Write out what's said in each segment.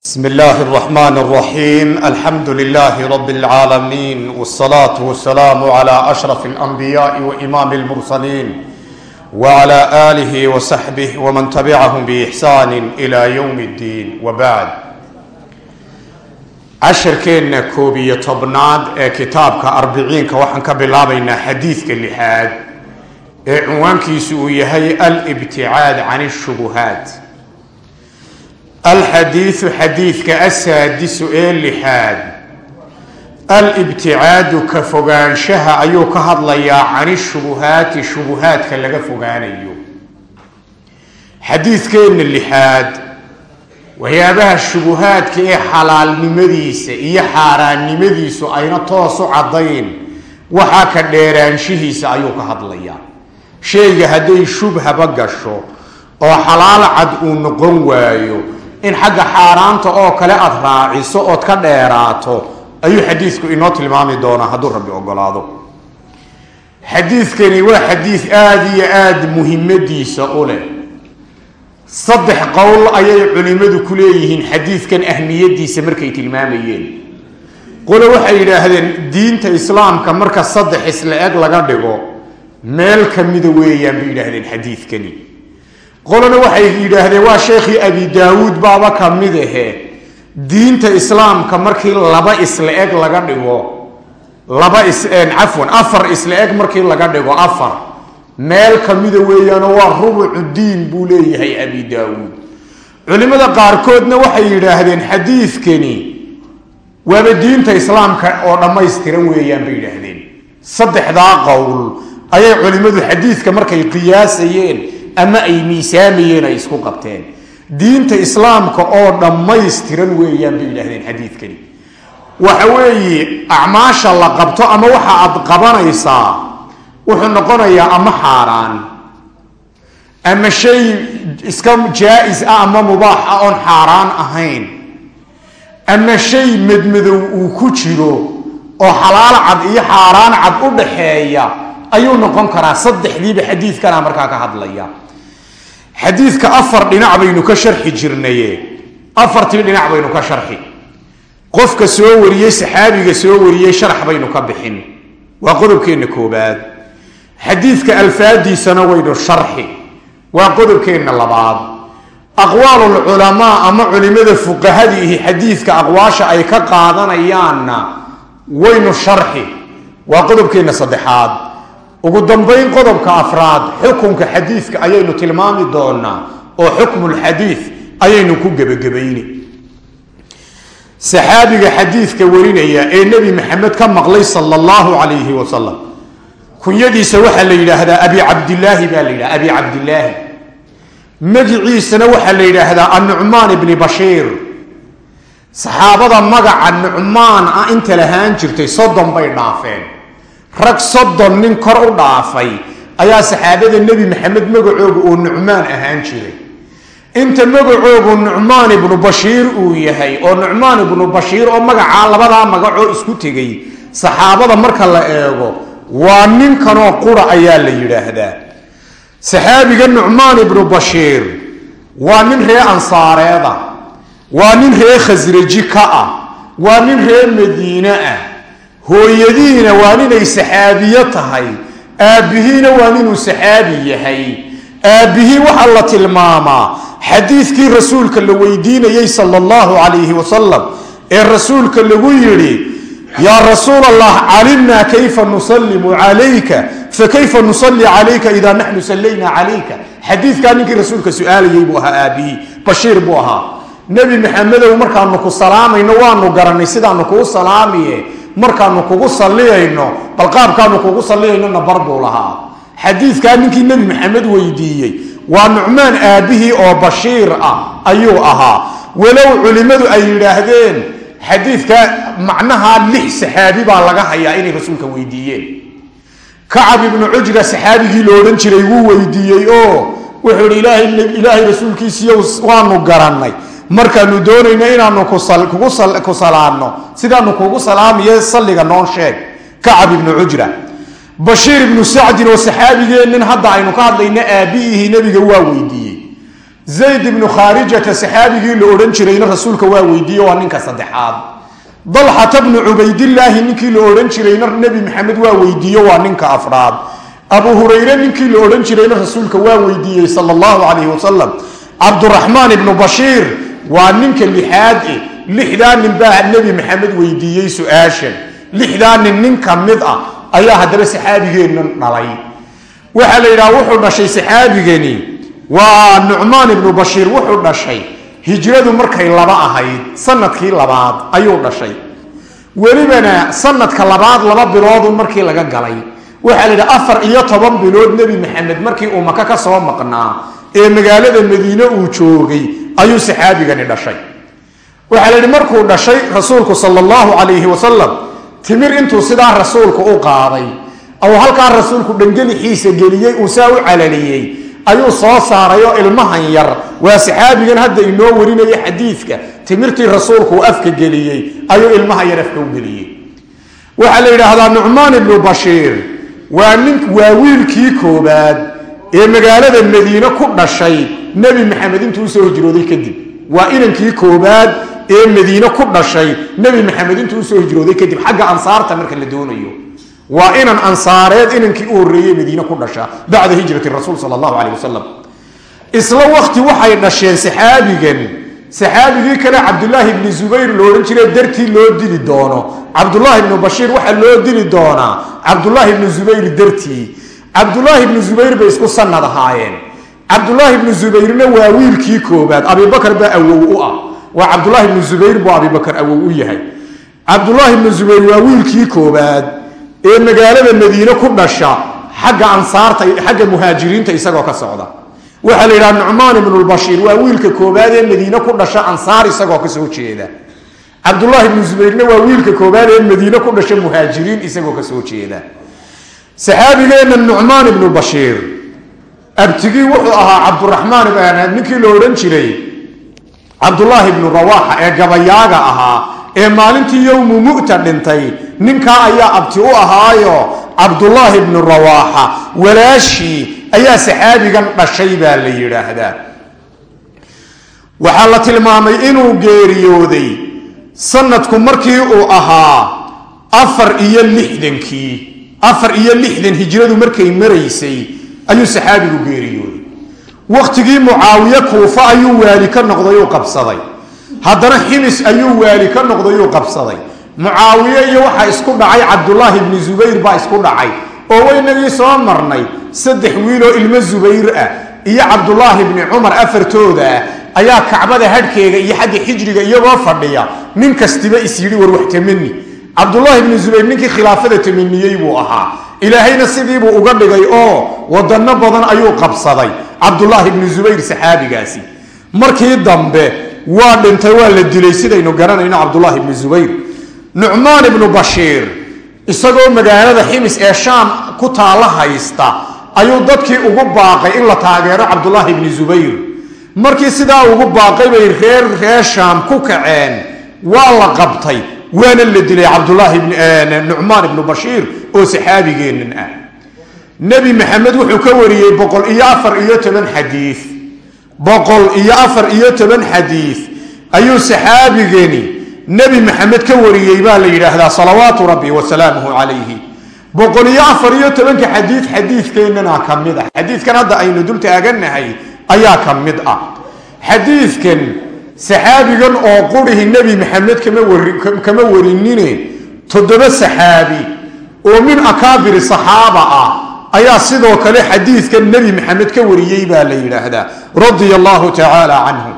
بسم الله الرحمن الرحيم الحمد لله رب العالمين والصلاة والسلام على أشرف الأنبياء وإمام المرسلين وعلى آله وصحبه ومن تبعهم بإحسان إلى يوم الدين وبعد cashirkeenna koob iyo tobnaad ee kitaabka arbiciinka waxaan ka bilaabaynaa xadiidka lixaad ee cinwaankiisu uu alxadiidu xadiidka asaadisu ee lixaad alibticaadu ka fogaanshaha ayuu ka hadlayaa cani shubuhaati shubuhaadka laga fogaanayo xadiidkeenna lixaad waxyaabaha shubuhaadka ee xalaalnimadiisa iyo xaaraannimadiisu ayna toos u caddayn waxaa ka dheeraanshihiisa ayuu ka hadlayaa shayga hadday shubhaba gasho oo xalaal cad uu noqon waayo in xagga xaaraanta oo kale aada raaciso ood ka dheeraato ayuu xadiidku inoo tilmaami doonaa hadduu rabbi ogolaado xadiidkani waa xadiid aada iyo aada muhimadiisa u leh. Saddex qowl ayay culimmadu ku leeyihiin xadiidkan ahmiyadiisa markay tilmaamayeen. Qole waxay yidhaahdeen diinta islaamka marka saddex isla eg laga dhigo meel kamida weeyaan bay yidhaahdeen xadiidkani qolena waxay yidhaahdeen waa sheekhii abi daawuud baaba ka mid ahe. Diinta islaamka markii laba isla eg laga dhigo laba cafwan afar isla eg markii laga dhigo afar. Meel kamida weeyaanoo waa rubucu diin buu leeyahay abi daawuud. Culimada qaarkoodna waxay yidhaahdeen xadiidkani waaba diinta islaamka oo dhammaystiran weeyaan bay yidhaahdeen. Saddexdaa qowl ayay culimmadu xadiidka markay qiyaasayeen ama ay miisaamayeen ay isku qabteen. Diinta islaamka oo dhammaystiran weeyaan bay yidhahdeen xadiidkani. Waxa weeye acmaasha la qabto ama waxa aad qabanaysaa wuxuu noqonayaa ama xaaraan. Ama shay iska jaa-is ah ama mubaax ah oon xaaraan ahayn. Ama shay madmadow uu ku jiro oo xalaal cad iyo xaaraan cad u dhaxeeya ayuu noqon karaa saddexdiiba xadiidkana markaa ka hadlaya xadiidka afar dhinac baynu ka sharxi jirnaye. Afartii dhinac baynu ka sharxi. Qofka soo wariyey saxaabiga soo wariyey sharax baynu ka bixin. Waa qodobkeenna koobaad. Xadiidka alfaadiisana waynu sharxi. Waa qodobkeenna labaad. Aqwaalulculamaa ama culimada fuqahadiihi xadiidka aqwaasha ay ka qaadanayaanna waynu sharxi. Waa qodobkeenna saddexaad ugu dambayn qodobka afraad xukunka xadiidka ayaynu tilmaami doonaa oo xukmulxadiid ayaynu ku gebagabayni saxaabiga xadiidka warinaya ee nebi maxamed ka maqlay sala allahu calayhi wasalam kunyadiisa waxaa la yidhaahdaa abi cabdilaahi baa la yidhaha abi cabdilaahi magiciisana waxaa la yidhaahdaa annucmaan ibni bashiir. Saxaabada magaca nucmaan ah inta lahaan jirtay soddon bay dhaafeen rag soddon nin kor u dhaafay ayaa saxaabada nebi maxamed magacooga uu nucmaan ahaan jiray. Inta magacoogu nucmaan ibnu bashiir uu yahay oo nucmaan ibnu bashiir oo magacaa labadaa magacoo isku tegay saxaabada marka la eego waa ninkanoo qura ayaa la yidhaahdaa. Saxaabiga nucmaan ibnu bashiir waa nin ree ansaareeda waa nin ree khasraji ka ah waa nin ree madiine ah hooyadiina waa ninay saxaabiyo tahay. Aabbihiina waa ninuu saxaabi yahay. Aabbihii waxaa la tilmaamaa xadiidkii rasuulka la weydiinayey sala allahu calayhi wasalam ee rasuulka lagu yidhi yaa rasuul allah calimnaa kayfa nusalimu calayka? Fakayfa nusalli calayka idaa naxnu sallaynaa calayka? Xadiidkaa ninkii rasuulka su'aalayay buu ahaa aabihii bashiir buu ahaa. Nebi maxamedow markaanu ku salaamayno waanu garanay sidaanu kugu salaamiye markaanu kugu salliyayno bal qaabkaanu kugu salliyaynona bar buu lahaa. Xadiidkaa ninkii nebi maxamed weydiiyey waa nucmaan aabihii oo bashiir ah ayuu ahaa. Walow culimmadu ay yidhaahdeen xadiidka macnaha lix saxaabi baa laga hayaa inay rasuulka weydiiyeen. Kacab ibnu cujra saxaabigii la odhan jiray wuu weydiiyey oo wuxuu ihi ilaahay rasuulkiisiiyo waanu garannay markaanu doonayno inaanu ku salaanno. Sidaanu kugu salaamiye salliga noo sheeg. Kacab ibnu cujra bashiir ibnu sacdin oo saxaabigeennin hadda aynu ka hadlayno aabbiihii nebiga waa weydiiyey. Zayd ibnu khaarijata saxaabigii la odhan jirayna rasuulka waa weydiiye waa ninka saddexaad. Dalxata bnu cubaydillaahi ninkii la odhan jirayna nebi maxamed waa weydiiye waa ninka afraad. Abu hurayre ninkii la odhan jirayna rasuulka waa weydiiyey sal allahu calayhi wasalam cabduraxmaan ibnu bashiir waa ninka lixaad e lixdaa nin baa nebi maxamed weydiiyey su'aashan. Lixdaa nin nin ka mid ah ayaa haddaba saxaabigeennan dhalay. Waxaa la yidhaha wuxuu dhashay saxaabigani waa nucmaan ibnu bashiir wuxuu dhashay. Hijradu markay laba ahayd sannadkii labaad ayuu dhashay. Welibana sanadka labaad laba biloodun markii laga galay. Waxaa la yidhaha afar iyo toban bilood nebi maxamed markii uu maka ka soo maqnaa ee magaalada madiine uu joogay ayuu saxaabigani dhashay. Waxaa la yidhi markuu dhashay rasuulku sal allahu calayhi wasalam timir intuu sidaa rasuulku u qaaday ou halkaa rasuulku dhangelixiisa geliyey uu saa u calaliyey ayuu soo saaray oo ilmahan yar. Waa saxaabigan hadda inoo warinaya xadiidka timirtii rasuulku uu afka geliyey ayuu ilmaha yar afka u geliyey. Waxaa la yidhaahdaa nucmaan ibnu bashiir waa wiilkii koobaad ee magaalada madiine ku dhashay nebi maxamed intuu u soo hijrooday kadib waa inankii koobaad ee madiine ku dhashay nebi maxamed intuu u soo hijrooday kadib xagga ansaarta marka la doonayo. Waa inan ansaareed inankii u horreeyey madiine ku dhasha bacda hijrati rasuul sal allahu caleyh wasalam isla waqti waxay dhasheen saxaabigan saxaabigii kale cabdulaahi ibni zubayr lo odhan jire dartii loo dili doono. Cabdulaahi ibnu bashiir waxaa loo dili doonaa. Cabdulaahi ibnu zubayr dartii. Cabdulaahi ibnu zubayr bay isku sanad ahaayeen cabdulaahi ibnu zubayrna waa wiilkii koobaad. Abibakar baa awow u ah. Waa cabdulaahi ibnu zubayr buu abibakar awow u yahay. Cabdulaahi ibnu zubayr waa wiilkii koobaad ee magaalada madiine ku dhasha xagga ansaarta xagga muhaajiriinta isagoo ka socda. Waxaa la yidhaha nucmaan ibnulbashiir waa wiilka koobaad ee madiine ku dhasha ansaar isagoo ka soo jeeda. Cabdulaahi ibnu zubayrna waa wiilka koobaad ee madiine ku dhasha muhaajiriin isagoo ka soo jeeda. Saxaabigeenna nucmaan ibnu bashiir abtigii wuxuu ahaa cabduraxmaan ninkii la odhan jiray cabdulaahi ibnu rawaaxa ee gabayaaga ahaa ee maalintii yowmu mu'ta dhintay ninkaa ayaa abti u ahaayo cabdulaahi ibnu rawaaxa walaashii ayaa saxaabigan dhashay baa la yidhaahdaa. Waxaa la tilmaamay inuu geeriyooday sanadku markii uu ahaa afar iyo lixdankii afar iyo lixdan hijradu markay maraysay ayuu saxaabigu geeriyooday. Wakhtigii mucaawiye kuufa ayuu waali ka noqdayuu qabsaday. Haddana ximis ayuu waali ka noqdayuu qabsaday. Mucaawiye iyo waxaa isku dhacay cabdulaahi ibni zubayr baa isku dhacay oo waynagii soo marnay saddex wiiloo ilmo zubayr ah iyo cabdulaahi ibni cumar afartooda ah ayaa kacbada hadhkeega iyo xagga xijriga iyagoo fadhiya. Nin kastiba is yidhi war wax tamani cabdulaahi ibni zubayr ninkii khilaafada tamaniyey buu ahaa ilaahayna sidiibuu uga dhigay oo wadano badan ayuu qabsaday. Cabdulaahi ibni zubayr saxaabigaasi. Markii dambe waa dhintay waa la dilay sidaynu garanayno cabdulaahi ibni zubayr. Nucmaan ibnu bashiir isagoo magaalada ximis ee shaam ku taalla haysta ayuu dadkii ugu baaqay in la taageero cabdulaahi ibni zubayr. Markii sidaa ugu baaqay bay reer reer shaam ku kaceen waa la qabtay waana la dilay cabdulaahi nucmaan ibnu bashiir oo saxaabigeennan ah. Nebi maxamed wuxuu ka wariyey boqol iyo afar iyo toban xadiid boqol iyo afar iyo toban xadiid ayuu saxaabigeni nebi maxamed ka wariyey baa la yidhaahdaa salawaatu rabbi wasalaamuhu calayhi. Boqol iyo afar iyo tobanka xadiid xadiidkeennana ka mid ah. Xadiidkan hadda aynu dul taaganahay ayaa ka mid ah. Xadiidkan saxaabigan oo qurihi nebi maxamed kama warinine toddoba saxaabi oo min akaabiri saxaaba ah ayaa sidoo kale xadiidkan nebi maxamed ka wariyey baa la yidhaahdaa radia allahu tacaala canhu.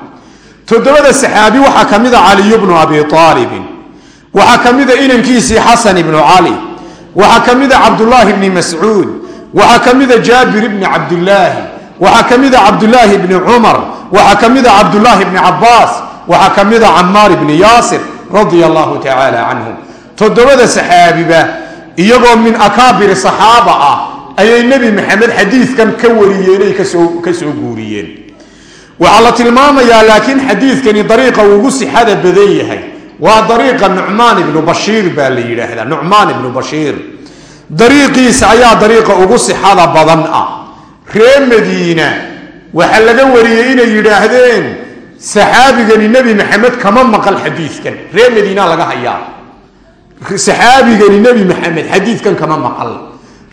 Toddobada saxaabi waxaa ka mida caliyu bnu abi aalibin waxaa ka mida inankiisii xasan ibnu cali waxaa ka mida cabdulaahi bni mascuud waxaa ka mida jaabir bni cabdilaahi waxaa ka mida cabdulaahi bni cumar waxaa ka mida cabdulaahi bni cabaas waxaa ka mida camaar bni yaasir radia allahu tacaala canhum toddobada saxaabiba iyagoo min akaabiri saxaaba ah ayay nebi maxamed xadiidkan ka wariyeenay ka soo ka soo guuriyeen. Waxaa la tilmaamayaa laakiin xadiidkani dariiqa ugu sixada badan yahay. Waa dariiqa nucmaan ibnu bashiir baa la yidhaahdaa nucmaan ibnu bashiir. Dariiqiisa ayaa dariiqa ugu sixada badan ah. Ree madiina waxaa laga wariyey inay yidhaahdeen saxaabigani nebi maxamed kama maqal xadiidkan. Reer madiina laga hayaa saxaabigani nebi maxamed xadiidkan kama maqal.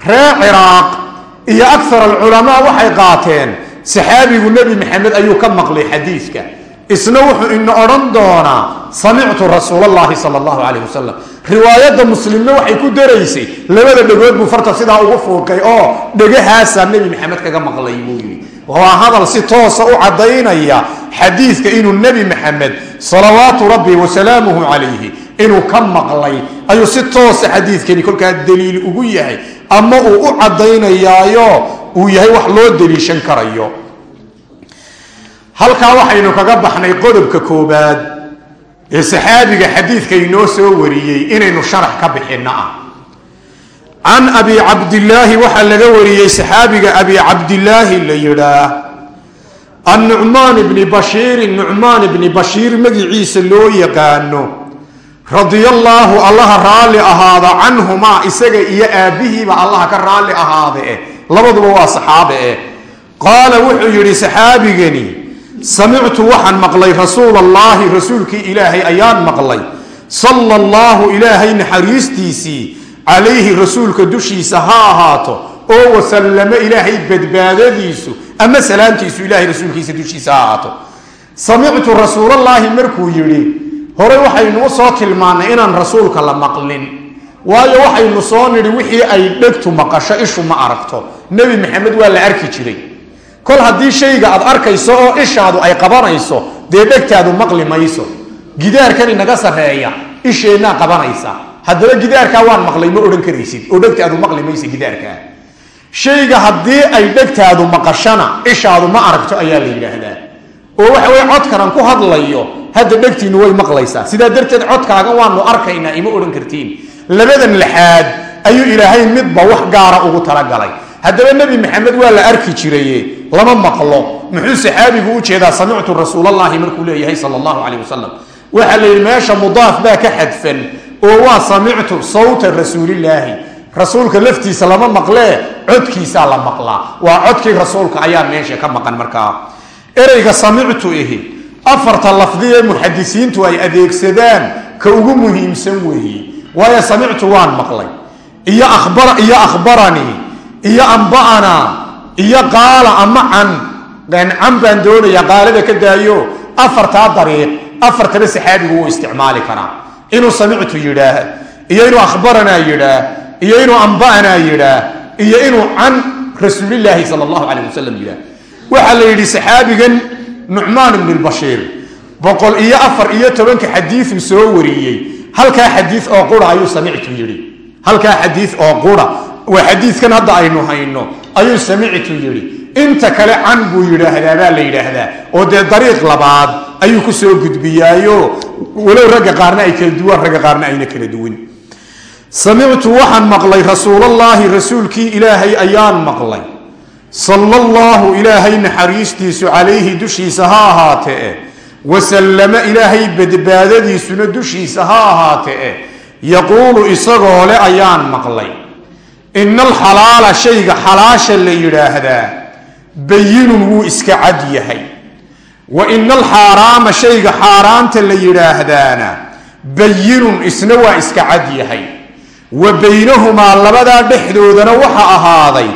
Reer ciraaq iyo akar alculamaa waxay qaateen saxaabigu nebi maxamed ayuu ka maqlay xadiidka. Isna wuxuu ina odhan doonaa samictu rasuul allahi sal allahu calayh wasalam riwaayadda muslimna waxay ku daraysay labada dhegood buu farta sidaa ugu fuuqay oo dhegahaasaa nebi maxamed kaga maqlay buu yidhi. Waa hadal si toosa u caddaynaya xadiidka inuu nebi maxamed salawaatu rabbi wasalaamuhu calayhi inuu ka maqlay ayuu si toosa xadiidkani kolkaa daliil ugu yahay. Ama uu u caddaynayaayo uu yahay wax loo daliishan karayo. Halkaa waxaynu kaga baxnay qodobka koobaad ee saxaabiga xadiidka inoo soo wariyey inaynu sharax ka bixinno ah. Can abi cabdillaahi waxaa laga wariyey saxaabiga abi cabdillaahi la yidhaah annucmaan bni bashiirin nucmaan bni bashiir magiciisa loo yaqaano radiallaahu allaha raalli ahaada canhumaa isaga iyo aabbihiiba allaha ka raalli ahaada eh. Labaduba waa saxaabe eh. Qaala wuxuu yidhi saxaabigani samictu waxaan maqlay rasuul allaahi rasuulkii ilaahay ayaan maqlay. Sala allahu ilaahay naxariistiisii calayhi rasuulka dushiisa ha ahaato oo wasallamo ilaahay badbaadadiisu ama salaamtiisu ilahay rasuulkiisa dushiisa ha ahaato. Samictu rasuulallaahi markuu yidhi horey waxaynu u soo tilmaannay inaan rasuulka la maqlin. Waayo waxaynu soo nidhi wixii ay dhegtu maqasho ishu ma aragto. Nebi maxamed waa la arki jiray. Kol haddii shayga aad arkayso oo ishaadu ay qabanayso dee dhegtaadu maqli mayso. Gidaarkan inaga sarreeya isheennaa qabanaysa. Haddaba gidaarkaa waan maqlay ma odhan karaysid. Oo dhegtaadu maqli maysa gidaarkaa. Shayga haddii ay dhegtaadu maqashana ishaadu ma aragto ayaa la yidhaahdaa oo waxa weye codkanan ku hadlayo hadda dhegtiinnu way maqlaysaa. Sidaa darteed codkaagan waanu arkaynaa ima odhan kartiin. Labadan lixaad ayuu ilaahay midba wax gaara ugu talagalay. Haddaba nebi maxamed waa la arki jiraye lama maqlo. Muxuu saxaabigu u jeedaa samictu rasuulallaahi markuu leeyahay sala allahu calayh wasalam waxaa la yidhi meesha mudaaf baa ka xadfan oo waa samictu sawta rasuulillaahi. Rasuulka laftiisa lama maqlee codkiisaa la maqlaa. Waa codkii rasuulka ayaa meesha ka maqan markaa ereyga samictu ihi. Afarta lafdi ee muxadisiintu ay adeegsadaan ka ugu muhiimsan weeye waayo samictu waan maqlay. Iyo iyo akhbaranii iyo amba'ana iyo qaala ama can. Can baan doonaya qaalada ka daayo afartaa dariiq afartaba saxaabigu wuu isticmaali karaa. Inuu samictu yidhaah iyo inuu akhbaranaa yidhaah iyo inuu amba'anaa yidhaah iyo inuu can rasuulilaahi sala allahu calayh wasalam yidhaah waxaa la yidhi saxaabigan nucmaan ibni lbashiir boqol iyo afar iyo tobanka xadiiuu soo wariyey. Halkaa xadiis oo qura ayuu samictu yidhi. Halkaa xadiis oo qura. Waa xadiiskan hadda aynu hayno ayuu samictu yidhi. Inta kale can buu yidhaahdaa baa la yidhaahdaa. Oo dee dariiq labaad ayuu ku soo gudbiyaayo. Walow ragga qaarna ay kala duwaan ragga qaarna ayna kala duwan samictu waxaan maqlay rasuulallaahi rasuulkii ilaahay ayaan maqlay sala allahu ilaahay naxariistiisu calayhi dushiisa ha ahaatee wasallama ilaahay badbaadadiisuna dushiisa ha ahaatee yaquulu isagoo le ayaan maqlay. Ina alxalaala shayga xalaasha la yidhaahdaa. Bayinun wuu iska cad yahay. Wa ina alxaaraama shayga xaaraanta la yidhaahdaana. Bayinun isna waa iska cad yahay. Wa baynahumaa labadaa dhexdoodana waxa ahaaday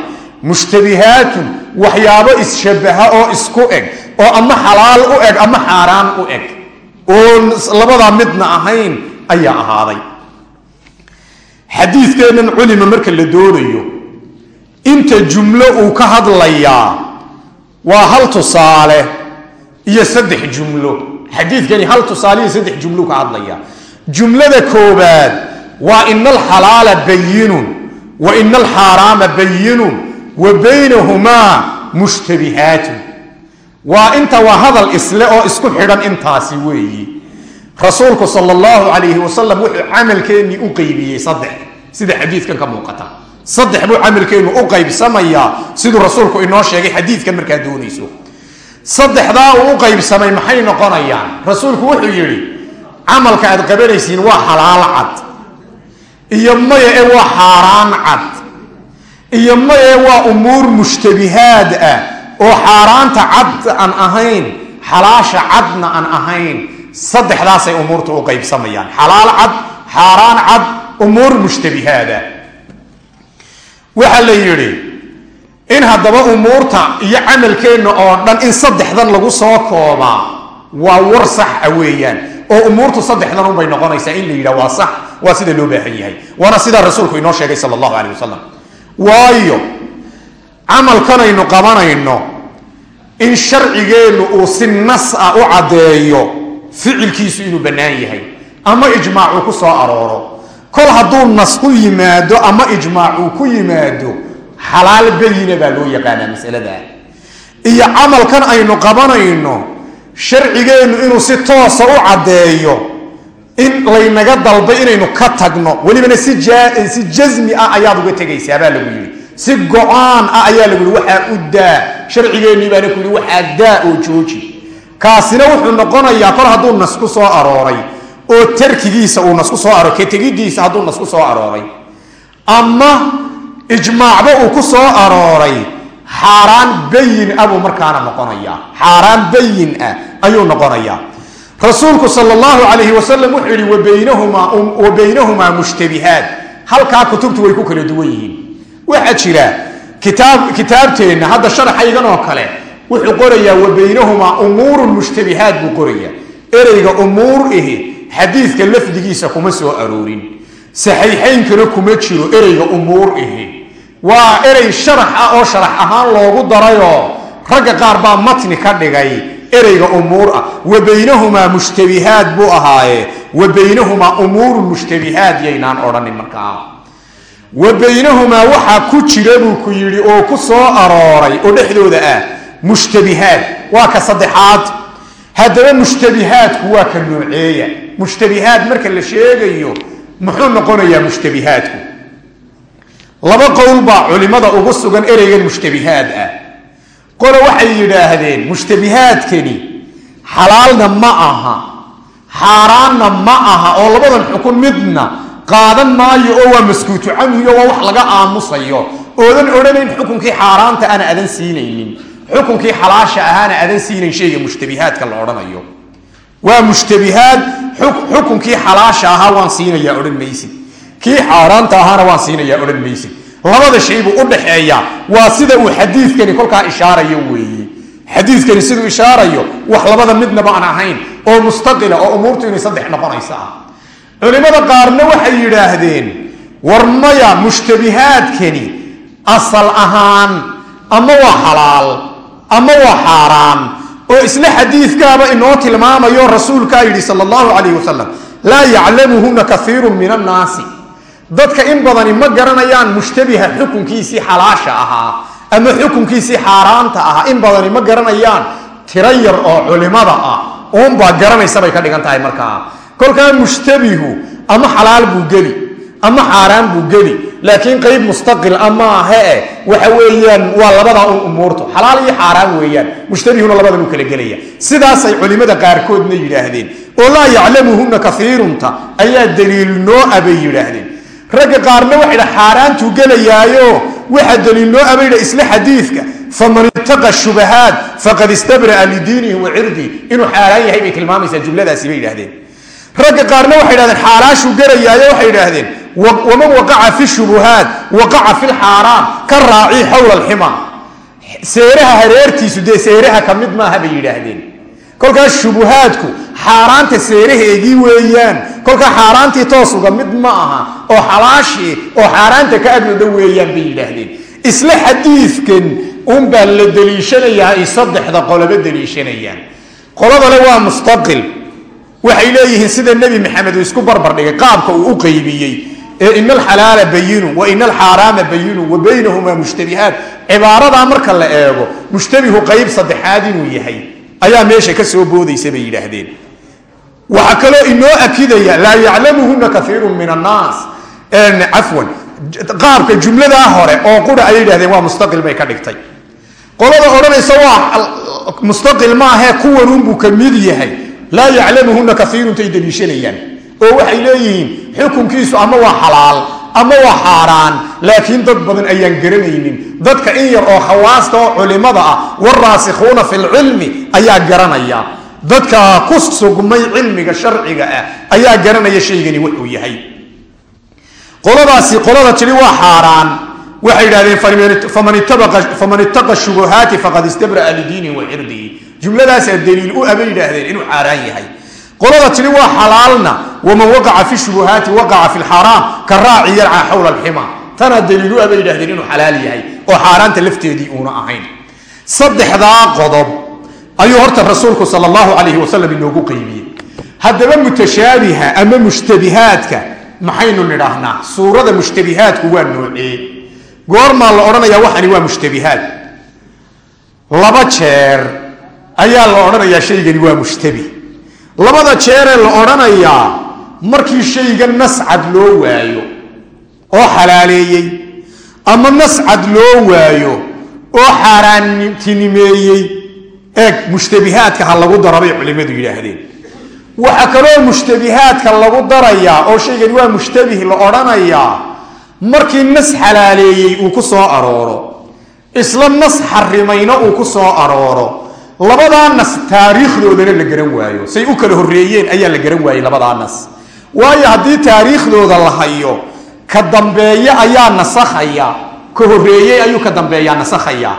mushtabihaatun waxyaabo isshabaha oo isku eg oo ama xalaal u eg ama xaaraan u eg. Oon labadaa midna ahayn ayaa ahaaday. Xadiidkeennan culima marka la doonayo inta jumlo uu ka hadlayaa waa hal tusaale iyo saddex jumlo. Xadiidkani hal tusaale iyo saddex jumlo ka hadlaya jumlada koobaad waa ina alxalaala bayinun wa ina alxaaraama bayinun wa baynahumaa mushtabihaatun waa inta waa hadal isle oo isku xidhan intaasi weeyi. Rasuulku sal allahu calayhi wasalam wuxuu camalkeennii u qaybiyey saddex. Sida xadiidkan ka muuqata. Saddex buu camalkeennu u qaybsamayaa siduu rasuulku inoo sheegay xadiidkan markaa doonayso. Saddexdaa uu u qaybsamay maxay noqonayaan? Rasuulku wuxuu yidhi camalka aad qabanaysiin waa xalaal cad iyo maya ee waa xaaraan cad iyo maye waa umuur mushtabihaad ah oo xaaraanta cad aan ahayn xalaasha cadna aan ahayn saddexdaasay umuurta u qaybsamayaan. Xalaal cad xaaraan cad umuur mushtabihaada waxaa la yidhi in haddaba umuurta iyo camalkeenna oo dhan in saddexdan lagu soo koobaa waa war saxa weeyaan. Oo umuurtu saddexdan unbay noqonaysaa in la yidhah waa sax waa sida loo baahan yahay. Waana sidaa rasuulku inoo sheegay sala allahu caleyh wasalam waayo. Camalkanaynu qabanayno in sharcigeennu uu si nas ah u caddeeyo ficilkiisu inuu bannaan yahay ama ijmaacuu ku soo arooro. Kol hadduu nas ku yimaado ama ijmaacuu ku yimaado xalaal bayina baa loo yaqaanaa masaladaa iyo camalkan aynu qabanayno sharcigeennu inuu si toosa u caddeeyo in laynaga dalbay inaynu ka tagno welibana si si jasmi ah ayaad uga tegaysaa baa lagu yidhi. Si go'aan ah ayaa lagu yihi waxaa u daa. Sharcigeennii baana ku yihi waxaa daa oo jooji. Kaasina wuxuu noqonayaa kol hadduu nas ku soo arooray oo tarkigiisa uu nas ku soo arooray ka tegidiisa hadduu nas ku soo arooray ama ijmaacba uu ku soo arooray xaaraan bayin ah buu markaana noqonayaa. Xaaraan bayin ah ayuu noqonayaa rasuulku sal allahu calayhi wasalam wuxuu yihi wa baynahumaa mushtabihaat. Halkaa kutubtu way ku kala duwan yihiin. Waxaa jira kitaab kitaabteenna hadda sharaxaygan oo kale wuxuu qorayaa wa baynahumaa umuurun mushtabihaat buu qorayaa. Ereyga umuur ihi xadiidka lafdigiisa kuma soo aroorin. Saxiixaynkana kuma jiro ereyga umuur ihi. Waa erey sharax ah oo sharax ahaan loogu darayoo ragga qaar baa matni ka dhigay ereyga umuur ah. Wa baynahumaa mushtabihaat buu ahaaye. Wa baynahumaa umuurun mushtabihaat yaynaan odhanin markaa. Wa baynahumaa waxaa ku jira buu ku yidhi oo ku soo arooray oo dhexdooda ah mushtabihaat waa ka saddexaad. Haddaba mushtabihaatku waa ka nooceeya. Mushtabihaat marka la sheegayo muxuu noqonayaa mushtabihaatku laba qowl baa culimada ugu sugan ereygan mushtabihaad ah qole waxay yidhaahdeen mushtabihaadkani xalaalna ma aha xaaraanna ma aha oo labadan xukun midna qaadan maayo oo waa maskuutu canhiyo waa wax laga aamusayo. Oodan odhanayn xukunkii xaaraanta ana adan siinaynin. Xukunkii xalaasha ahaana adan siinayn shayga mushtabihaadka la odhanayo. Waa mushtabihaad xukunkii xalaasha ahaa waan siinayaa odhan maysid. Kii xaaraanta ahaana waan siinayaa odhan maysid labada shay buu u dhaxeeya. Waa sida uu xadiidkani kolkaa ishaarayo weeye. Xadiidkani siduu ishaarayo wax labada midnaba aan ahayn oo mustaqila oo umuurtu inay saddex noqonaysa ah culimmada qaarna waxay yidhaahdeen war maya mushtabihaadkani asal ahaan ama waa xalaal ama waa xaaraan oo isla xadiidkaaba inoo tilmaamayo rasuulkaa yidhi sal allahu calayh wasalam laa yaclamuhuna kaiirun min annaasi dadka in badani ma garanayaan mushtabiha xukunkiisii xalaasha ahaa ama xukunkiisii xaaraanta ahaa. In badani ma garanayaan tiro yar oo culimada ah. Uunbaa garanaysa bay ka dhigan tahay markaa. Kolkaa mushtabihu ama xalaal buu geli ama xaaraan buu geli laakiin qeyb mustaqil a maahae waxa weeyaan waa labadaa un umuurto xalaal iyo xaaraan weeyaan. Mushtabihuna labadan u kala gelaya sidaasay culimada qaarkoodna yidhaahdeen oo laa yaclamuhuna kaiirunta ayaa daliil noo a bay yidhaahdeen ragga qaarna waxay dha xaaraantuu gelayaayo. Waxa daliil noo abaydha isla xadiidka faman ittaqa shubahaat faqad istabra'a lidiinihi wa inuu xaaraan yahay bay tilmaamaysaa jumladaasi bay yidhahdeen ragga qaarna waxay dhahdeen xaaraashuu gelayaayo waxay idhaahdeen waman waqaca fi shubuhaat waqaca fi lxaaraam ka raaci xawla alxima. Seeraha hareertiisu dee seeraha ka mid maaha bay yidhaahdeen kolkaas shubuhaadku xaaraanta seeraheegii weeyaan kolkaa xaaraantii toos uga mid ma aha oo xalaashii oo xaaraanta ka agdodha weeyaan bay yidhaahdeen. Isla xadiidkan unbaa la deliishanayaa ay saddexda qoloba deliishanayaan. Qoladale waa mustaqil. Waxay leeyihiin sida nebi maxamed uu isku barbardhigay qaabka uu u qaybiyey ee ina alxalaala bayinu wa ina alxaaraama bayinu wa baynahumaa mushtabihaat. Cibaaradaa marka la eego mushtabihu qayb saddexaad inuu yahay ayaa meesha ka soo boodaysa bay yidhaahdeen. Waxaa kaloo inoo akidaya laa yaclamuhuna kaiirun min annaas. Cafwan qaabka jumladaa hore oo qura ayay yidhahdeen waa mustaqil bay ka dhigtay. Qolada odhanaysa waa mustaqil maahee kuwanuunbuu ka mid yahay. Laa yaclamuhuna kaiiruntay daliishanayaan oo waxay leeyihiin xukunkiisu ama waa xalaal ama waa xaaraan laakiin dad badan ayaan garanaynin. Dadka in yar oo khawaasta oo culimada ah waraasikuuna fi lcilmi ayaa garanaya. Dadka ku sugmay cilmiga sharciga ah ayaa garanaya shaygani wuxuu yahay. Qoladaasi qolada tiri waa xaaraan. Waxay yidhahdeen faman ittaqa shubuhaati faqad istabraa lidiinihi wa cirdihi jumladaasaa daliil u abay yidhaahdeen inuu xaaraan yahay. Qolada tiri waa xalaalna waman waqaca fi shubuhaati waqaca fi lxaraam ka raaci yarca xawla alxima tanaa daliil u abay yidhahdeen inuu xalaal yahay oo xaaraanta lafteedii uuna ahayn saddexdaa qodob ayuu horta rasuulku sal allahu calayhi wasalam inoogu qeybiyey haddaba mutashaabiha ama mushtabihaadka maxaynu nidhaahnaa suurada mushtabihaadku waa noocee goormaa la odhanayaa waxani waa mushtabihaad laba jeer ayaa la odhanayaa shaygani waa mushtabih labada jeeree la odhanayaa markii shayga nascad loo waayo oo xalaaleeyey ama nascad loo waayo oo xaaraantinimeeyey eeg mushtabihaadka ha lagu daro bay culimmadu yidhaahdeen. Waxaa kaloo mushtabihaadka lagu darayaa oo shaygani waa mushtabih la odhanayaa markii nas xalaaleeyey uu ku soo arooro isla nas xarimayna uu ku soo arooro labadaa nas taariikhdoodana la garan waayo. Say u kala horreeyeen ayaa la garan waayey labadaa nas waayo haddii taariikhdooda la hayo ka dambeeye ayaa nasakhaya. Ka horreeyey ayuu ka dambeeyaa nasakhaya.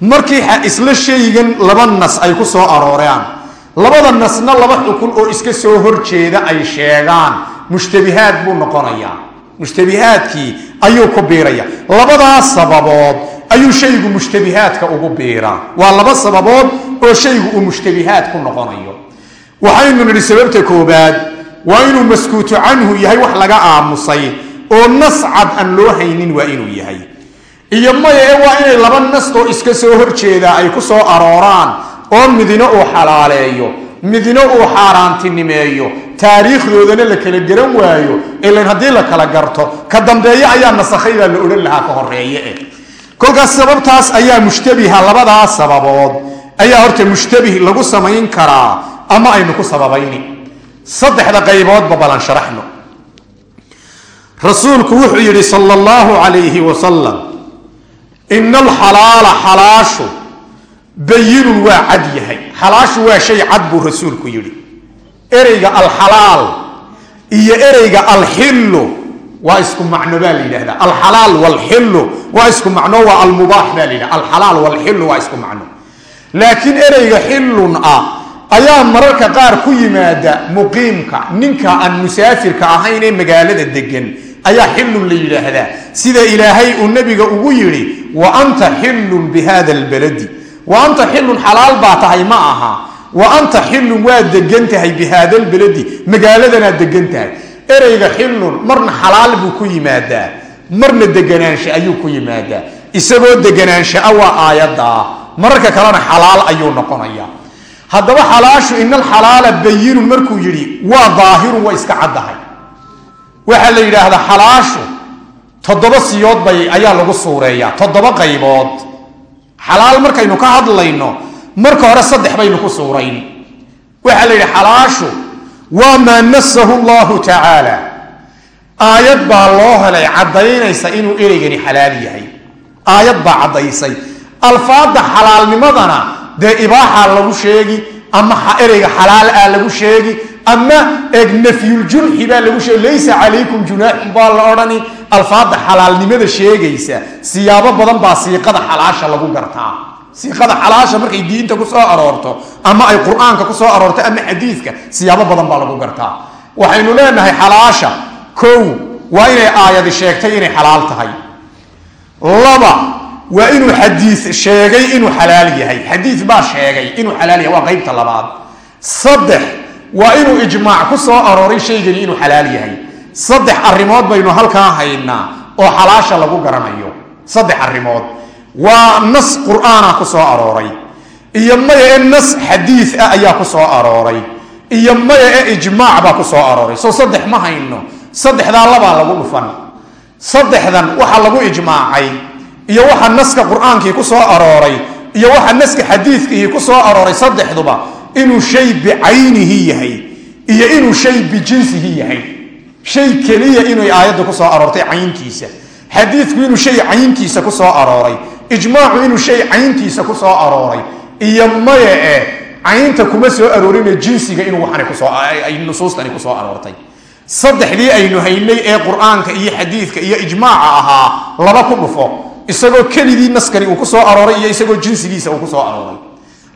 Markii isla shaygan laba nas ay ku soo arooreen labada nasna laba xukun oo iska soo horjeeda ay sheegaan. Mushtabihaad buu noqonayaa mushtabihaadkii ayuu ku biiraya. Labadaas sababood ayuu shaygu mushtabihaadka ugu biiraa waa laba sababood oo shaygu uu mushtabihaad ku noqonayo. Waxaynu nidhi sababta koobaad waa inuu maskuutu canhu yahay wax laga aamusay oo nas cad aan loo haynin waa inuu yahay. Iyo maya ee waa inay laba nas oo iska soo horjeedaa ay ku soo arooraan oo midina uu xalaaleeyo midna uu xaaraantinimeeyo. Taariikhdoodana la kala garan waayo ilan haddii la kala garto ka dambeeye ayaa nasakhay baa la odhan lahaa ka horeeye eh kolkaas sababtaas ayaa mushtabiha labadaas sababood. Ayaa horta mushtabih lagu samayn karaa ama aynu ku sababayni saddexda qayboodba balan sharaxno. Rasuulku wuxuu yidhi sal allahu calayhi wasalam ina alxalaala xalaashu bayinun waa cad yahay. Xalaashu waa shay cad buu rasuulku yidhi. Ereyga alxalaal iyo ereyga alxillu waa isku macno baa la yidhahdaa alxalaal walxillu waa isku macno waa almubaax baa la alxalaal walxillu waa isku macno. Laakiin ereyga xillun ah ayaa mararka qaar ku yimaada muqiimka ninka aan musaafirka ahayn magaalada degan ayaa xillun la yidhaahdaa. Sida ilaahay uu nabiga ugu yidhi wa anta xillun bi hada albaladi. Wa anta xillun xalaal baa tahay ma aha. Wa anta xillun waa degan tahay bi haada lbaladi magaaladanaad degan tahay. Ereyga xillun marna xalaal buu ku yimaadaa. Marna deganaansha ayuu ku yimaadaa. Isagoo deganaanshaa waa aayaddaa. Mararka kalena xalaal ayuu noqonaya haddaba xalaashu ina alxalaala bayinun markuu yidhi waa daahirun waa iska caddahay. Waxaa la yidhaahdaa xalaashu toddoba siyood bay ayaa lagu suureeyaa. Toddoba qaybood. Xalaal markaynu ka hadlayno marka hore saddex baynu ku suurayn. Waxaa la yidhi xalaashu waa maa nasahu llahu tacaala. Aayad baa loo helay caddaynaysa inuu ereygani xalaal yahay. Aayad baa caddaysay. Alfaadda xalaalnimadana dee ibaaxaa lagu sheegi ama ereyga xalaal ah lagu sheegi ama eeg nafyuljurxi baa lagu sheegi laysa calaykum junaaxun baa la odhani alfaadda xalaalnimada sheegaysa siyaabo badan baa siiqada xalaasha lagu gartaa. Siiqada xalaasha markay diinta ku soo aroorto ama ay qur'aanka ku soo aroorto ama xadiidka siyaabo badan baa lagu gartaa. Waxaynu leenahay xalaasha kow waa inay aayadi sheegtay inay xalaal tahay. Laba waa inuu xadiid sheegay inuu xalaal yahay. Xadiid baa sheegay inuu xalaal yahay. Waa qaybta labaad. Saddex waa inuu ijmaac ku soo arooray shaygani inuu xalaal yahay. Saddex arrimood baynu halkaa haynaa oo xalaasha lagu garanayo. Saddex arrimood. Waa nas qur'aana ku soo arooray. Iyo maya e nas xadiid ah ayaa ku soo arooray. Iyo maya e ijmaac baa ku soo arooray. Soo saddex ma hayno. Saddexdaa labaa lagu dhufan. Saddexdan waxa lagu ijmaacay iyo waxa naska qur'aankii ku soo arooray iyo waxa naska xadiidkii ku soo arooray saddexduba inuu shay bicaynihi yahay iyo inuu shay bijinsihi yahay. Shay keliya inay aayadda ku soo aroortay cayntiisa. Xadiidku inuu shay cayntiisa ku soo arooray. Ijmaacu inuu shay cayntiisa ku soo arooray. Iyo maya e caynta kuma soo aroorine jinsiga inuu nusuustani ku soo aroortay. Saddexdii aynu haynay ee qur'aanka iyo xadiidka iyo ijmaaca ahaa laba ku dhufo isagoo keligii naskani uu ku soo arooray iyo isagoo jinsigiisa uu ku soo arooray.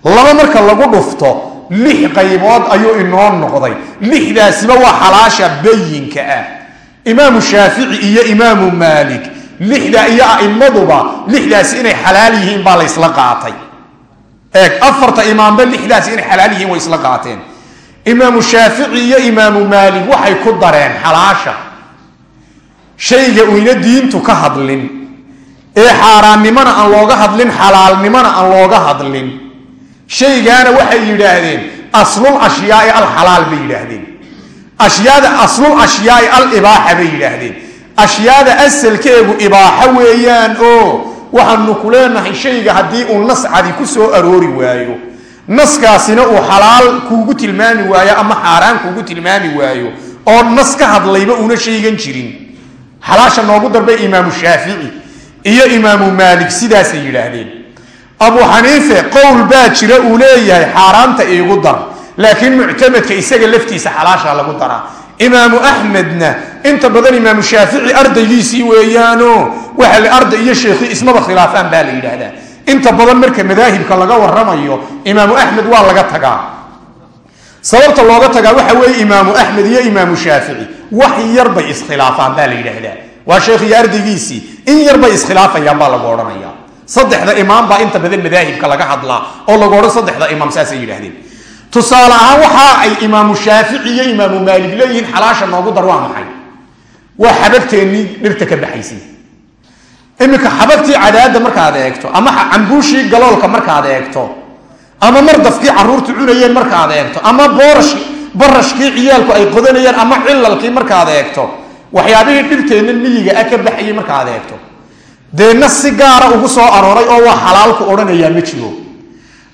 Laba marka lagu dhufto lix qaybood ayuu inoo noqday. Lixdaasiba waa xalaasha bayinka ah. Imaamu shaafici iyo imaamu maalik lixda iyo aimaduba lixdaasi inay xalaal yihiin baa laysla qaatay. Eeg afarta imaamba lixdaasi inay xalaal yihiin way isla qaateen. Imaamu shaafici iyo imaamu maalik waxay ku dareen xalaasha. Shayga uyna diintu ka hadlin ee xaaraannimona aan looga hadlin xalaalnimona aan looga hadlin. Shaygaana waxay yidhaahdeen aslul ashyaai alxalaal bay yidhaahdeen. Ashyaada aslul ashyaai al ibaaxa bay yidhaahdeen. Ashyaada asalkeegu ibaaxo weeyaan oo waxaanu ku leenahay shayga haddii uu nas cadi ku soo aroori waayo. Naskaasina uu xalaal kuugu tilmaami waayo ama xaaraan kuugu tilmaami waayo oo nas ka hadlayba una shaygan jirin. Xalaasha noogu darbay imaamu shaafici iyo imaamu maalik sidaasay yidhaahdeen. Abu xaniife qowl baa jira uu leeyahay xaaraanta iigu dar laakiin muctamadka isaga laftiisa xalaasha lagu daraa. Imaamu axmedna inta badan imaamu shaafici ardaygiisii weeyaano waxa arday iyo sheekhi ismaba khilaafaan baa la yidhaahdaa. Inta badan marka madaahibka laga waramayo imaamu axmed waa laga tagaa. Sababta looga tagaa waxa weeye imaamu axmed iyo imaamu shaafici wax yarbay iskhilaafaan baa la yidhaahdaa waa sheekh iyo in yarbay iskhilaafayaan baa lagu odhanaya. Saddexda imaam baa inta badan madaahibka laga hadlaa oo lagu odhan saddexda imaam saasay yidhahdeen tusaale ahaan waxa ay imaamu shaafici iyo imaamu maalik leeyihiin xalaasha noogu dar waa maxay? Waa xabagteennii dhirta ka baxaysay iminka xabagtii cadaada markaad eegto ama cambuushii galoolka markaad eegto ama mardafkii caruurtu cunayeen markaad eegto ama boorash barashkii ciyaalku ay qodanayeen ama cilalkii markaad eegto waxyaabihii dhirteenna miyiga ah ka baxayay markaad eegto. Dee nas si gaara ugu soo arooray oo waa xalaalku odhanayaa ma jiro.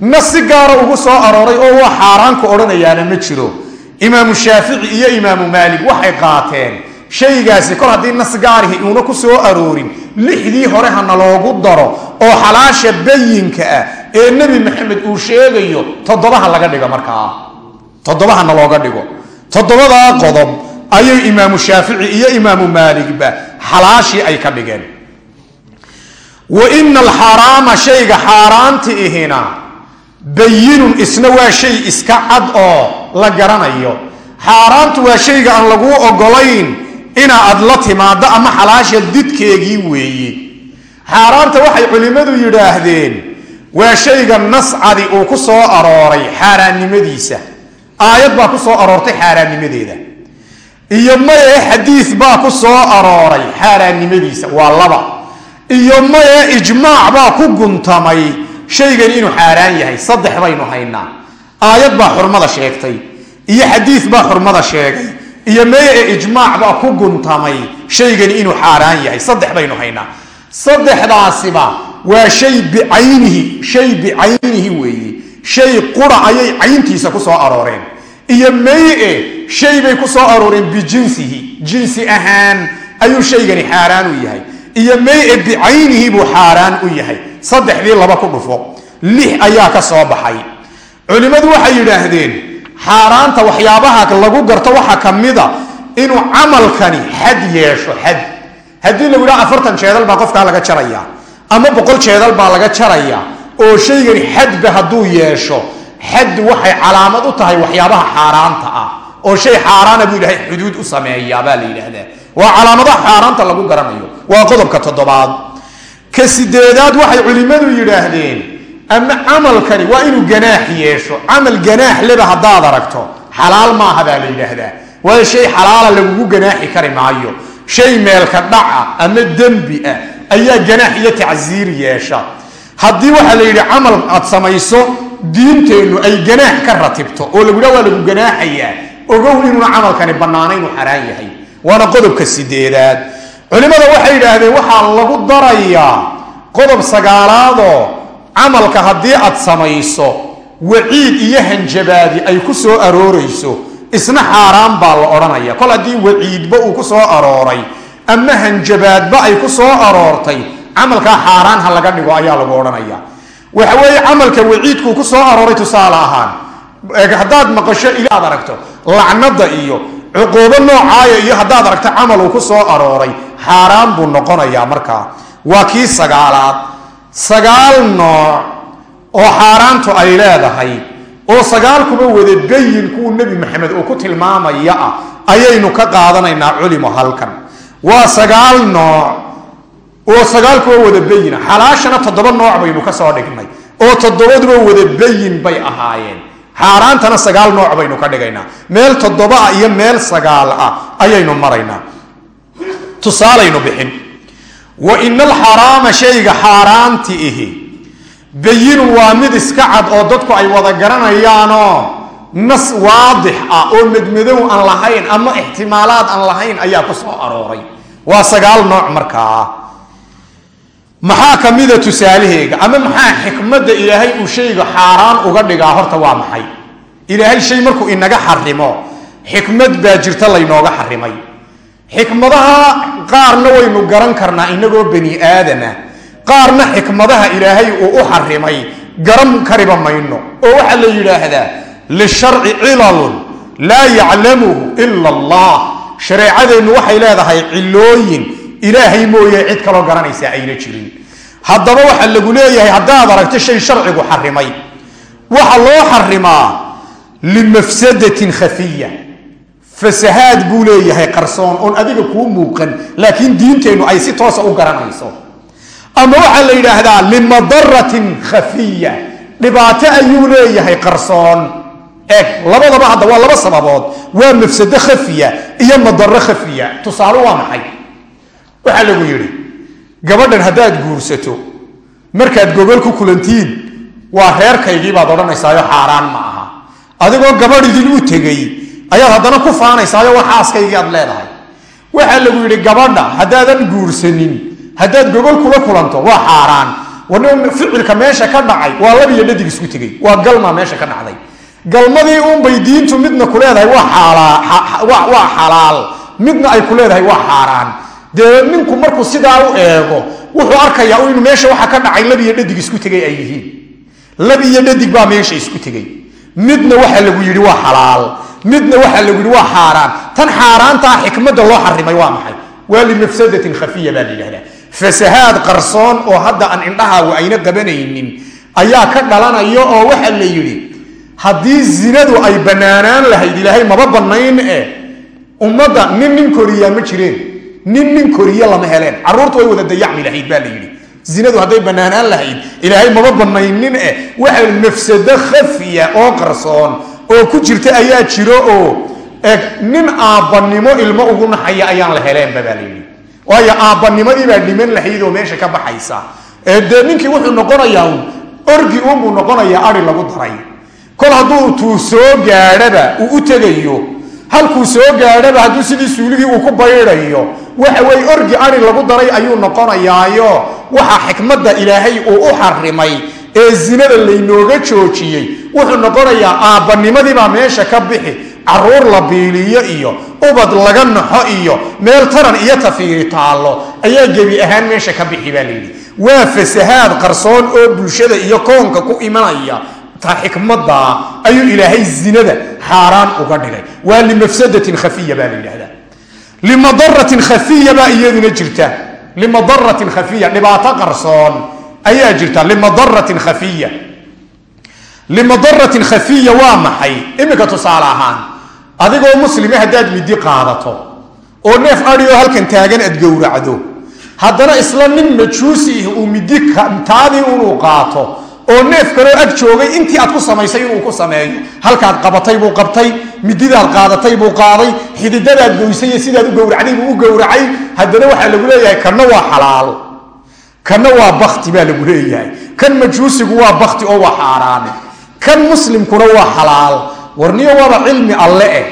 Nas si gaara ugu soo arooray oo waa xaaraanku odhanayaana ma jiro. Imaamu shaafici iyo imaamu maalik waxay qaateen shaygaasi kol haddii nas gaarihi uuna ku soo aroorin lixdii hore hana loogu daro oo xalaasha bayinka ah ee nebi maxamed uu sheegayo toddobaha laga dhigo markaa. Toddobahana looga dhigo. Toddobadaa qodob ayay imaamu shaafici iyo imaamu maaligba xalaashii ay ka dhigeen. Wa ina alxaaraama shayga xaaraanti ihina bayinun isna waa shay iska cad oo la garanayo. Xaaraantu waa shayga aan laguu ogolayn ina aad la timaado ama xalaasha didkeegii weeye xaaraanta waxay culimmadu yidhaahdeen waa shayga nascadi uu ku soo arooray xaaraannimadiisa. Aayad baa ku soo aroortay xaaraannimadeeda iyo maye xadiis baa ku soo arooray xaaraannimadiisa waa laba. Iyo maye ijmaac baa ku guntamay shaygani inuu xaaraan yahay saddex baynu haynaa. Aayad baa xurmada sheegtay iyo xadiis baa xurmada sheegay iyo meye ee ijmaac baa ku guntamay shaygani inuu xaaraan yahay saddex baynu haynaa. Saddexdaasiba waa shay bicaynihi shay bicaynihi weeye. Shay qura ayay cayntiisa ku soo arooreen. Iyo meye shay bay ku soo arooreen bijinsihi jinsi ahaan ayuu shaygani xaaraan u yahay. Iyo meye bicaynihi buu xaaraan u yahay. Saddexdii laba ku dhufo lix ayaa ka soo baxay. Culimmadu waxay yidhaahdeen xaaraanta waxyaabaha lagu garto waxaa ka mida inuu camalkani xad yeesho xad haddii lagu yidhaha afartan jeedal baa qofkaa laga jaraya ama boqol jeedal baa laga jaraya oo shaygani xadba hadduu yeesho xad waxay calaamad u tahay waxyaabaha xaaraanta ah oo shay xaaraana buu ilaahay xuduud u sameeyaa baa la yidhaahdaa. Waa calaamadaha xaaraanta lagu garanayo. Waa qodobka toddobaad. Ka sideedaad waxay culimmadu yidhaahdeen ama camalkani waa inuu ganaax yeesho. Camal ganaax leba haddaad aragto. Xalaal maaha baa la yidhaahdaa. Waayo shay xalaala lagugu ganaaxi kari maayo. Shay meelka dhaca ama dembi ah ayaa ganaax iyo tacsiir yeesha. Haddii waxaa la yidhi camal aad samayso diinteennu ay ganaax ka ratibto oo lagu yidhaha waa lagu ganaaxayaa ogow inuuna camalkani bannaanayn uu xaraan yahay. Waana qodobka sideedaad. Culimmada waxay yidhaahdeen waxaa lagu darayaa qodob sagaalaadoo camalka haddii aad samayso waciid iyo hanjabaadi ay ku soo aroorayso isna xaaraan baa la odhanaya. Kol haddii waciidba uu ku soo arooray ama hanjabaadba ay ku soo aroortay camalkaa xaaraan ha laga dhigo ayaa lagu odhanaya. Waxa weeye camalka waciidkuu ku soo arooray tusaale ahaan haddaad maqasho ilaad aragto lacnada iyo cuquubo noocaaya iyo haddaad aragto camal uu ku soo arooray xaaraan buu noqonayaa markaa waa kii sagaalaad. Sagaal nooc oo xaaraantu ay leedahay oo sagaalkuba wada bayin kuwuu nebi maxamed uu ku tilmaamaya ah ayaynu ka qaadanaynaa culimo halkan. Waa sagaal nooc oo sagaalkuba wada bayina xalaashana toddoba nooc baynu ka soo dhignay oo toddobaduba wada bayin bay ahaayeen xaaraantana sagaal nooc baynu ka dhigaynaa. Meel toddoba ah iyo meel sagaal ah ayaynu maraynaa. Tusaalaynu bixin. Wa ina alxaraama shayga xaaraanti ihi. Bayinun waa mid iska cad oo dadku ay wada garanayaanoo nas waadix ah oo medmadow aan lahayn ama ixtimaalaad aan lahayn ayaa ku soo arooray. Waa sagaal nooc markaa maxaa ka mida tusaalaheega ama maxaa xikmadda ilaahay uu shayga xaaraan uga dhigaa horta waa maxay? Ilaahay shay markuu inaga xarimo xikmad baa jirta laynooga xarimay. Xikmadaha qaarna waynu garan karnaa inagoo bani aadama. Qaarna xikmadaha ilaahay uu u xarimay garan kariba mayno. Oo waxaa la yidhaahdaa lisharci cilalun laa yaclamuhu ila allah. Shareecadeennu waxay leedahay cilooyin ilaahay mooye cid kaloo garanaysa ayna jirin. Haddaba waxaa lagu leeyahay haddaad aragto shay sharcigu xarimay waxa loo xarimaa limafsadatin khafiya. Fasahaad buu leeyahay qarsoon oon adiga kuu muuqan laakiin diinteennu ay si toosa u garanayso. Ama waxaa la yidhaahdaa limadaratin khafiya. Dhibaato ayuu leeyahay qarsoon. Eg labadaba hadda waa laba sababood. Waa mafsado khafiya iyo madaro khafiya. Tusaale waa maxay waxaa lagu yidhi gabadhan haddaad guursato markaad gogol ku kulantiin waa reerkaygii baad odhanaysaayo xaaraan ma aha. Adigoo gabadh idin u tegay ayaad haddana ku faanaysaayo war xaaskaygii aad leedahay. Waxaa lagu yidhi gabadha haddaadan guursanin haddaad gogol kula kulanto waa xaaraan. Warn ficilka meesha ka dhacay waa labiyo dhadig isku tegey. Waa galmaa meesha ka dhacday. Galmadii unbay diintu midna ku leedahay waa xalaal. Midna ay ku leedahay waa xaaraan dee ninku markuu sidaa u eego wuxuu arkayaa inu meesha waxa ka dhacay labiyo dhadig isku tegay ay yihiin. Labiyo dhadig baa meesha isku tegey midna waxa lagu yidhi waa xalaal. Midna waxa lagu yidhi waa xaaraan. Tan xaaraantaa xikmadda loo xarimay waa maxay? Waa limafsadatin khafiya baa la fasahaad qarsoon oo hadda aan indhahaagu ayna qabanaynin ayaa ka dhalanaya oo waxa la yidhi haddii zinadu ay banaanaan lahayd ilaahay maba banayn e ummadda nin nin koriyaa ma jireen nin nin koriya lama heleen. Carruurtu way wada dayacmi lahayd baa la yidhi. Zinadu hadday banaanaan lahayd ilaahay maba banaynin eh. Waxa mafsado khafiya oo qarsoon oo ku jirta ayaa jiro oo eg nin aabbanimo ilmo ugu naxaya ayaan la heleenba baa la yidhi. Waayo aabbanimadii baa dhiman lahayd oo meesha ka baxaysa. Ee dee ninkii wuxuu noqonayaa orgi unbuu noqonayaa ari lagu daray. Kol hadduu tuu soo gaadhaba uu u tegayo halkuu soo gaadhaba hadduu sidii suuligii uu ku baydhayo. Waxa weye orgi ari lagu daray ayuu noqonayaayo. Waxa xikmadda ilaahay uu u xarimay ee zinada laynooga joojiyey. Wuxuu noqonayaa aabbanimadibaa meesha ka bixi. Caruur la biiliyo iyo ubad laga naxo iyo meel taran iyo tafiiri taallo. Ayaa gebi ahaan meesha ka bixi baa layidhi waa fasahaad qarsoon oo bulshada iyo koonka ku imanaya ta xikmadda ayuu ilaahay zinada xaaraan uga dhigay. Waa limafsadatin khafiya baa la yidhahdaa limadaratin khafiya baa iyaduna jirta. Limadaratin khafiya dhibaato qarsoon ayaa jirta. Limadaratin khafiya. Limadaratin khafiya waa maxay? Iminka tusaale ahaan adigoo muslime haddaad midi qaadato oo neef adi oo halkan taagan aad gowracdo haddana isla nin majuusi ih uu midi taadii inuu qaato oo neef kaloo ag joogay intii aad ku samaysay inuu ku sameeyo. Halkaad qabatay buu qabtay mididaad qaadatay buu qaaday xididadaad goysay iyo sidaad u gowracday buu u gowracay. Haddana waxaa lagu leeyahay kanna waa xalaal. Kanna waa bakti baa lagu leeyahay. Kan majuusigu waa bakti oo waa xaaraane kan muslimkuna waa xalaal. Warniyo waaba cilmi alle eh.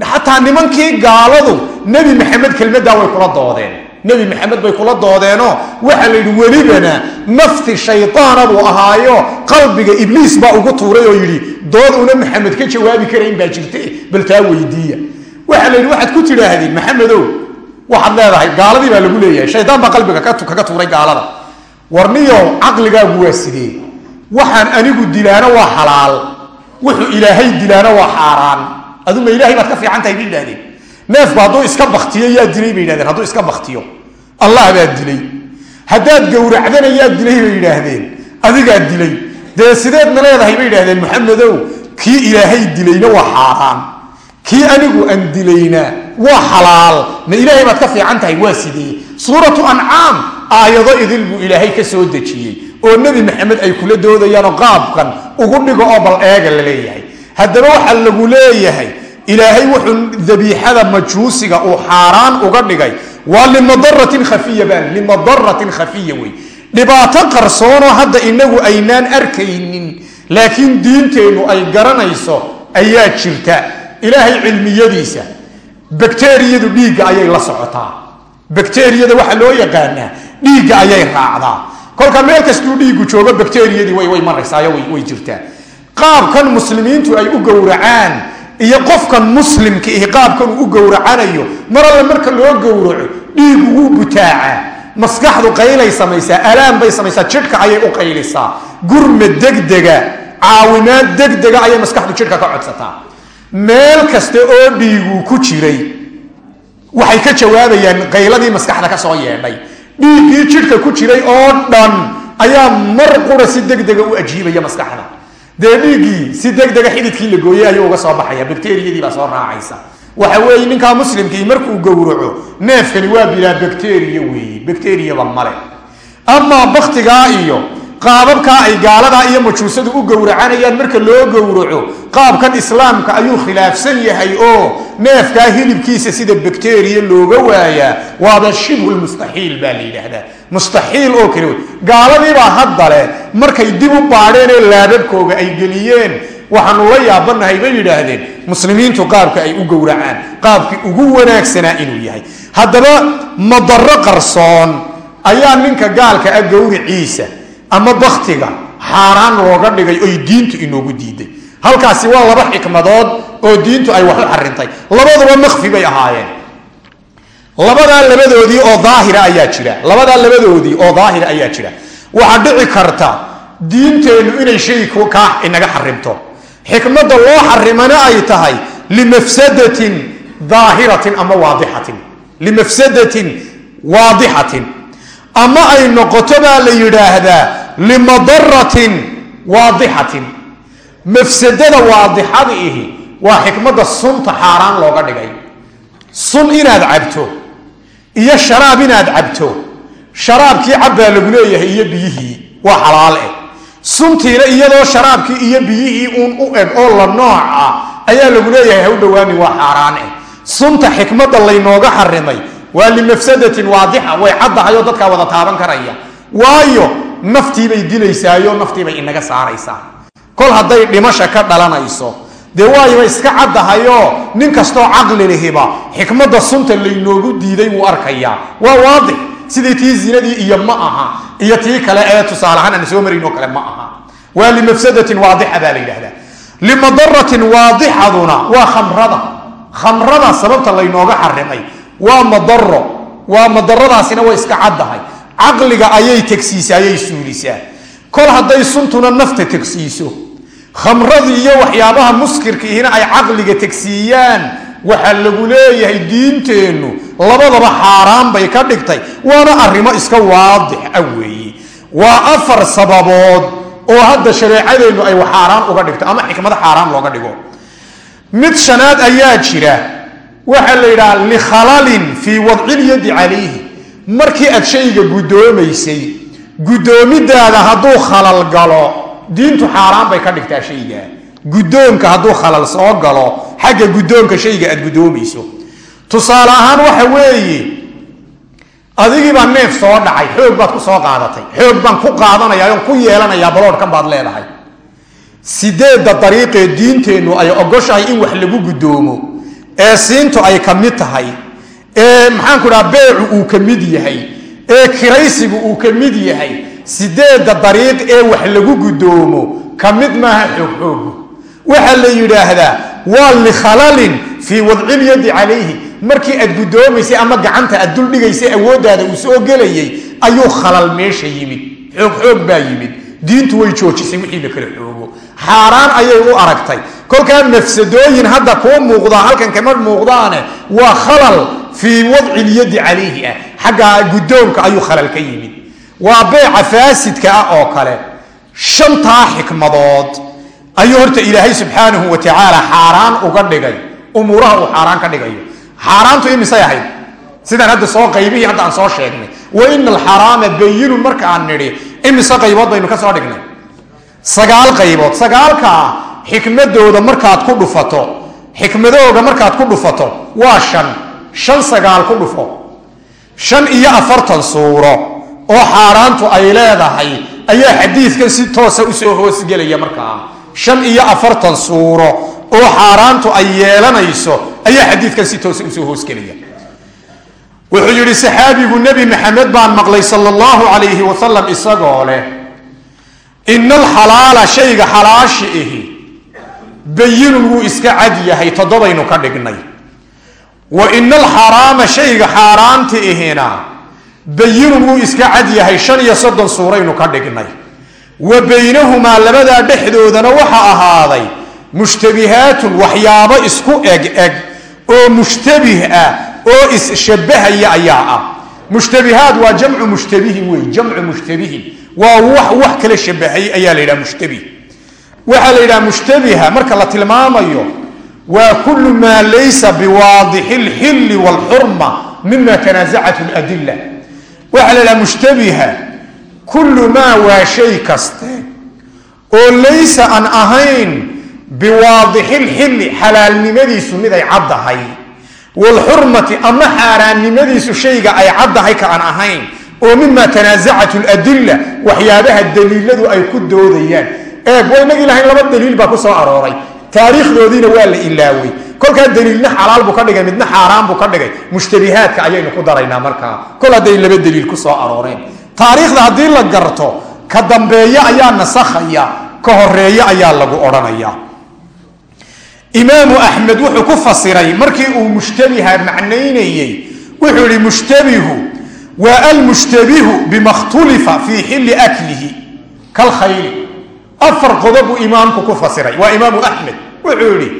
Xataa nimankii gaaladu nebi maxamed kelmaddaa way kula doodeen nebi maxamed bay kula doodeenoo waxaa la yidhi welibana nafti shaydaana buu ahaayo qalbiga ibliis baa ugu tuuray oo yidhi dood una maxamed ka jawaabi karayn baa jirte bal taa weydiiya. Waxaa la yidhi waxaad ku tidhaahdeen maxamedow waxaad leedahay gaaladii baa lagu leeyahay shaydaan baa qalbiga kaga tuuray gaalada. Warniyo caqligaagu waa sidee? Waxaan anigu dilaana waa xalaal wuxuu ilaahay dilaana waa xaaraan. Aduma ilahay baad ka fiican tahay bay yidhahdeen neefku hadduu iska baktiyo yaa dilay bay yidhahdeen. Hadduu iska baktiyo allah baa dilay. Haddaad gowracdana yaa dilay bay yidhaahdeen. Adigaa dilay. Dee sideedna leedahay bay yidhahdeen maxamedow kii ilaahay dilayna waa xaaraan. Kii anigu aan dilayna waa xalaal. Ma ilaahay baad ka fiican tahay? Waa sidee? Suuratu ancaam aayado idil buu ilaahay ka soo dejiyey oo nebi maxamed ay kula doodayaanoo qaabkan ugu dhigo oo bal eega la leeyahay haddaba waxaa lagu leeyahay ilaahay wuxuu dabiixada majuusiga uu xaaraan uga dhigay. Waa limadaratin khafiya baan limadaratin khafiya wey. Dhibaato qarsoonoo hadda inagu aynaan arkaynin laakiin diinteennu ay garanayso ayaa jirta. Ilaahay cilmiyadiisa bakteriyadu dhiigga ayay la socotaa. Bakteriyada waxaa loo yaqaanaa dhiigga ayay raacdaa. Kolka meel kastuu dhiiggu joogo bakteriyadii way maraysaayo way jirtaa. Qaabkan muslimiintu ay u gowracaan iyo qofkan muslimka ihi qaabkan u gowracanayo mar alle marka loo gowraco dhiigu wuu butaacaa maskaxdu qaylay samaysaa alaan bay samaysaa jidhka ayay u qaylisaa. Gurma degdega caawimaad degdega ayay maskaxdu jidhka ka codsataa. Meel kasta oo dhiiguu ku jiray waxay ka jawaabayaan qayladii maskaxda ka soo yeedhay. Dhiiggii jidhka ku jiray oo dhan ayaa mar qura si degdega u ajiibaya maskaxda dee dhiiggii si degdega xididkii la gooyey ayuu uga soo baxaya. Bakteriyadii baa soo raacaysa. Waxa weeye ninkaa muslimkii markuu gowraco neefkani waa bilaa bakteriya weeye bakteriyaba male amaa baktigaa iyo qaababkaa ay gaaladaa iyo majuusadu u gowracanayaan marka loo gowraco qaabkan islaamka ayuu khilaafsan yahay oo neefkaa hilibkiisa sida bakteriya looga waayaa waaba shibhulmustaxiil baa la yidhaahdaa mustaxiil oo kale wey gaaladiibaa haddale markay dib u baadheen ee laababkooga ay geliyeen waxaanu la yaabanahay bay yidhaahdeen muslimiintu qaabka ay u gowracaan qaabkii ugu wanaagsanaa inuu yahay. Haddaba madaro qarsoon ayaa ninka gaalka ah gowriciisa ama baktiga xaaraan looga dhigay oy diintu inoogu diiday. Halkaasi waa laba xikmadood oo diintu ay wax u xarintay labaduba makfi bay ahaayeen labadaa labadoodii oo daahira ayaa jira. Labadaa labadoodii oo daahira ayaa jira. Waxaa dhici karta diinteennu inay shay kaa inaga xarimto. Xikmadda loo xarimana ay tahay limafsadatin daahiratin ama waadixatin limafsadatin waadixatin ama ay noqoto baa la yidhaahdaa limadaratin waadixatin mafsadada waadixada ihi waa xikmadda sunta xaaraan looga dhigay. Sun inaad cabto iyo sharaab inaad cabto. Sharaabkii cabbaa lagu leeyahay iyo biyihii. Waa xalaal eh. Suntiina iyadoo sharaabkii iyo biyihii uun u eg oo la nooc ah ayaa lagu leeyahay haw dhowaanin waa xaaraan eh. Sunta xikmadda laynooga xarimay waa limafsadatin waadixa way caddahay oo dadkaa wada taaban karaya. Waayo naftiibay dilaysaayo naftiibay inaga saaraysaa. Kol hadday dhimasha ka dhalanayso dee waayba iska caddahayoo nin kastoo caqli lihiba xikmadda sunta laynoogu diiday wuu arkayaa waa waadix. Sidii tii zinadii iyo ma aha iyo tii kale ee tusaaleahaan aan soo marayn oo kale ma aha. Waa limafsadatin waadixa baa la yidhahdaa. Limadaratin waadixaduna waa khamrada. Khamrada sababta laynooga xarimay waa madaro waa madaradaasina way iska caddahay. Caqliga ayay tegsiisa ayay suulisaa. Kol hadday suntuna nafta tegsiiso khamradii iyo waxyaabaha muskirkiihina ay caqliga tegsiiyaan. Waxaa lagu leeyahay diinteennu labadaba xaaraan bay ka dhigtay. Waana arrimo iska waadix ah weeye waa afar sababood oo hadda shareecadeennu ay xaaraan uga dhigto ama xikmado xaaraan looga dhigo. Mid shanaad ayaa jira. Waxaa la yidhaha likhalalin fii wadcilyadi calayhi. Markii aad shayga guddoomaysay guddoomidaada hadduu khalal galo diintu xaaraan bay ka dhigtaa shayga. Guddoonka hadduu khalal soo galo xagga guddoonka shayga aad guddoomayso tusaale ahaan waxa weeye adigii baa neef soo dhacay xoog baad ku soo qaadatay. Xoog baan ku qaadanaya oon ku yeelanayaa baloodhkan baad leedahay. Sideedda dariiqee diinteennu ay ogoshahay in wax lagu guddoomo ee siintu ay ka mid tahay ee maxaanku dhaha beecu uu ka mid yahay ee kiraysigu uu ka mid yahay sideedda dariiq ee wax lagu guddoomo ka mid maaha xoogxoogu waxaa la yidhaahdaa waa likhalalin fii wadcilyadi calayhi. Markii aad guddoomaysay ama gacanta aad duldhigaysay awooddaada uu soo gelayay ayuu khalal meesha yimid. Xoog xoog baa yimid. Diintu way joojisay wixii la kala xoogo. Xaaraan ayay u aragtay. Kolkaa mafsadooyin hadda kuu muuqdaa halkan kama muuqdaane waa khalal fii wadci lyadi calayhi ah. Xagga guddoonka ayuu khalal ka yimid waa beeca faasidka ah oo kale. Shantaa xikmadood ayuu horta ilaahay subxaanahu wa tacaala xaaraan uga dhigay. Umuuraha uu xaaraan ka dhigayo. Xaaraantu imisay ahayd? Sidaan hadda soo qaybihii hadda aan soo sheegnay. Wa ina alxaraama bayinun marka aan nidhi imise qaybood baynu ka soo dhignay? Sagaal qaybood. Sagaalkaa xikmadooda markaad ku dhufato xikmadooga markaad ku dhufato waa shan. Shan sagaal ku dhufo. Shan iyo afartan suuro oo xaaraantu ay leedahay ayaa xadiidkan si toosa u soo hoosgelaya markaa. Shan iyo afartan suuro oo xaaraantu ay yeelanayso ayaa xadiidkan si toosa u soo hoosgelaya. Wuxuu yidhi saxaabigu nebi maxamed baan maqlay sala allahu calayhi wasalam isagoo leh ina alxalaala shayga xalaashi ihi bayinun wuu iska cad yahay toddobaynu ka dhignay. Wa ina alxaraama shayga xaaraanti ihina bayinun wuu iska cad yahay shan iyo soddon suuraynu ka dhignay. Wa baynahumaa labadaa dhexdoodana waxa ahaaday mushtabihaatun waxyaabo isku eg eg oo mushtabih ah oo isshabahaya ayaa ah. Mushtabihaat waa jamcu mushtabihin wey jamcu mushtabihin. Waa wax wax kala shabahay ayaa la yidhaha mushtabih. Waxaa la yidhaha mushtabiha marka la tilmaamayo waa kullu maa laysa biwaadixi lxilli waalxurma mima tanaasacat ladila waxaa la yidhaha mushtabiha kullu maa waa shay kaste oo laysa aan ahayn biwaadixi lxilli xalaalnimadiisu mid ay caddahay waalxurmati ama xaaraannimadiisu shayga ay caddahay ka aan ahayn oo mima tanaasacat ladilla waxyaabaha daliiladu ay ku doodayaan. Eeg waynagii lahayn laba daliil baa ku soo arooray taariikhdoodiina waa la ilaaway. Kolkaa daliilna xalaal buu ka dhigay midna xaaraan buu ka dhigay. Mushtabihaadka ayaynu ku daraynaa markaa. Kol hadday laba daliil ku soo arooreen. Taariikhda haddii la garto ka dambeeya ayaa nasakhaya ka horreeya ayaa lagu odhanaya. Imaamu axmed wuxuu ku fasiray markii uu mushtabiha macnaynayey wuxuu yihi mushtabihu waa almushtabihu bima khtulifa fii xilli aklihi kalkhayli afar qodob buu imaamku ku fasiray. Waa imaamu axmed. Wuxuu yihi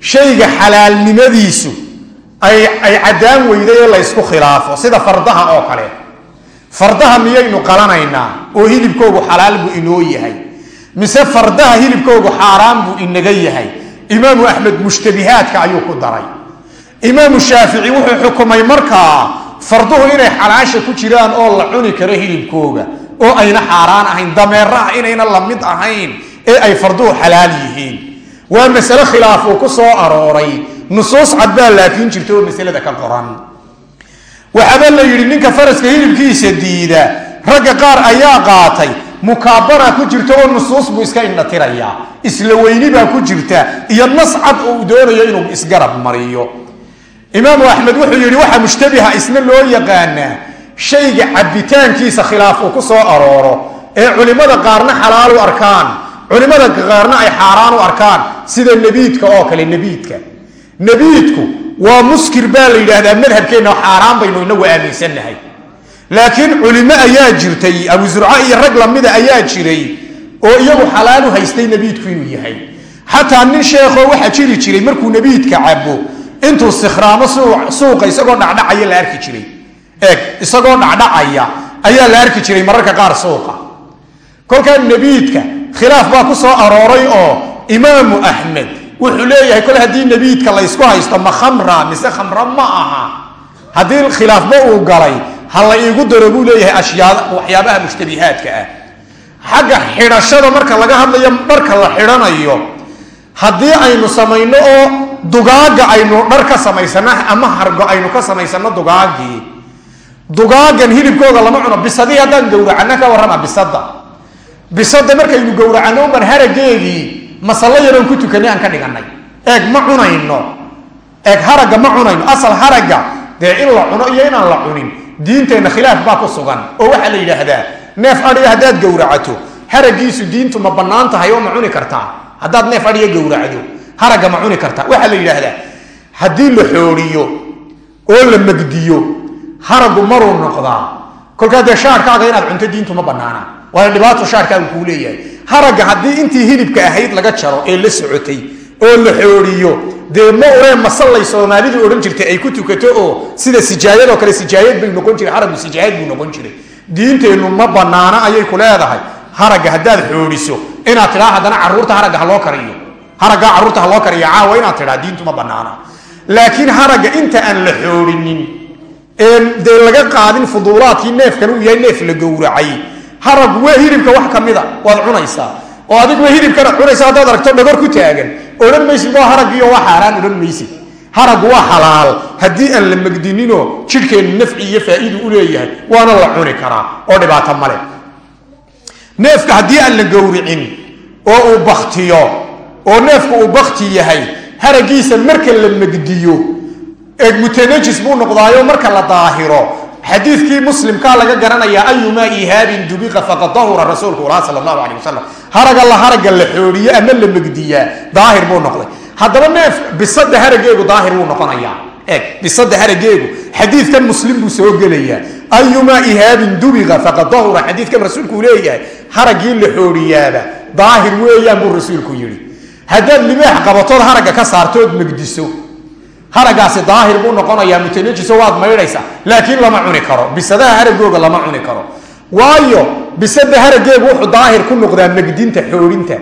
shayga xalaalnimadiisu ay caddaan weyday ee laysku khilaafo sida fardaha oo kale. Fardaha miyaynu qalanaynaa? Oo hilibkoogu xalaal buu inoo yahay. Mise fardaha hilibkoogu xaaraan buu inaga yahay? Imaamu axmed mushtabihaadka ayuu ku daray. Imaamu shaafici wuxuu xukumay markaa farduhu inay xalaasha ku jiraan oo la cuni karo hilibkooga oo ayna xaaraan ahayn dameeraha inayna la mid ahayn ee ay farduhu xalaal yihiin. Waa masale khilaaf uu ku soo arooray. Nusuus cad baa laakiin jirta oo masalada ka qoran. Waxaaba la yidhi ninka faraska hilibkiisa diida ragga qaar ayaa qaatay. Mukaabara ku jirta oo nusuus buu iska indhatirayaa isla weyni baa ku jirta iyo nas cad oo uu doonayo inuu isgarab mariyo. Imaamu axmed wuxuu yidhi waxaa mushtabiha isna loo yaqaanaa shayga cabitaankiisa khilaaf uu ku soo arooro ee culimmada qaarna xalaal u arkaan culimmada qaarna ay xaaraan u arkaan sida nebiidka oo kale nebiidka nebiidku waa muskir baa la yidhaahdaa madhabkeenna xaaraan baynu inagu aaminsannahay laakiin culimo ayaa jirtay abu zurca iyo rag lamida ayaa jiray oo iyagu xalaal u haystay nebiidku inuu yahay. Xataa nin sheekho waxaa jiri jiray markuu nebiidka cabo intuu sikhraamo suuqa isagoo dhacdhacaya la arki jiray eeg isagoo dhacdhacaya ayaa la arki jiray mararka qaar suuqa. Kolkaa nebiidka khilaaf baa ku soo arooray oo imaamu axmed wuxuu leeyahay kole haddii nebiidka laysku haysto ma khamra mise khamra ma aha. Haddii khilaafba uu galay ha la iigu daro buu leeyahay waxyaabaha mushtabihaadka ah. Xagga xidhashada marka laga hadlayo dharka la xidhanayo haddii aynu samayno oo dugaaga aynu dhar ka samaysano ama hargo aynu ka samaysano dugaagii dugaagan hilibkooga lama cuno. Bisadii haddaan gowracano ka warrama bisada. Bisada markaynu gowracano uban harageegii masallo yaroon ku tukanay aan ka dhiganay eeg ma cunayno. Eeg haragga ma cunayno. Asal haragga dee in la cuno iyo inaan la cunin diinteenna khilaaf baa ku sugan. Oo waxaa la yidhaahdaa neef adhiga haddaad gowracato haragiisu diintu ma bannaan tahay oo ma cuni kartaa. Haddaad neef adhiga gowracdo haragga ma cuni kartaa. Waxaa la yidhaahdaa haddii la xooriyo oo la megdiyo haragu maruu noqdaa. Kolkaa dee shaarkaaga inaad cunto diintu ma banaana waayo dhibaato shaarkaagu kuu leeyahay. Haragga haddii intii hilibka ahayd laga jaro ee la socotay oo la xooriyo dee ma oree masallay soomaalidu odhan jirtay ay ku tukato oo sida sijaayadoo kale sijaayad bay noqon jiray haragu sijaayad buu noqon jiray. Diinteennu ma banaana ayay ku leedahay. Haragga haddaad xooriso inaad tidhaa haddana carruurta haragga ha loo kariyo. Haraggaa carruurta ha loo kariyo caawa inaad tidhaa diintu ma banaana laakiin haragga inta aan la xoorinin dee laga qaadin fuduulaadkii neefkan uu yahay neef la gowracay. Harag waa hilibka wax kamida waad cunaysaa. Oo adigba hilibkana cunaysa haddaad aragto dhagor ku taagan. Odhan maysid waa haragiyo waa xaaraan odhan maysid. Harag waa xalaal. Haddii aan la megdininoo jidhkeennu nafci iyo faa'iidu u leeyahay waana la cuni karaa. Oo dhibaato male neefka haddii aan la gowricin oo uu baktiyo oo neefku uu bakti yahay haragiisa marka la megdiyo mutanajis buu noqdaayo marka la daahiro. Xadiidkii muslimkaa laga garanayaa ayumaa ihaabin dubiqa faqad dahura rasuulku ulaha sal allahu alay haraga la haraga la xooriyo ama la megdiyaa daahir buu noqday. Haddaba neef bisada harageegu daahir buu noqonayaa. Eeg bisada harageegu. Xadiidkan muslim buu soo gelayaa. Ayumaa ihaabin dubiqa faqad dahura. Xadiidkan rasuulku uu leeyahay haragii la xooriyaaba. Daahir weeyaan buu rasuulku yidhi. Haddaad libaax qabatood haragga ka saartood megdiso haragaasi daahir buu noqonayaa mutanajiso waad maydhaysa laakiin lama cuni karo. Bisadaha haragooga lama cuni karo. Waayo bisada harageegu wuxuu daahir ku noqdaa megdinta xoorinta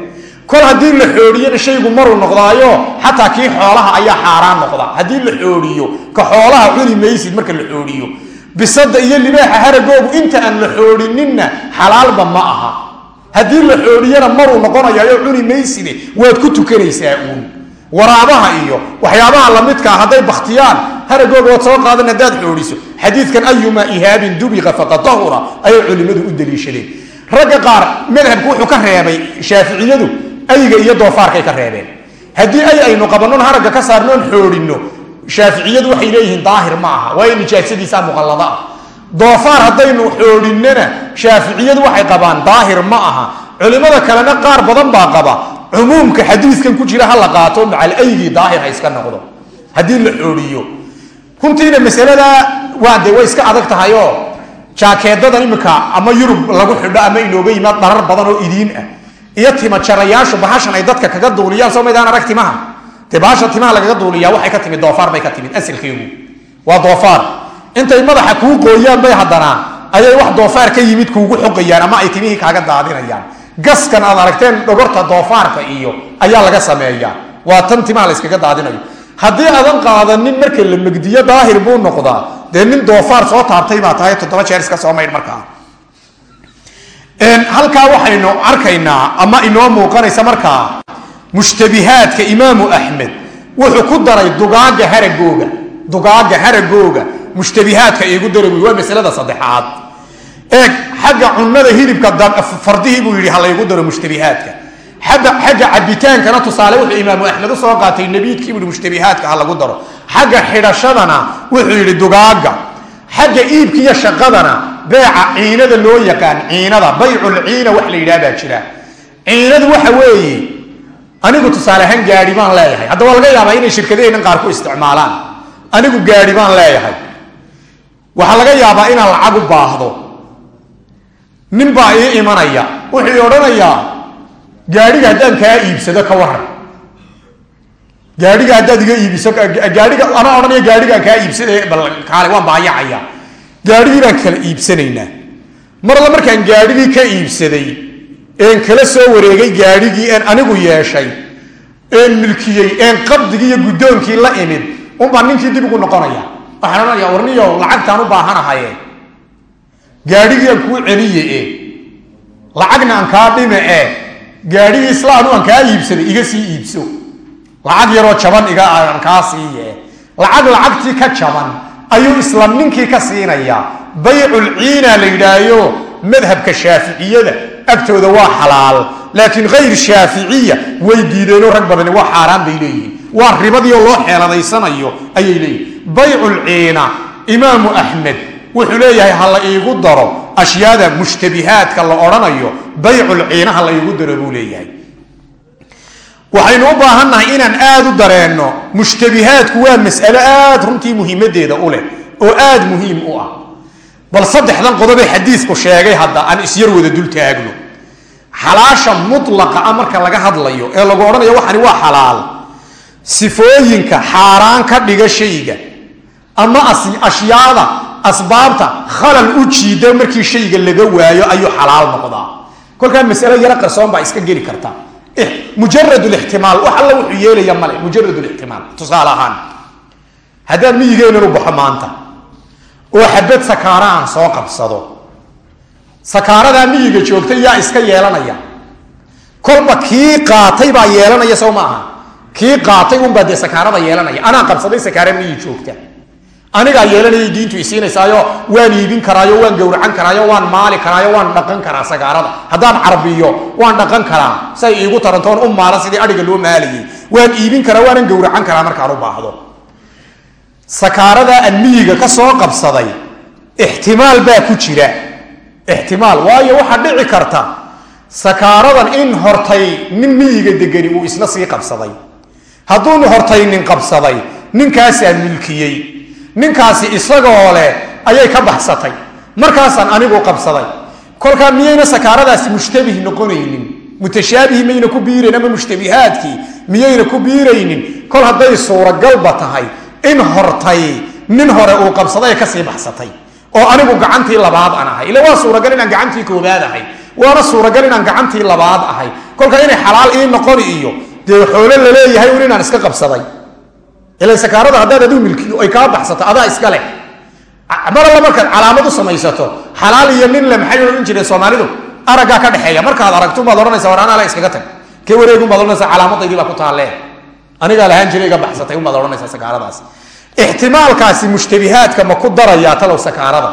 kol haddii la xooriyana shaygu maruu noqdaayo xataa kii xoolaha ayaa xaaraan noqda. Haddii la xooriyo ka xoolaha cuni maysid marka la xooriyo bisada iyo libaaxa haragoogu inta aan la xoorininna xalaalba ma aha. Haddii la xooriyana maruu noqonayayo cuni mayside waad ku tukanaysaa uun waraabaha iyo waxyaabaha lamidkaa hadday baktiyaan haragooga waad soo qaadan haddaad xooriso xadiidkan ayumaa ihaabin dubiqa faqad dahura ayay culimmadu u daliishadeen ragga qaar madhabku wuxuu ka reebay shaaficiyadu ayga iyo doofaarkay ka reebeen. Haddii ay aynu qabannon haragga ka saarnoon xoorino shaaficiyadu waxay leeyihiin daahir ma aha waayo nijaasadiisaa muqallada ah. Doofaar haddaynu xoorinnana shaaficiyadu waxay qabaan daahir ma aha. Culimmada kalena qaar badan baa qaba cumuumka xadiidkan ku jira ha la qaato macal aygii daahir ha iska noqdo. Haddii la xooriyo runtiina masaladaa waa de way iska adag tahayoo jaakeedadan imika ama yurub lagu xidho ama inooga yimaad dharar badan oo idiin ah. Iyo tima jarayaashu bahashan ay dadka kaga duuliyaan soo maydaan arag timaha. Dee timaha lagaga duuliyaa waxay ka timid doofaar bay ka timid asalkeegu waa doofaar. Intay madaxa kuu qooyaan bay haddanaa ayay wax doofaar ka yimid kuugu xogayaan ama ay timihii kaaga daadinayaan gaskan aad aragteen dhogorta doofaarka iyo ayaa laga sameeyaa. Waa tan timaha la yskaga daadinayo. Haddii aadan qaadanin marka la megdiyo daahir buu noqdaa. Dee nin doofaar soo taabtay baa tahay toddoba jeer iska soo maydh markaa. Halkaa waxaynu arkaynaa ama inoo muuqanaysa markaa mushtabihaadka imaamu axmed. Wuxuu ku daray dugaaga haragooga. Dugaaga haragooga. Mushtabihaadka iigu dara waa masalada saddexaad eeg xagga cunada hilibka fardihii buu yidhi ha laygu daro mushtabihaadka. Xagga cabitaankana tusaale wuxuu imaamu axmed u soo qaatay nabiidkii bui mushtabihaadka ha lagu daro. Xagga xidhashadana wuxuu yidhi dugaaga. Xagga iibka iyo shaqadana beeca ciinada loo yaqaan ciinada bayculciina wax la yidhaha baa jira. Ciinadu waxa weeye anigu tusaale ahaan gaadhi baan leeyahay. Haddaba laga yaabaa inay shirkadaheennan qaar ku isticmaalaan. Anigu gaadhi baan leeyahay. Waxaa laga yaabaa inaan lacag u baahdo nin baa ii imanaya wuxuu odhanayaa gaadhiga haddaan kaa iibsado ka waran gaadhiga haddaad iga iibiso gaadhiga anaa odhanaya gaadhigaan kaa iibsada bal waan baayacaya. Gaadhigii baan kala iibsanaynaa. Mar alla markaan gaadhigii ka iibsaday een kala soo wareegay gaadhigii een anigu yeeshay een milkiyey een qabdigii iyo guddoonkii la imid unbaa ninkii dib ugu noqonaya. Waxaan odhanaya warniyow lacagtaan u baahanahaye gaadhigii aan kuu celiye e lacagna aan kaa dhime e gaadhigii islaanu aan kaa iibsaday iga sii iibso. Lacag yaroo jaban iga aan kaa siiye lacag lacagtii ka jaban ayuu islam ninkii ka siinayaa. Bayculciina la yidhaayo madhabka shaaficiyada agtooda waa xalaal. Laakiin hayr shaaficiya way diideenoo rag badani waa xaaraan bay leeyihiin. Waa ribadiioo loo xeeladaysanayo ayay leeyihiin bayculciina imaamu axmed wuxuu leeyahay ha la iigu daro ashyaada mushtabihaadka la odhanayo bayculciina ha la iigu daro buu leeyahay. Waxaynu u baahannahay inaan aada u dareenno mushtabihaadku waa mas'alo aada runtii muhiimadeeda u leh oo aada muhiim u ah. Bal saddexdan qodobee xadiisku sheegay hadda aan isyar wada dul taagno. Xalaasha mutlaqa a marka laga hadlayo ee lagu odhanayo waxani waa xalaal. Sifooyinka xaaraan ka dhiga shayga ama ashyaada asbaabta khalal u jiida markii shayga laga waayo ayuu xalaal noqdaa. Kolkaa masalo yaro qarsoon baa iska geli karta. Mujarad lixtimaal wax alla wuxuu yeelaya male mujarad lixtimaal tusaale ahaan. Haddaan miyigeenan u baxo maanta oo xabad sakaara aan soo qabsado sakaaradaa miyiga joogta yaa iska yeelanaya. Kolba kii qaatay baa yeelanaya soo ma aha kii qaatay unbaa dee sakaarada yeelanaya. Anaa qabsaday sakaara miyi joogta anigaa yeelanayay diintu isiinaysaayo waan iibin karaayo waan gowracan karaayo waan maali karaayo waan dhaqan karaa sagaarada haddaan carbiyo waan dhaqan karaa. Say iigu tarantoon u maala sidii adhiga loo maalayay waan iibin karaa waanan gowracan karaa markaan u baahdo. Sakaaradaa aan miyiga ka soo qabsaday ixtimaal baa ku jira. Ixtimaal waayo waxaa dhici karta. Sakaaradan in hortay nin miyiga degani uu isna sii qabsaday. Hadduunu hortay nin qabsaday ninkaasaa milkiyey ninkaasi isagoo leh ayay ka baxsatay. Markaasaan anigu qabsaday. Kolkaa miyayna sakaaradaasi mushtabih noqonaynin? Mutashaabih mayna ku biirayn ama mushtabihaadkii miyayna ku biiraynin? Kol hadday suuragalba tahay. In hortay nin hore uu qabsaday ka sii baxsatay. Oo anigu gacantii labaad aan ahay. Ila waa suuragal inaan gacantii koobaad ahay. Waana suuragal inaan gacantii labaad ahay. Kolkaa inay xalaal ii noqoni iyo dee xoole la leeyahay un inaan iska qabsaday ila sakaarada haddaad aduu milkiyo ay kaa baxsato adaa iska leh. Mar alla markaad calaamad u samaysato xalaal iyo nin le maxay odhan jireen soomaalidu? Araggaa ka dhexeeya markaad aragto baad odhanaysa war anaa le iskaga tag. Kee wareegun baad odhanaysa calaamadaydii baa ku taalee anigaa lahaan jiray iga baxsatay unbaad odhanaysaa sakaaradaas. Ixtimaalkaasi mushtabihaadka ma ku darayaa talow sakaarada.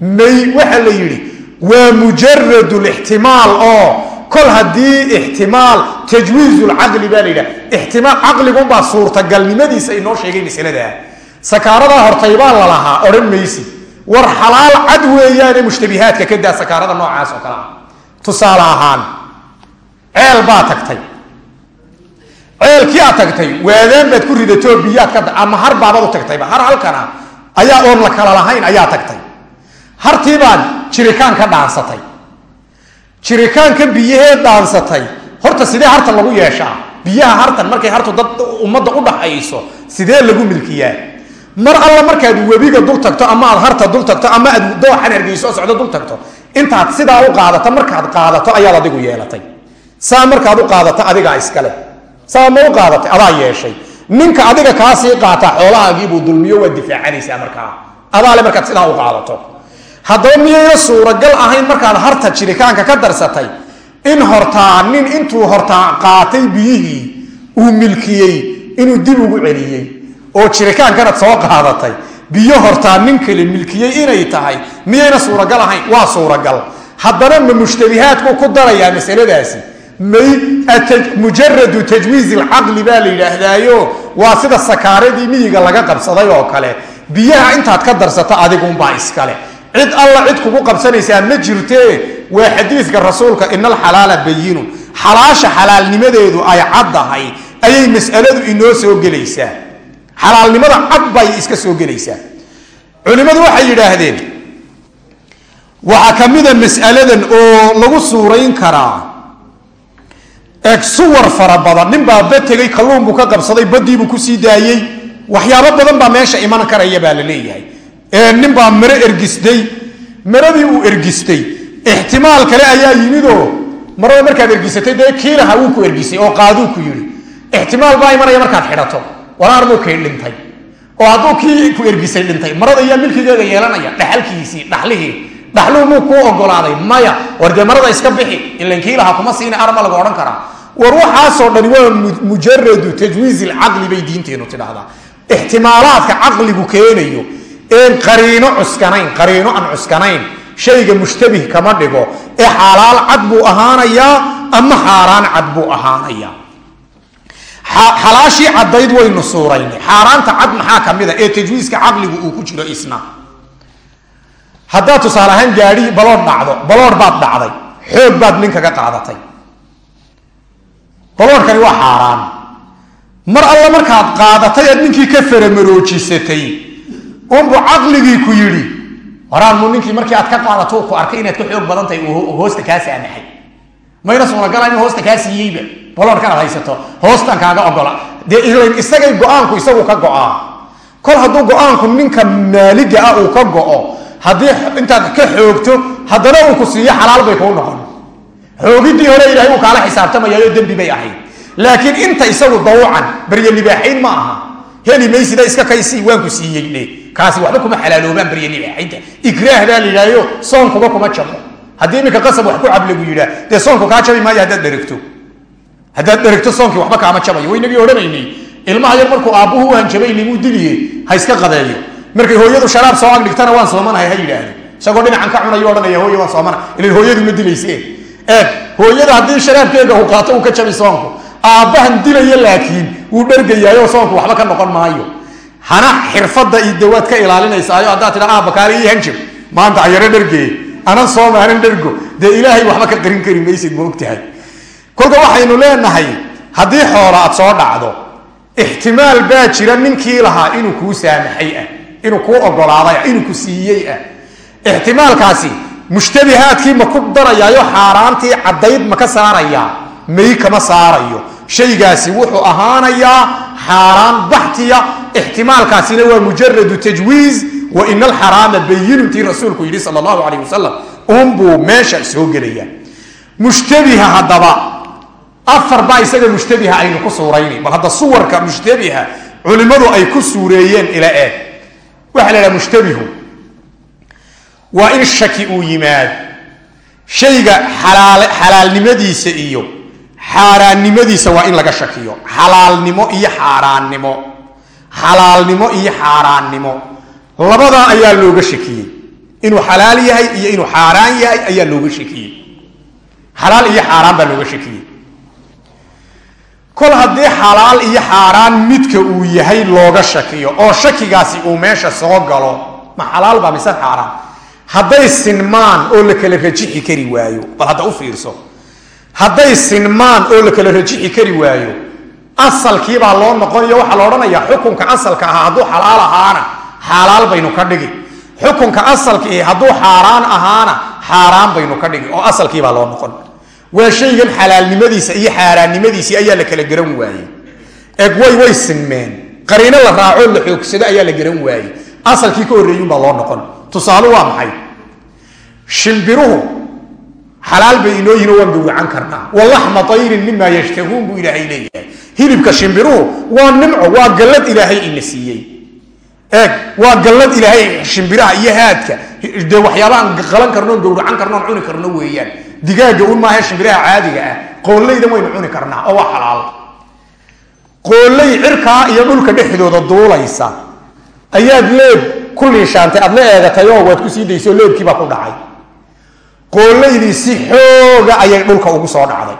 May waxa la yidhi waa mujarad lixtimaal oo kol haddii ixtimaal tajwiiz lcaqli baa la yidhaha. Ixtimaal caqligunbaa suurtagalnimadiisa inoo sheegay masaladaa sakaaradaa hortay baa la lahaa odhan maysi. War xalaal cad weeyaane mushtabihaadka ka daa sakaarada noocaas oo kale ah. Tusaale ahaan ceel baa tagtay. Ceelkii aad tagtay waadaan baad ku ridatoo biyaad ka ama har baabad u tagtayba har halkana ayaa oon la kala lahayn ayaa tagtay. Hartii baad jirikaan ka dhaansatay jirikaanka biyahee dhaansatay. Horta sidee hartan lagu yeeshaa? Biyaha hartan markay hartu dad ummadda u dhaxayso sidee lagu milkiyaa? Mar alla markaad webiga dul tagto ama aad harta dul tagto ama aad dooxan ergeyso socdo dul tagto intaad sidaa u qaadato markaad qaadato ayaad adigu yeelatay. Saa markaad u qaadato adigaa iskale saa ma u qaadatay adaa yeeshay. Ninka adiga kaasii qaata xoolahaagiibuu dulmiyo waad difaacanaysaa markaa. Adaale markaad sidaa u qaadato haddaba miyayna suuragal ahayn markaad harta jirikaanka ka darsatay? In hortaa nin intuu hortaa qaatay biyihii uu milkiyey inuu dib ugu celiyey oo jirikaankanaad soo qaadatay. Biyo hortaa nin kale milkiyey inay tahay miyayna suuragal ahayn? Waa suuragal. Haddana ma mushtabihaadku ku darayaa masaladaasi. May mujaradu tajwiiz alcaqli baa la yidhaahdaayo. Waa sida sakaaradii miyiga laga qabsaday oo kale. Biyaha intaad ka darsato adigunbaa iskale cid alla cid kugu qabsanaysaa ma jirtee waa xadiiska rasuulka ina alxalaala bayinun xalaasha xalaalnimadeedu ay caddahay ayay mas'aladu inoo soo gelaysaa. Xalaalnimada cad bay iska soo gelaysaa. Culimmadu waxay yidhaahdeen waxaa ka mida mas'aladan oo lagu suurayn karaa eeg suwar fara badan. Nin baa ba tegey kalluun buu ka qabsaday badiibuu ku sii daayey. Waxyaabo badan baa meesha iman karaya baa la leeyahay nin baa maro ergistay maradii uu ergistay. Ixtimaal kale ayaa yimidoo marada markaad ergisatay dee kiilaha wuu ku ergisay oo qaaduu ku yidhi. Ixtimaal baa imanaya markaad xidhato waraarmuu kay dhintay. Oo hadduu kii ku ergisay dhintay marada ayaa milkigeeda yeelanaya dhaxalkiisii dhaxlihii dhaxluhu muu kuu ogolaaday maya war dee marada iska bixi ilan kiilaha kuma siina arma lagu odhan karaa. War waxaasoo dhani waa mujaradu tajwiiz ilcaqli bay diinteenu tidhaahdaa. Ixtimaalaadka caqligu keenayo een qariino cuskanayn qariino aan cuskanayn. Shayga mushtabih kama dhigo. Ee xaalaal cad buu ahaanayaa ama xaaraan cad buu ahaanayaa xalaashii caddayd waynu suuraynay. Xaaraanta cad maxaa ka mid a ee tajwiiska caqligu uu ku jiro isna. Haddaad tusaale ahaan gaadhi baloodh dhacdo baloodh baad dhacday xoog baad nin kaga qaadatay. Baloodhkani waa xaaraan. Mar alla markaad qaadatay aad ninkii ka faramaroojisatay unbu caqligii ku yidhi waraanmu ninkii markii aad ka qaadato ku arkay inaad ka xoog badan tahay uu hoosta kaa saamaxay mayna suuragala inuu hoosta kaa siiyeyba baloodhkan aad haysato hoostan ogola. Dee isagay go'aanku isagu ka go'aa. Kol hadduu go'aanku ninka maaliga ah uu ka go-o haddii intaad ka xoogto haddana uu ku siiyo xalaal bay kuu noqon. Xoogidii hore ilahay uu kaala xisaabtamayayo dembi bay ahayd. Laakiin inta isagu dawcan baryo libaaxayn ma aha. Heli maysida iska kaysi waanku siiyey kaasi waxba kuma xalaaloobaan baa la yidhahyo soonkuba kuma jabo haddii iminka qasab wax ku cab lagu yidhaa dee soonku kaa jabi maayo haddaad dheregto haddaad dheregto soonkii waxba kaama jabayo. Waynagii odhanaynay. Ilmaha yar markuu aabbuhu u hanjabay nimuu diliye ha iska qadeeyo. Markay hooyadu sharaab soo agdhigtana waan soomanahay ha yidhaahdo. Isagoo dhinacan ka cunayo odhanaya hooye waan soomana ilan hooyadu ma dilayse eeg hooyada haddii sharaabkeega uu qaato uu ka jabi soonku aabbahan dilaya laakiin wuu dhergayaayoo soonku waxba ka noqon maayo hana xirfadda iyo dawaad ka ilaalinaysaayo haddaad tidha aabba kaale ii hanjab maanta ayaro dhergeye anan sooma anan dhergo. Dee ilaahay waxba ka qarin kari maysid ma ogtahay. Kolka waxaynu leenahay haddii xoola aad soo dhacdo ixtimaal baa jira ninkii lahaa inuu kuu saamaxay ah inuu kuu ogolaaday ah inuu ku siiyey ah. Ixtimaalkaasi mushtabihaadkii ma ku darayaayo xaaraantii caddayd ma ka saarayaa may kama saarayo shaygaasi wuxuu ahaanayaa xaaraan baxtiya ixtimaalkaasina waa mujaradu tajwiiz wa ina alxaraama bayinuntii rasuulku yidhi sal allahu calayh wasalam unbuu meesha soo gelaya. Mushtabiha haddaba afar baa isaga mushtabiha aynu ku suuraynay bal hadda suwarka mushtabiha culimmadu ay ku suureeyeen ila eeg waxaa la idhaha mushtabihu waa in shaki uu yimaad shayga xalaalnimadiisa iyo xaaraannimadiisa waa in laga shakiyo. Xalaalnimo iyo xaaraannimo. Xalaalnimo iyo xaaraannimo. Labadaa ayaa looga shakiyey. Inuu xalaal yahay iyo inuu xaaraan yahay ayaa looga shakiyey. Xalaal iyo xaaraan baa looga shakiyey. Kol haddii xalaal iyo xaaraan midka uu yahay looga shakiyo oo shakigaasi uu meesha soo galo ma xalaal baa mise xaaraan? Hadday sinmaan oo la kala rajixi kari waayo bal hadda u fiirso hadday sinmaan oo la kala rajixi kari waayo asalkiibaa loo noqonayo waxaa la odhanayaa xukunka asalka ahaa hadduu xalaal ahaana xaalaal baynu ka dhigi. Xukunka asalkii hadduu xaaraan ahaana xaaraan baynu ka dhigi oo asalkiibaa loo noqon. Waa shaygan xalaalnimadiisa iyo xaaraannimadiisii ayaa la kala garan waayey eeg way sinmeen. Qariino la raaco la xoogsado ayaa la garan waayey asalkii ka horreeyunbaa loo noqon. Tusaale waa maxay? Shimbiruhu xalaal bay inoo yihiin oo waan gowracan karnaa. Walaxma tayrin mima yashtahuun buu ilaahay leeyahay. Hilibka shimbiruhu waa nimco waa gallad ilaahay ina siiyey. Eeg waa gallad ilaahay shimbiraha iyo haadka. Dee waxyaabahaan qalan karnoon gowracan karnoon cuni karno weeyaan. Digaaga un maaha shimbiraha caadiga ah qoollaydan waynu cuni karnaa oo waa xalaal. Qoollay cirkaa iyo dhulka dhexdooda duulaysa. Ayaad leeb ku liishaantay aad la eegatay oo waad ku sii daysoo leebkiibaa ku dhacay qoolaydii si xooga ayay dhulka ugu soo dhacday.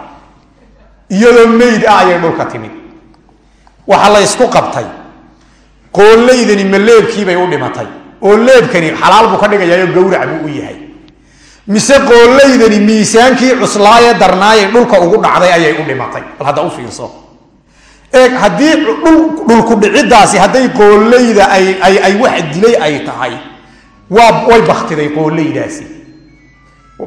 Iyadoo meyd ah ayay dhulka timid. Waxaa la ysku qabtay qoolaydani ma leebkiibay u dhimatay. Oo leebkani xalaal buu ka dhigayayo gowrac buu u yahay. Mise qoolaydani miisaankii cuslaaye darnaayay dhulka ugu dhacday ayay u dhimatay. Bal hadda u fiirso. Eeg haddii dhulku dhiciddaasi hadday qoollayda ay wax dilay ay tahay way baktiday qoollaydaasi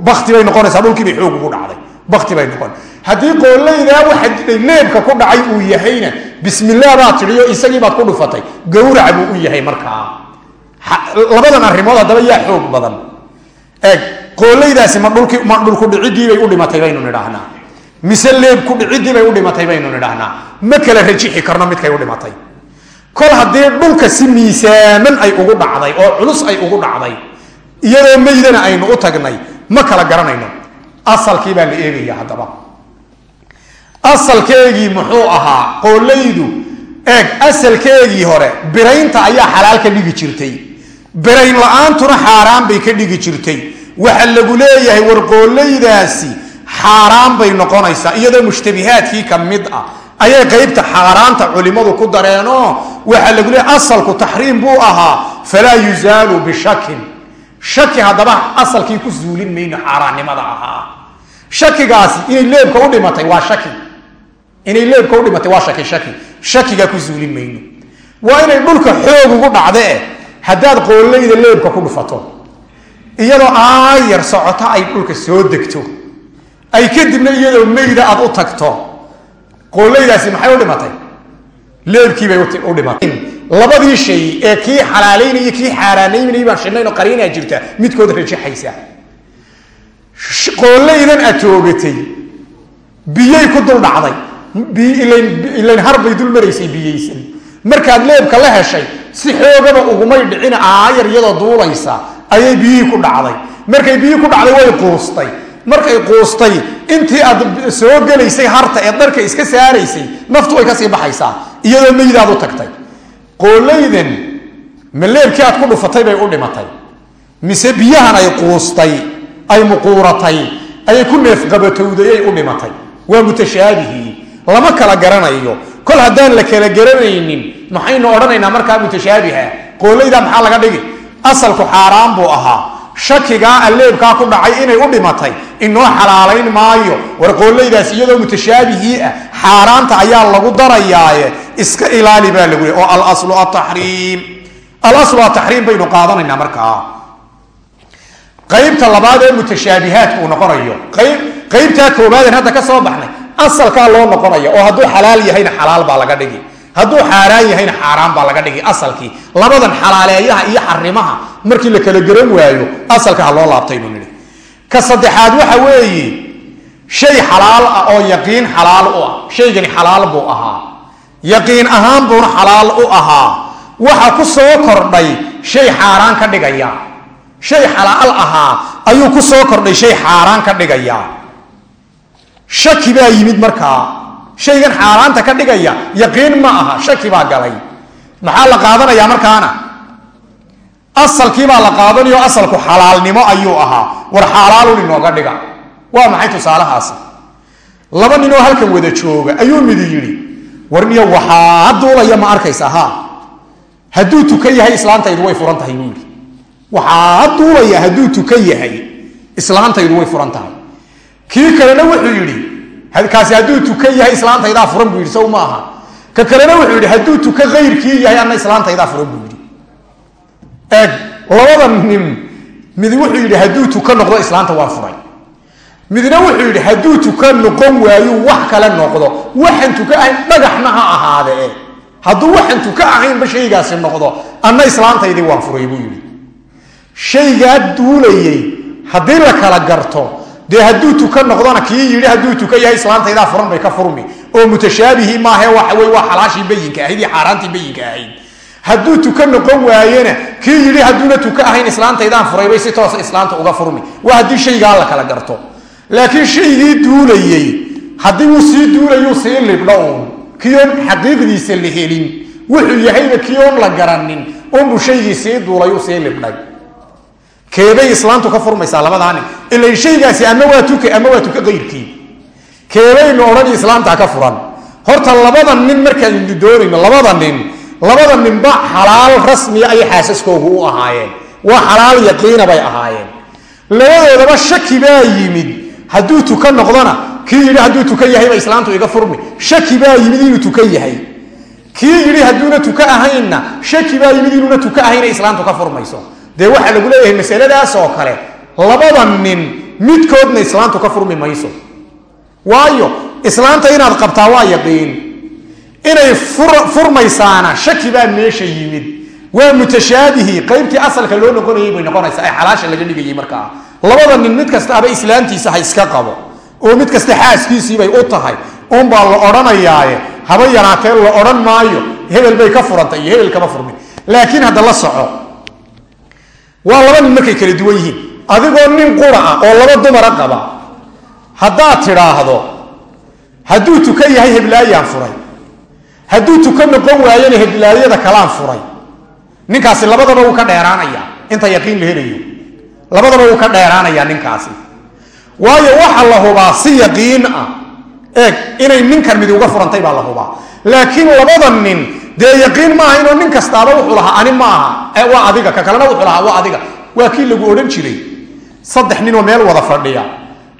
bakti bay noqonaysaa dhulkii bay xoog ugu dhacday. Bakti bay noqon. Haddii qoollaydaa waxa dilay leebka ku dhacay uu yahayna bismillaah baad tidhiyo isagii baad ku dhufatay. Gowrac buu u yahay markaa. Labadan arrimood haddaba yaa xoog badan. Eeg qoollaydaasi ma dhulki ma dhulku dhicidiibay u dhimatay baynu nidhaahnaa mise leebku dhicidiibay u dhimatay baynu nidhaahnaa ma kala rajixi karno midkay u dhimatay. Kol haddii dhulka si miisaaman ay ugu dhacday oo culus ay ugu dhacday iyadoo meydana aynu u tagnay ma kala garanayno. Asalkii baa la eegaya haddaba. Asalkeegii muxuu ahaa qoollaydu eeg asalkeegii hore biraynta ayaa xalaal ka dhigi jirtay. Birayn la'aantuna xaaraan bay ka dhigi jirtay. Waxa lagu leeyahay war qoollaydaasi xaaraan bay noqonaysaa iyadoo mushtabihaadkii ka mid ah. Ayay qeybta xaaraanta culimadu ku dareenoo waxaa lagu leey asalku taxriim buu ahaa falaa yuzaalu bishakin shaki haddaba asalkii ku zuulin mayno xaaraannimada ahaa. Shakigaasi inay leebka u dhimatay waa shaki. Inay leebka u dhimatay waa shaki shaki. Shakigaa ku zuulin mayno. Waa inay dhulka xoog ugu dhacdee haddaad qoollayda leebka ku dhufato. Iyadoo aayar socoto ay dhulka soo degto. Ay kadibna iyadoo meyda aad u tagto. Qoollaydaasi maxay u dhimatay? Leebkiibay u dhimatay labadii shay ee kii xalaalaynaya kii xaaraanaynay baan shinayn oo qariinaa jirta midkood rajaxaysa qoollaydan aad toogatay biyay ku dul dhacday ilayn harbay dul maraysay biyaysan markaad leebka la heshay si xoogaba ugumay dhicin aayar iyadoo duulaysa ayay biyihii ku dhacday. Markay biyihii ku dhacday way quustay. Markay quustay intii aad soo gelaysay harta ee dharka iska saaraysay naftu way ka sii baxaysaa iyadoo meydaad u tagtay qoollaydan ma aad ku dhufatay bay u dhimatay. Mise biyahan ay quustay ay muquuratay ayay ku neefqabatowday ay u dhimatay. Waa mutashaabihii lama kala garanayo. Kol haddaan la kala garanaynin maxaynu odhanaynaa markaa mutashaabiha? Qoollaydaa maxaa laga dhigi asalku xaaraan buu ahaa. Shakigaa alleebkaa ku dhacay inay u dhimatay. Inoo xalaalayn maayo. War qoollaydaas iyadoo mutashaabihii ah xaaraanta ayaa lagu darayaaye iska ilaali baa lagu le oo alaslu ataxriim alaslu ataxriim baynu qaadanaynaa markaa. Qaybta labaad ee mutashaabihaadka uu noqonayo qaybtaa koobaadan hadda ka soo baxnay asalkaa loo noqonaya oo hadduu xalaal yahayna xalaal baa laga dhigi. Hadduu xaaraan yahayna xaaraan baa laga dhigi asalkii. Labadan xalaaleeyaha iyo xarimaha markii la kala garan waayo asalka ha loo laabtaynu nidhi ka saddexaad waxa weeye shay xalaal ah oo yaqiin xalaal u ah shaygani xalaal buu ahaa yaqiin ahaan buuna xalaal u ahaa. Waxa ku soo kordhay shay xaaraan ka dhigaya. Shay xalaal ahaa ayuu ku soo kordhay shay xaaraan ka dhigaya. Shaki baa yimid markaa. Shaygan xaaraanta ka dhigaya yaqiin ma aha shaki baa galay. Maxaa la qaadanayaa markaana? Asalkiibaa la qaadanayo asalku xalaalnimo ayuu ahaa. War xaalaalun inooga dhiga. Waa maxay tusaalahaasi? Laba ninoo halkan wada jooga ayuu midi yidhi warniyo waxaa duulaya ma arkaysa ha. Hadduu tukan yahay islaantaydu way furan tahay buu yidhi waxaa duulaya hadduu tukan yahay islaantaydu way furan tahay. Kii kalena wuxuu yidhi kaasi hadduu tukan yahay islaantaydaa furan buu yidhi sow ma aha. Ka kalena wuxuu yidhi hadduu tuka kayrkii yahay anna islaantaydaa furan buu yidhi. Eeg labada nin mid wuxuu yidhi hadduu tuka noqdo islaanta waa furay midna wuxuu yidhi hadduu tuka noqon waayu wax kale noqdo. Waxaan tuka ahayn dhagaxna ha ahaadee hadduu waxaan tuka ahaynba shaygaasi noqdo. Anna islaantaydii waan furay buu yidhi. Shaygaa duulayay haddii la kala garto dee hadduu tuka noqdona kii yidhi hadduu tuka yahay islaantaydaa furan bay ka furmi. Oo mutashaabihii maahae waxawey waa xalaashii bayinka ahayd iyo xaaraantii bayinka ahayd. Hadduu tuka noqon waayena kii yidhi hadduuna tuka ahayn islaantaydaan furaybay si toosa islaanta uga furmi. Waa haddii shaygaa la kala garto laakiin shaygii duulayey. Haddii uu sii duulayuu sii libdho uun kiyoon xaqiiqdiisa la helin. Wuxuu yahayba kiyoon la garanin. Unbuu shaygii sii duulay sii libdhay keebay islaantu ka furmaysaa labadaa nin shaygaasi ama waa tuka ama waa tuka qayrkii. Keebaynu odhan islaamtaa ka furan. Horta labada nin markaanu doonayno labada nin labada ninba xalaal rasmiya ayay xaasaskoogu u ahaayeen. Waa xalaal yaqiina bay ahaayeen. Labadoodaba shaki baa yimid hadduu tuka noqdona kii yidhi hadduu tuka yahayba islaamtu iga furmi. Shaki baa yimid inuu tuka yahay. Kii yidhi hadduuna tuka ahaynna shaki baa yimid inuuna tuka ahayna islaamtu ka furmayso. Dee waxaa lagu leeyahay masaladaas oo kale labada nin midkoodna islaamtu ka furmi mayso. Waayo islaamta inaad qabtaa waa yaqiin. Inay furmaysaana shaki baa meesha yimid. Waa mutashaabihii qaybtii asalka loo noqonayay bay noqonaysaa. Ee xalaasha laga dhigayay markaa labada nin mid kastaaba islaamtiisa ha iska qabo oo mid kasta xaaskiisiibay u tahay. Unbaa la odhanayaaye haba yaraatee la odhan maayo hebel bay ka furantay iyo hebel kama furmin. Laakiin hadda la soco. Waa laba nin markay kala duwan yihiin. Adigoo nin qura ah oo laba dumara qaba haddaad tidhaahdo hadduu tuka yahay heblaayaan furay. Hadduu tuka noqon waayana heblaayada kalaan furay. Ninkaasi labadaba wuu ka dheeraanaya inta yaqiin la helayo labadaba wuu ka dheeraanaya ninkaasi. Waayo waxa la hubaa si yaqiin ah. Eeg inay ninkan mid uga furantay baa la hubaa. Laakiin labada nin dee yaqiin maaha inuu nin kastaaba wuxuu lahaa ani ma aha. Waa adiga ka kalena wuxuu lahaa waa adiga. Waa kii lagu odhan jiray. Saddex ninoo meel wada fadhiya.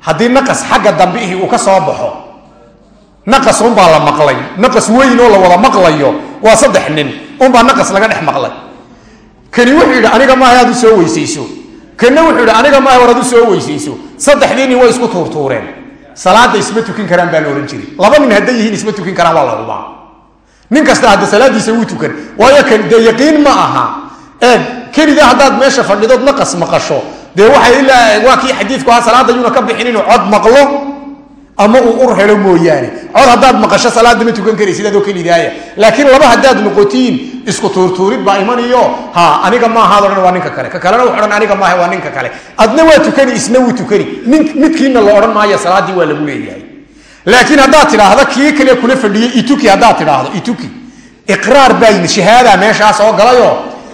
Haddii naqas xagga dambe uu ka soo baxo naqas unbaa la maqlay. Naqas weyn oo la wada maqlayo waa saddex nin. Unbaa naqas laga dhex maqlay. Kani wuxuu yidhi aniga maaha aad u soo weysayso kanna wuxuu yidhi aniga maaha war ad u soo weysayso. Saddexdii nin way isku tuurtuureen salaada isma tukin karaan baa la odhan jiray. Laba nin hadday yihiin isma tukin karaan waa la nin kasta hadda salaadiisa wuu tukan. Waayo kan dee yaqiin ma aha. Eeg kelida haddaad meesha fadhidood naqas maqasho dee waxay ilaa waa kii xadiidku ahaa salaada yuuna ka bixin inuu cod maqlo ama uu ur helo mooyaane. Cod haddaad maqasho salaada ma tukan karaysid adoo kelidaaya. Laakiin laba haddaad noqotiin isku tuurtuurid baa imaniyo ha aniga maahaad odhan waa ninka kale. Ka kalena wuxu odhan aniga maaha waa ninka kale. Adna waa tukani isna wuu tukani. Midkiina la odhan maayo salaaddii waa lagu leeyahay. Laakiin haddaad tidhaahdo kii kale kula fadhiyey ituki haddaad tidhaahdo ituki iqraar baa shahaada meeshaa soo galayo.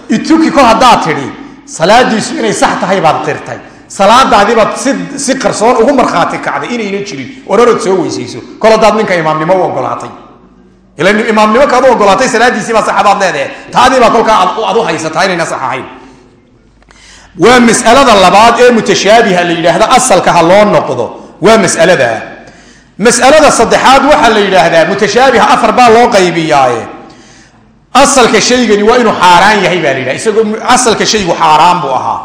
Ituki kol haddaad tidhi salaadiisu inay sax tahay baad qirtay salaadaadiibaad si qarsoon ugu markhaati kacday inayna jirin. Orarod soo weysayso. Kol haddaad ninka imaamnimo u ogolaatay ila imaamnimo kaad u ogolaatay salaadiisiibaa saxabaad leedahe taadiibaa kolkaa aad u haysataa inayna sax waa masalada labaad ee mutashaabiha la yidhaahda asalka ha loo noqdo. Waa masalada. Masalada saddexaad waxaa la yidhaahdaa mutashaabiha afar baa loo qaybiyaaye. Asalka shaygani waa inuu xaaraan yahay baa la yidhaha. Isagoo asalka shaygu xaaraan buu ahaa.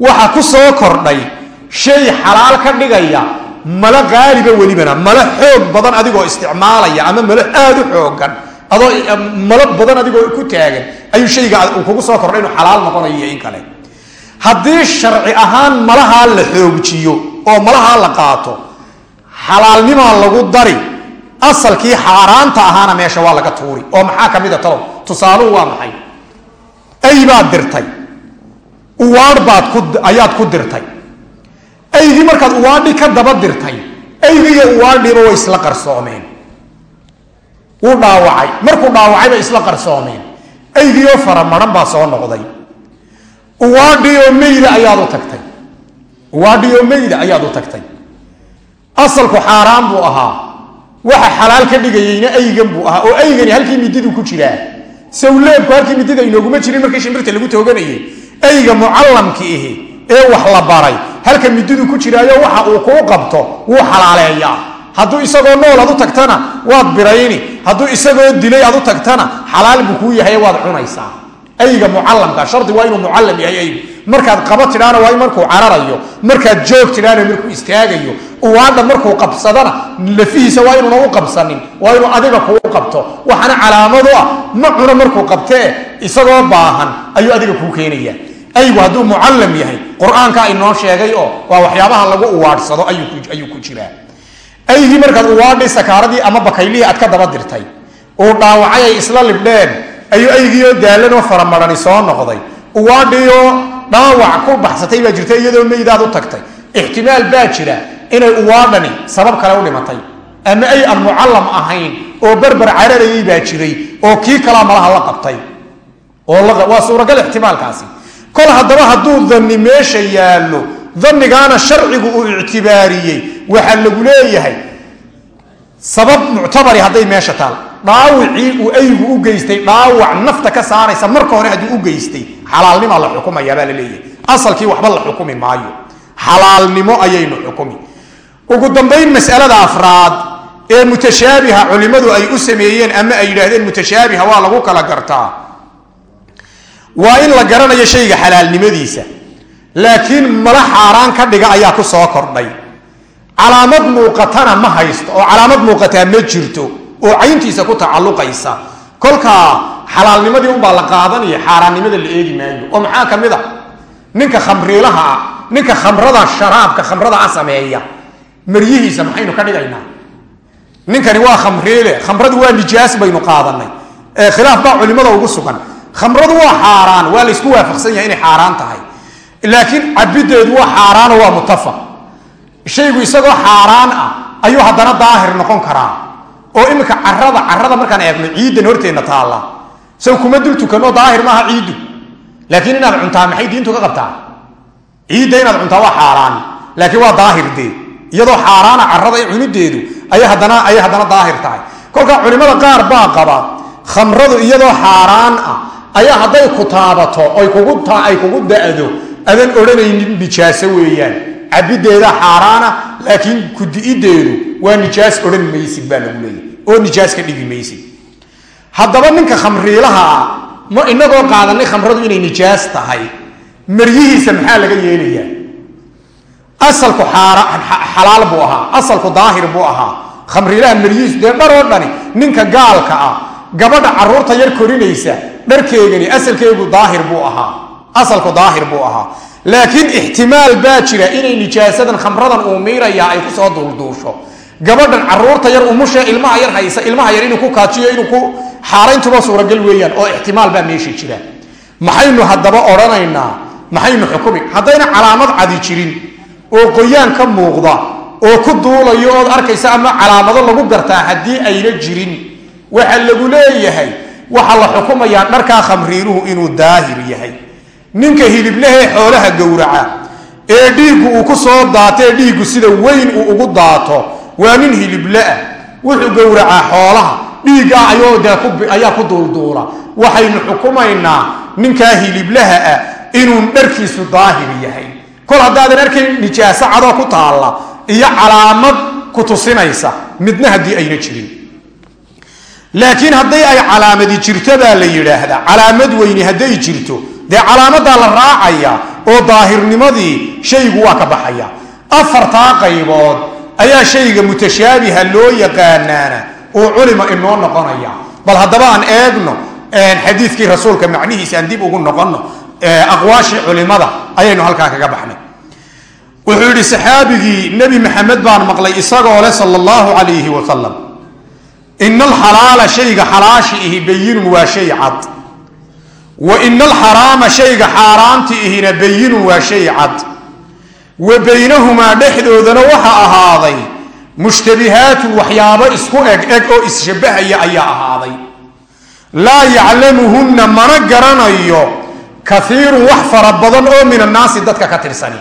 Waxa ku soo kordhay shay xalaal ka dhigaya malo qaaliba welibana malo xoog badan adigoo isticmaalaya ama malo aada u xoogan adoo malo badan adigoo ku taagan ayuu shayga kugu soo kordhay inuu xalaal noqonayo iyo in kale. Haddii sharci ahaan malahaa la xoogjiyo oo malahaa la qaato xalaalnimaa lagu dari asalkii xaaraanta ahaana meesha waa laga tuuri oo maxaa ka mida talow? Tusaaluhu waa maxay? Ay baad dirtay. Uwaadh baad ayaad ku dirtay aygii markaad uwaadhi ka daba dirtay. Aygiiyo uwaadhiiba way isla qarsoomeen. Wuu dhaawacay. Markuu dhaawacay isla qarsoomeen. Aygiioo faramaran baa soo noqday. Uwaadhioo meyda ayaad u tagtay. Uwaadhioo meyda ayaad u tagtay. Asalku xaaraan buu ahaa. Waxa xalaal ka dhigayeyna aygan buu ahaa. Oo aygani halkii mididu ku jiraa. Sawleebku halkii midida inooguma jirin markii shimbirta lagu tooganayay ayga mucallamki ihi ee wax la baray. Halka mididu ku jiraayo waxa uu kuu qabto wuu xalaaleeyaa. Hadduu isagoo nool ad u tagtana waad birayni. Hadduu isagoo dilay ad u tagtana xalaal buu kuu yahay waad cunaysaa. Ayga mucallamka shardi waa inuu mucallam yahay aygu markaad qaba tidhaana waa markuu cararayo. Markaad joog tidhaana markuu istaagayo. Uwaadha markuu qabsadana lafihiisa waa inuuna u qabsanin. Waa inuu adiga kuu qabto. Waxaana calaamadu ah ma cuno markuu qabtee isagoo baahan ayuu adiga kuu keenaya aygu hadduu mucallam yahay qur'aanka inoo sheegay oo waa waxyaabaha lagu uwaadhsado ayuu ku jiraa. Aygii markaad uwaadhi sakaaradii ama bakaylihii aad ka daba dirtay uu dhaawacay ay isla libdheen ayuu aygiioo daalanoo faramarani soo noqday. Uwaadhiioo dhaawac ku baxsatay baa jirta iyadoo meydaad u tagtay. Ixtimaal baa jira inay uwaadhani sabab kale u dhimatay. Ama ay aan mucallam ahayn oo berber cararayay baa jiray oo kii kalaa malaha la qabtay. Waa suuragal ixtimaalkaasi kol haddaba hadduu danni meesha yaallo dannigaana sharcigu uu ictibaariyey waxaa lagu leeyahay sabab muctabari hadday meesha taal. Dhaawicii uu aygu u geystay dhaawac nafta ka saaraysa marka hore hadduu u geystay xalaalnimaa la xukumaya baa la leeyahay. Asalkii waxba la xukumi maayo. Xalaalnimo ayaynu xukumi. Ugu dambayn masalada afraad ee mutashaabiha culimmadu ay u sameeyeen ama ay yidhaahdeen mutashaabiha waa lagu kala gartaa waa in la garanayo shayga xalaalnimadiisa. Laakiin mala xaaraan ka dhiga ayaa ku soo kordhay. Calaamad muuqatana ma haysto oo calaamad muuqataa ma jirto oo cayntiisa ku tacalluqaysa. Kolkaa xalaalnimadii unbaa la qaadanaya xaaraannimada la eegi maayo. Oo maxaa ka mid a ninka khamriilaha ah ninka khamrada sharaabka khamrada a sameeya. Maryihiisa maxaynu ka dhigaynaa? Ninkani waa khamriile khamradu waa nijaas baynu qaadanay khilaaf baa culimada ugu sugan khamradu waa xaaraan waa laysku waafaqsan yahay inay xaaraan tahay. Laakiin cabideedu waa xaaraano waa mutafaq shaygu isagoo xaaraan ah ayuu haddana daahir noqon karaa. Oo iminka carada carada markaan eegno ciiddan horteenna taalla. Saw kuma dul tukanoo daahir maaha ciiddu. Laakiin inaad cuntaa maxay diintu ka qabtaa? Ciidda inaad cuntaa waa xaaraan. Laakiin waa daahir dee. Iyadoo xaaraana carada i cunideedu ayay haddana daahir tahay. Kolkaa culimmada qaar baa qaba khamradu iyadoo xaaraan ah ayaa hadday ku taabato ay kugu da-do adan odhanaynin nijaaso weeyaan. Cabideeda xaaraana laakiin kudi'ideedu waa nijaas odhan maysid baa oo nijaas ka dhigi maysid. Haddaba ninka khamriilaha ah ma inagoo qaadanay khamradu inay nijaas tahay maryihiisa maxaa laga yeelayaa? Asalku xalaal buu ahaa asalku daahir buu ahaa. Khamriilaha maryihiisu dee dhar oo dhani ninka gaalka ah gabadha carruurta yar korinaysa dharkeegani asalkeegu daahir buu ahaa. Asalku daahir buu ahaa. Laakiin ixtimaal baa jira inay nijaasadan khamradan uu miirayaa ay ku soo duulduusho. Gabadhan carruurta yar umushe ilmaha yar haysa ilmaha yar inuu ku kaajiyo inuu ku xaarayntuba suuragal weeyaan oo ixtimaal baa meesha jira. Maxaynu haddaba odhanaynaa maxaynu xukumi haddayna calaamad cadi jirin. Oo qoyaan ka muuqda oo ku duulayo ood arkaysa ama calaamado lagu gartaa haddii ayna jirin. Waxaa lagu leeyahay waxaa la xukumayaa dharkaa khamriiluhu inuu daahir yahay. Ninka hiliblehee xoolaha gowraca ee dhiiggu uu ku soo daatee dhiiggu sida weyn uu ugu daato waa nin hilibleah wuxuu gowracaa xoolaha dee ayaa ku duulduula. Waxaynu xukumaynaa ninkaa hiliblaha ah inuu dharkiisu daahir yahay. Kol haddaadan arkayn nijaaso cadoo ku taalla iyo calaamad ku tusinaysa midna haddii ayna jirin laakiin hadday ay calaamadi jirto baa la yidhaahdaa calaamad weyni hadday jirto dee calaamadaa la raacaya oo daahirnimadii shaygu waa ka baxaya. Afartaa qaybood ayaa shayga mutashaabiha loo yaqaanaana oo culima inoo noqonaya. Bal haddaba aan eegno xadiidkii rasuulka macnihiisa aan dib ugu noqonno aqwaashii culimada ayaynu halkaa kaga baxnay. Wuxuu yidhi saxaabigii nebi maxamed baan maqlay isagoo leh sala allahu calayhi wasalam ina alxalaala shayga xalaashi ihi bayinun waa shay cad wa ina alxaraama shayga xaaraanti ihina bayinun waa shay cad wa baynahumaa dhexdoodana waxa ahaaday mushtabihaatun waxyaabo isku eg eg oo isshabahaya ayaa ahaaday laa yaclamuhunna mana garanayo kaiirun wax fara badan oo min annaasi dadka ka tirsani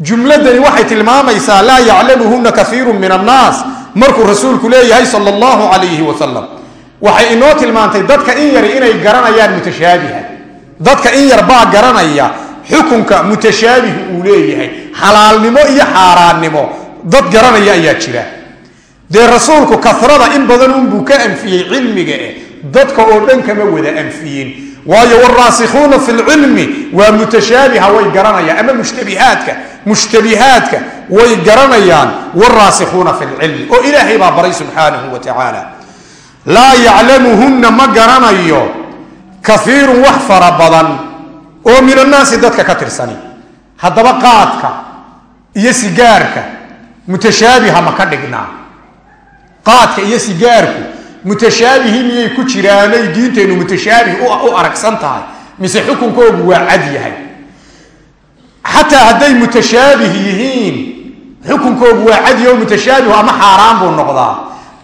jumladani waxay tilmaamaysaa laa yaclamuhunna kaiirun min annaas markuu rasuulku leeyahay sal allahu calayhi wasalam waxay inoo tilmaantay dadka in yari inay garanayaan mutashaabiha. Dadka in yar baa garanaya xukunka mutashaabih uu leeyahay. Xalaalnimo iyo xaaraannimo dad garanaya ayaa jira. Dee rasuulku kasrada in badan unbuu ka anfiyey cilmiga eh dadka oo dhan kama wada anfiyin. Waayo waraasikuuna fi lcilmi waa mutashaabiha way garanayaan ama mushtabihaadka mushtabihaadka way garanayaan waraasikuuna fi lcilmi oo ilaahay baa baray subxaanahu wa tacaala. Laa yaclamuhunna ma garanayo kaiirun wax fara badan oo min annaasi dadka ka tirsani. Haddaba qaadka iyo sigaarka mutashaabiha ma ka dhignaa. Qaadka iyo sigaarku mutashaabihii miyay ku jiraanay diinteennu mutashaabih u aragsan tahay mise xukunkoogu waa cad yahay. Xataa hadday mutashaabih yihiin xukunkoogu waa cad yaho mutashaabihu ama xaaraan buu noqdaa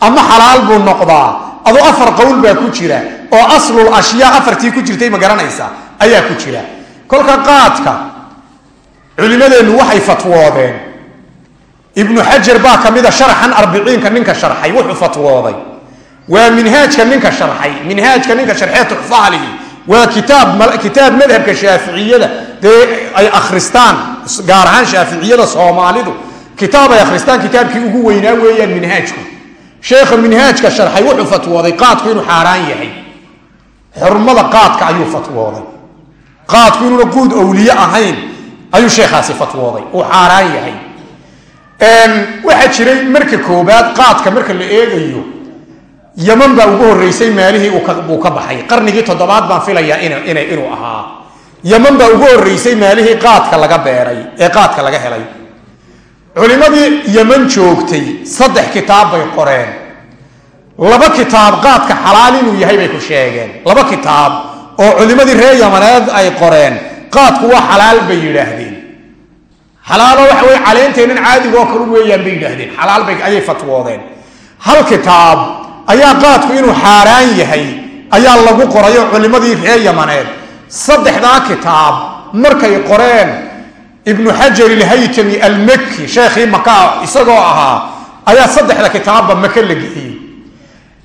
ama xalaal buu noqdaa adoo afar qowl baa ku jira oo aslul ashyaa afartii ku jirtay ma garanaysa ayaa ku jira. Kolka qaadka culimadeennu waxay fatwoodeen. Ibnu xajar baa ka mida sharaxan arbiciinka ninka sharxay wuxuu fatwooday. Waa minhaajka ninka sharxay minhaajka ninka sharxee tuxfaalihi waa kitaab kitaab madhabka shaaficiyada dee ay akhristaan gaar ahaan shaaficiyada soomaalidu kitaab ay akhristaan kitaabkii ugu weynaa weeyaan minhaajku. Sheekha minhaajka sharxay wuxuu fatwooday qaadku inuu xaaraan yahay. Xurmada qaadka ayuu fatwooday. Qaadku inuuna quud awliye ahayn ayuu sheekhaasi fatwooday uu xaaraan yahay. Waxaa jiray marka koobaad qaadka marka la eegayo yaman baa ugu horeysay maalihii uu ka baxay. Qarnigii toddobaad baan filayaa inuu ahaa. Yaman baa ugu horeysay maalihii qaadka laga beeray ee qaadka laga helay culimadii yaman joogtay saddex kitaab bay qoreen. Laba kitaab qaadka xalaal inuu yahay bay ku sheegeen. Laba kitaab oo culimadii reer yamaneed ay qoreen qaadku waa xalaal bay yidhaahdeen. Xalaalo waxa weye caleenteennan caadiga oo kalu weeyaan bay yidhaahdeen. Xalaal bay ayay fatwoodeen. Hal kitaab ayaa qaadku inuu xaaraan yahay ayaa lagu qoray oo culimadii reer yamaneed. Saddexdaa kitaab markay qoreen ibnu xajar ilhaytami almaki sheekhii maka isagoo ahaa ayaa saddexda kitaabba maka la geeyey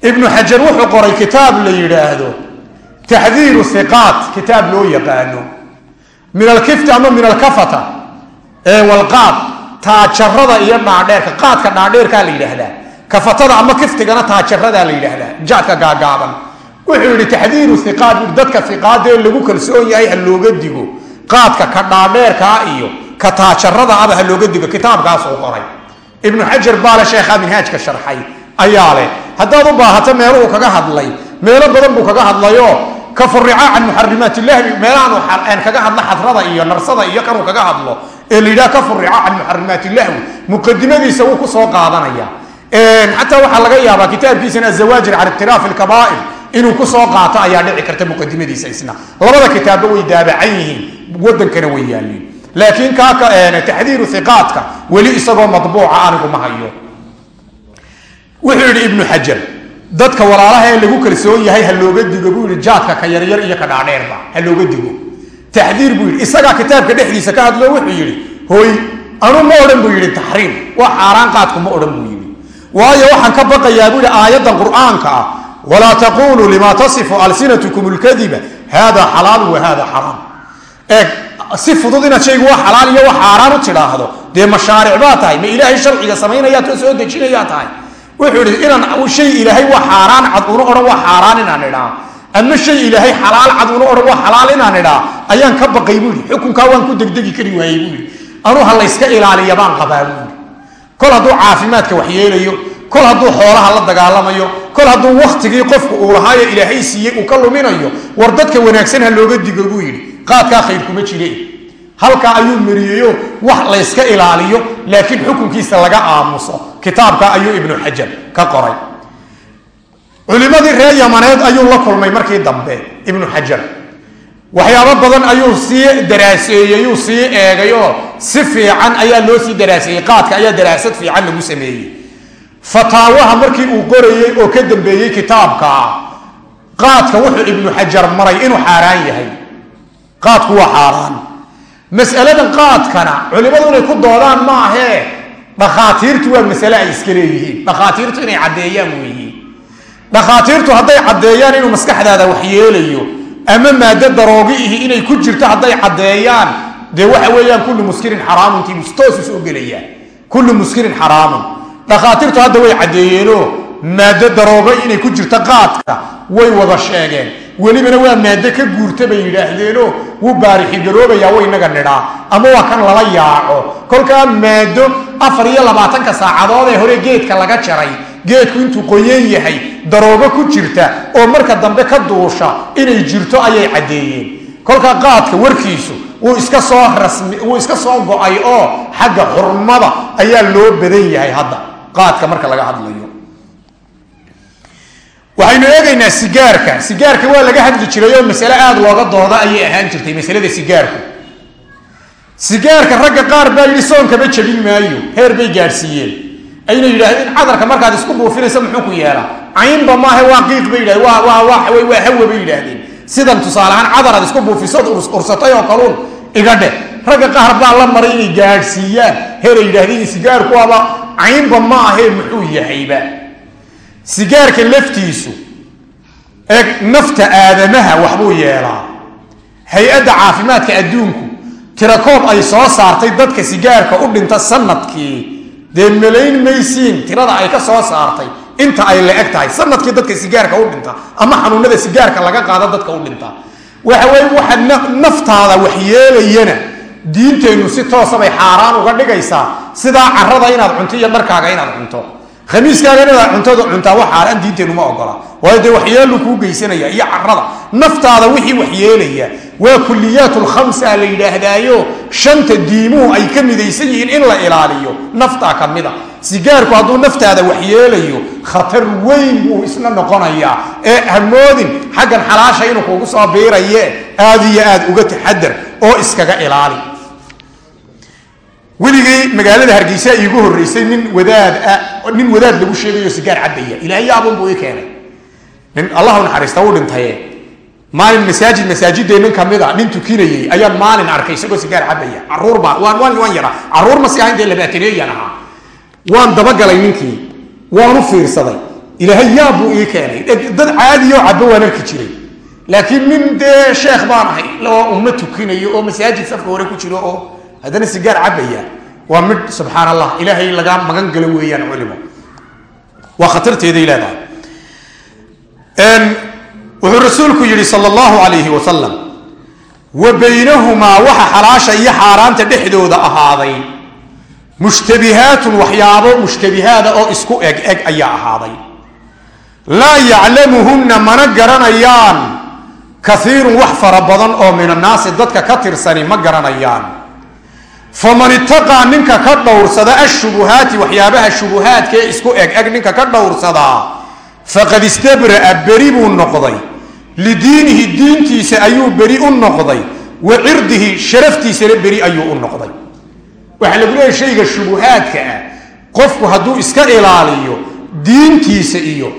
ibnu xajar wuxuu qoray kitaab la yidhaahdo taxdiiru hiqaat kitaab loo yaqaano. Min alkifti ama min alkafata ee walqaad taajarada iyo dhaadheerka qaadka dhaadheerkaa la yidhaahdaa. Kafatada ama kiftigana taajaradaa la yidhaahdaa jaadka gaagaaban. Wuxuu yihi taxdiiru hiqaat dadka hiqaadee lagu kalsoon yahay ha looga digo qaadka ka dhaadheerkaa iyo ka taajarada aba ha looga digo kitaabkaasuu qoray. Ibnu xajar baale sheekha minhaajka sharxay ayaa leh haddaad u baahato meeluhu kaga hadlay meelo badan buu kaga hadlayo. Ka furica can muxarimaat illahi meelahaan kaga hadlo xadrada iyo narsada iyo kanuu kaga hadlo. Ee la ka furica can muxarimaat illahwi muqadimadiisa wuu ku soo qaadanaya. Xataa waxaa laga yaabaa kitaabkiisana azawaajir can ikhtilaafi lkabaa'ir inuu ku soo qaato ayaa dhici karta muqadimadiisa isna. Labada kitaabba way daabacan yihiin wadankana way yaaliin laakiin kaaka taxdiiru hiqaadka weli isagoo madbuuca anigu ma hayo. Wuxuu yidhi ibnu xajar dadka walaalaha ee lagu kalsoon yahay ha looga digo buu yidhi jaadka ka yaryar iyo ka dhaadheerba ha looga digo. Taxdiir buu yidhi isagaa kitaabka dhexdiisa ka hadlo wuxuu yidhi hoy anu ma odhan buu yidhi taxriim wax xaaraan qaadku ma odhan buu yidhi. Waayo waxaan ka baqayaa buu yidhi aayaddan qur'aanka ah walaa taquluu lima tasifu alsinatukum lkadiba hada xalaal wa hada xaraam eeg si fudud inaad shaygu waa xalaal iyo wax xaaraan u tidhaahdo dee mashaaric baa tahay? Ma ilaahay sharciga samaynayaa to soo dejinayaa tahay? Wuxuu ihi inaan shay ilaahay waa xaaraan cad una odhan waa xaaraan inaan idhaa. Ama shay ilaahay xalaal cad una odhan waa xalaal inaan idhaa. Ayaan ka baqay buu yidhi. Xukunkaa waan ku degdegi kari waayey buu yidhi. Anuu ha layska ilaaliya baan qabaa buu yidhi. Kol hadduu caafimaadka waxyeelayo kol hadduu xoolaha la dagaalamayo kol hadduu waktigii qofku uu lahaayo ilaahay siiyey uu ka luminayo war dadka wanaagsan ha looga digo buu yidhi qaadkaa khayr kuma jire. Halkaa ayuu mariyeyo wax layska ilaaliyo laakiin xukunkiisa laga aamuso. Kitaabka ayuu ibnu xajar ka qoray. Culimadii reer yamaneed ayuu la kulmay markii dambe ibnu xajar. Waxyaabo badan ayuu sii daraaseeyeyuu sii eegay oo si fiican ayaa loo sii daraaseeyey. Qaadka ayaa daraasad fiican lagu sameeyey. Fataawaha markii uu qorayey oo ka dambeeyey kitaabka qaadka wuxuu ibnu xajar maray inuu xaaraan yahay qaadku waa xaaraan. Masaladan qaadkana culimadu inay ku doodaan ma ahee dhakhaatiirtu waa masale ay iska leeyihiin. Dhakhaatiirtu inay caddeeyaan weeye dhakhaatiirtu hadday caddeeyaan inuu maskaxdaada waxyeelayo ama maado daroogiihi inay ku jirto hadday caddeeyaan dee waxa weeyaan kullu muskirin xaraamuntii toosu soo gelayaan kullu muskirin xaraamun. Dhakhaatiirtu hadda way caddeeyeenoo maado daroogo inay ku jirto qaadka way wada sheegeen welibana waa maado ka guurta bay yidhaahdeenoo wuu baarixigaroobayaa waynaga nidhaa. Ama waa kan lala yaaco kolkaa maado afar iyo labaatanka saacadood ee hore geedka laga jaray geedku intuu qoyan yahay daroogo ku jirta oo marka dambe ka duusha inay jirto ayay caddeeyeen. Kolkaa qaadka warkiisu wuu iska soo rasmi wuu iska soo go'ay oo xagga xurmada ayaa loo badan yahay hadda. Qaadka marka laga hadlayo waxaynu eegaynaa sigaarka. Sigaarka waa laga hadli jiray oo masale aada looga dooda ayay ahaan jirtay masalada sigaarku. Sigaarka ragga qaar baa yidhi soonkaba jebin maayo heer bay gaadhsiiyeen. Ayna yidhaahdeen cadarka markaad isku buufinaysa muxuu ku yeelaa? Caynba maaha waa qiiq bay yidhahdeen waa hawa bay yidhaahdeen. Sidan tusaale ahaan cadar aad isku buufisood ursatay oo kaluun iga dheh. Ragga qaar baa la maray inay gaadhsiiyaan. Heeray yidhahdeen sigaarku aba caynba ma ahee muxuu yahayba sigaarka laftiisu ee nafta aadamaha waxbuu yeelaa. Hay'adda caafimaadka adduunku tirakoob ay soo saartay dadka sigaarka u dhinta sannadkii dee malayn maysiin tirada ay ka soo saartay inta ay la eg tahay sannadkii dadka sigaarka u dhinta ama xanuunada sigaarka laga qaado dadka u dhinta. Waxa weye waxa naftaada waxyeelayana diinteennu si toosabay xaaraan uga dhigaysaa sidaa carada inaad cunto iyo dharkaaga inaad cunto khamiiskaaga inaad cuntada cuntaa wax xaaraan diinteennu ma ogola. Waayo dee waxyeelu kuu geysanaya iyo carada naftaada wixii waxyeelaya waa kuliyaat lkhamsa la yidhaahdaayo. Shanta diimuhu ay ka midaysan yihiin in la ilaaliyo. Naftaa ka mida. Sigaarku hadduu naftaada waxyeelayo khatar weyn buu isna noqonayaa ee hamoodin xaggan xalaasha inuu kugu soo biiraye aada iyo aad uga taxadar oo iskaga ilaali weligay magaalada hargeysa iigu horreysay nin wadaad ah nin wadaad lagu sheegayo sigaar cabaya ilaahay yaabun buu ii keenay. Nin allahu naxariista uu dhintaye maalin masaajid masaajideennan kamida nin tukinayey ayaan maalin arkay isagoo sigaar cabaya caruurba waan waan waan yaraa. Caruur ma si ahayn dee labaataneeyaan ahaa. Waan dabagalay ninkii. Waanu fiirsaday. Ilaahay yaab buu ii keenay. Dad caadiyo caba waan arki jiray. Laakiin nin dee sheekh baan ahay. Oo umma tukinayo oo masaajid safka hore ku jiro oo haddana sigaar cabaya waa mid subxaan allah ilaahay lagaa magan galo weeyaan culimo waa khatarteeday leedahay. Wuxuu rasuulku yidhi sal allahu alayhi wasalam wa baynahumaa waxa xalaasha iyo xaaraanta dhexdooda ahaaday. Mushtabihaatun waxyaabo mushtabihaada oo isku eg eg ayaa ahaaday. Laa yaclamuhunna mana garanayaan. Kaiirun wax fara badan oo min annaasi dadka ka tirsani ma garanayaan faman itaqaa ninka ka dhowrsada ashubuhaati waxyaabaha shubuhaadkaee isku eg eg ninka ka dhowrsadaa faqad istabra'a beri buu noqday. Lidiinihi diintiisa ayuu beri u noqday. Wa cirdihi sharaftiisana beri ayuu u noqday. Waxaa lagu leeyahy shayga shubuhaadka ah qofku hadduu iska ilaaliyo diintiisa iyo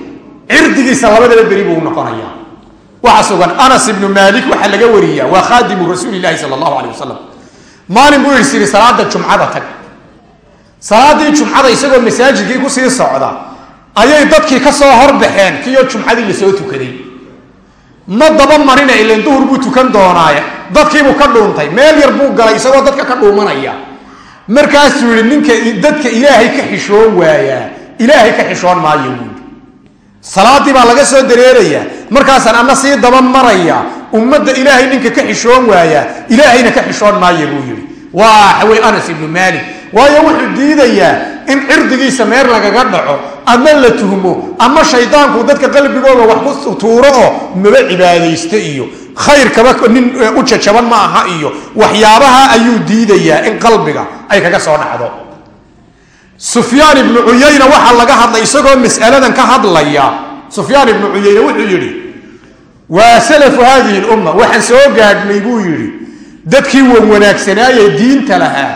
cirdigiisa labadaba beri buu u noqonaya waxaa sugan anas ibnu maalik waxaa laga wariyaa. Waa khaadimu rasuuli lahi sal allahu alay wasalam maalin buu is yidhi salaada jumcada tag. Salaadii jumcada isagoo masaajidkii ku sii socda ayay dadkii ka soo horbaxeen kiyo jumcadii la soo tukaday. Ma daba marina ilan duhur buu tukan doonaaye. Dadkiibuu ka dhuuntay meel yar buu galay isagoo dadka ka dhuumanaya. Markaasuu yihi ninka dadka ilaahay ka xishoon waayaa ilaahay ka xishoon maayo. Buui salaadii baa laga soo dareerayaa markaasaan ana sii daba maraya ummadda ilaahay ninka ka xishoon waayaa ilaahayna ka xishoon maaya buu yihi waa xawey anas ibnu maalik. Waayo wuxuu diidayaa in cirdigiisa meer lagaga dhaco ama la tuhmo ama shaydaanku dadka qalbigooda wax ku tuuro oo maba cibaadaysto iyo. Khayrkaba nin u jajaban ma aha iyo. Waxyaabaha ayuu diidayaa in qalbiga ay kaga soo dhacdo. Sufyaan ibnu cuyayna waxaa laga hadlay isagoo mas'aladan ka hadlaya. Sufyaan ibnu cuyayne wuxuu yidhi waa salafu hadihi lumma waxaan soo gaadhnay buu yidhi dadkii wan wanaagsanaaye diinta lahaa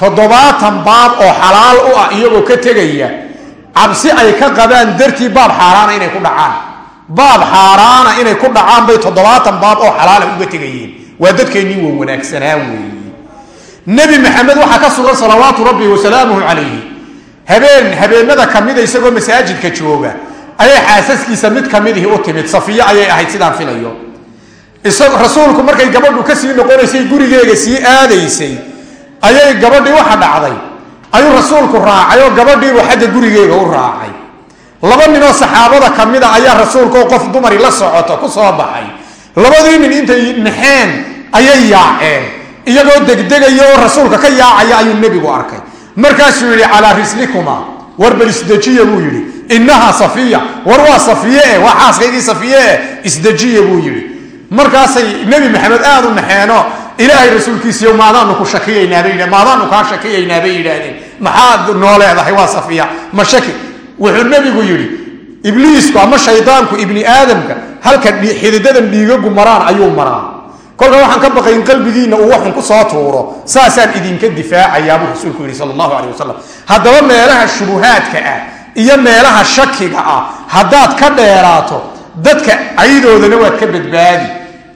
toddobaatan baab oo xalaal u ah iyagoo ka tegaya cabsi ay ka qabaan dartii baab xaaraana inay ku dhacaan. Baab xaaraana inay ku dhacaan bay toddobaatan baab oo xalaala uga tegayeen. Waa dadkeennii wan wanaagsanaa weeye nebi maxamed waxaa ka sugan salawaatu rabbi wasalaamuhu calayhi. Habeen habeenada kamida isagoo masaajidka jooga ayay xaasaskiisa mid kamidihii u timid. Safiyo ayay ahayd sidaan filayo. Rasuulku markay gabadhu ka sii noqonaysay gurigeega sii aadaysay ayay gabadhii waxa dhacday. Ayuu rasuulku raacay oo gabadhiibu xagga gurigeega u raacay. Laba ninoo saxaabada kamida ayaa rasuulkaoo qof dumari la socoto ku soo baxay. Labadii nin intay naxeen ayay yaaceen. Iyagoo degdegaya oo rasuulka ka yaacaya ayuu nebigu arkay. Markaasuu yidhi calaa rislikuma. War bal isdejiya buu yidhi innahaa safiya. War waa safiye e waa xaaskaygii safiye. E isdejiya buu yidhi. Markaasay nebi maxamed aada u naxeeno ilaahay rasuulkiisiiyo maadaanu ku shakiyaynaabay maadaanu kaa shakiyaynaa bay maxaad noo leedahay waa safiya. Ma shaki. Wuxuu nebigu yidhi ibliisku ama shaydaanku ibni aadamka halka xididadan dhiigagu maraan ayuu maraa kolka waxaan ka baqay in qalbigiinna uu waxun ku soo tuuro saasaan idinka difaacayaa buu rasuulku yidhi sal allahu caleyh wasalam haddaba meelaha shubuhaadka ah iyo meelaha shakiga ah. Haddaad ka dheeraato dadka caydoodana waad ka badbaadi.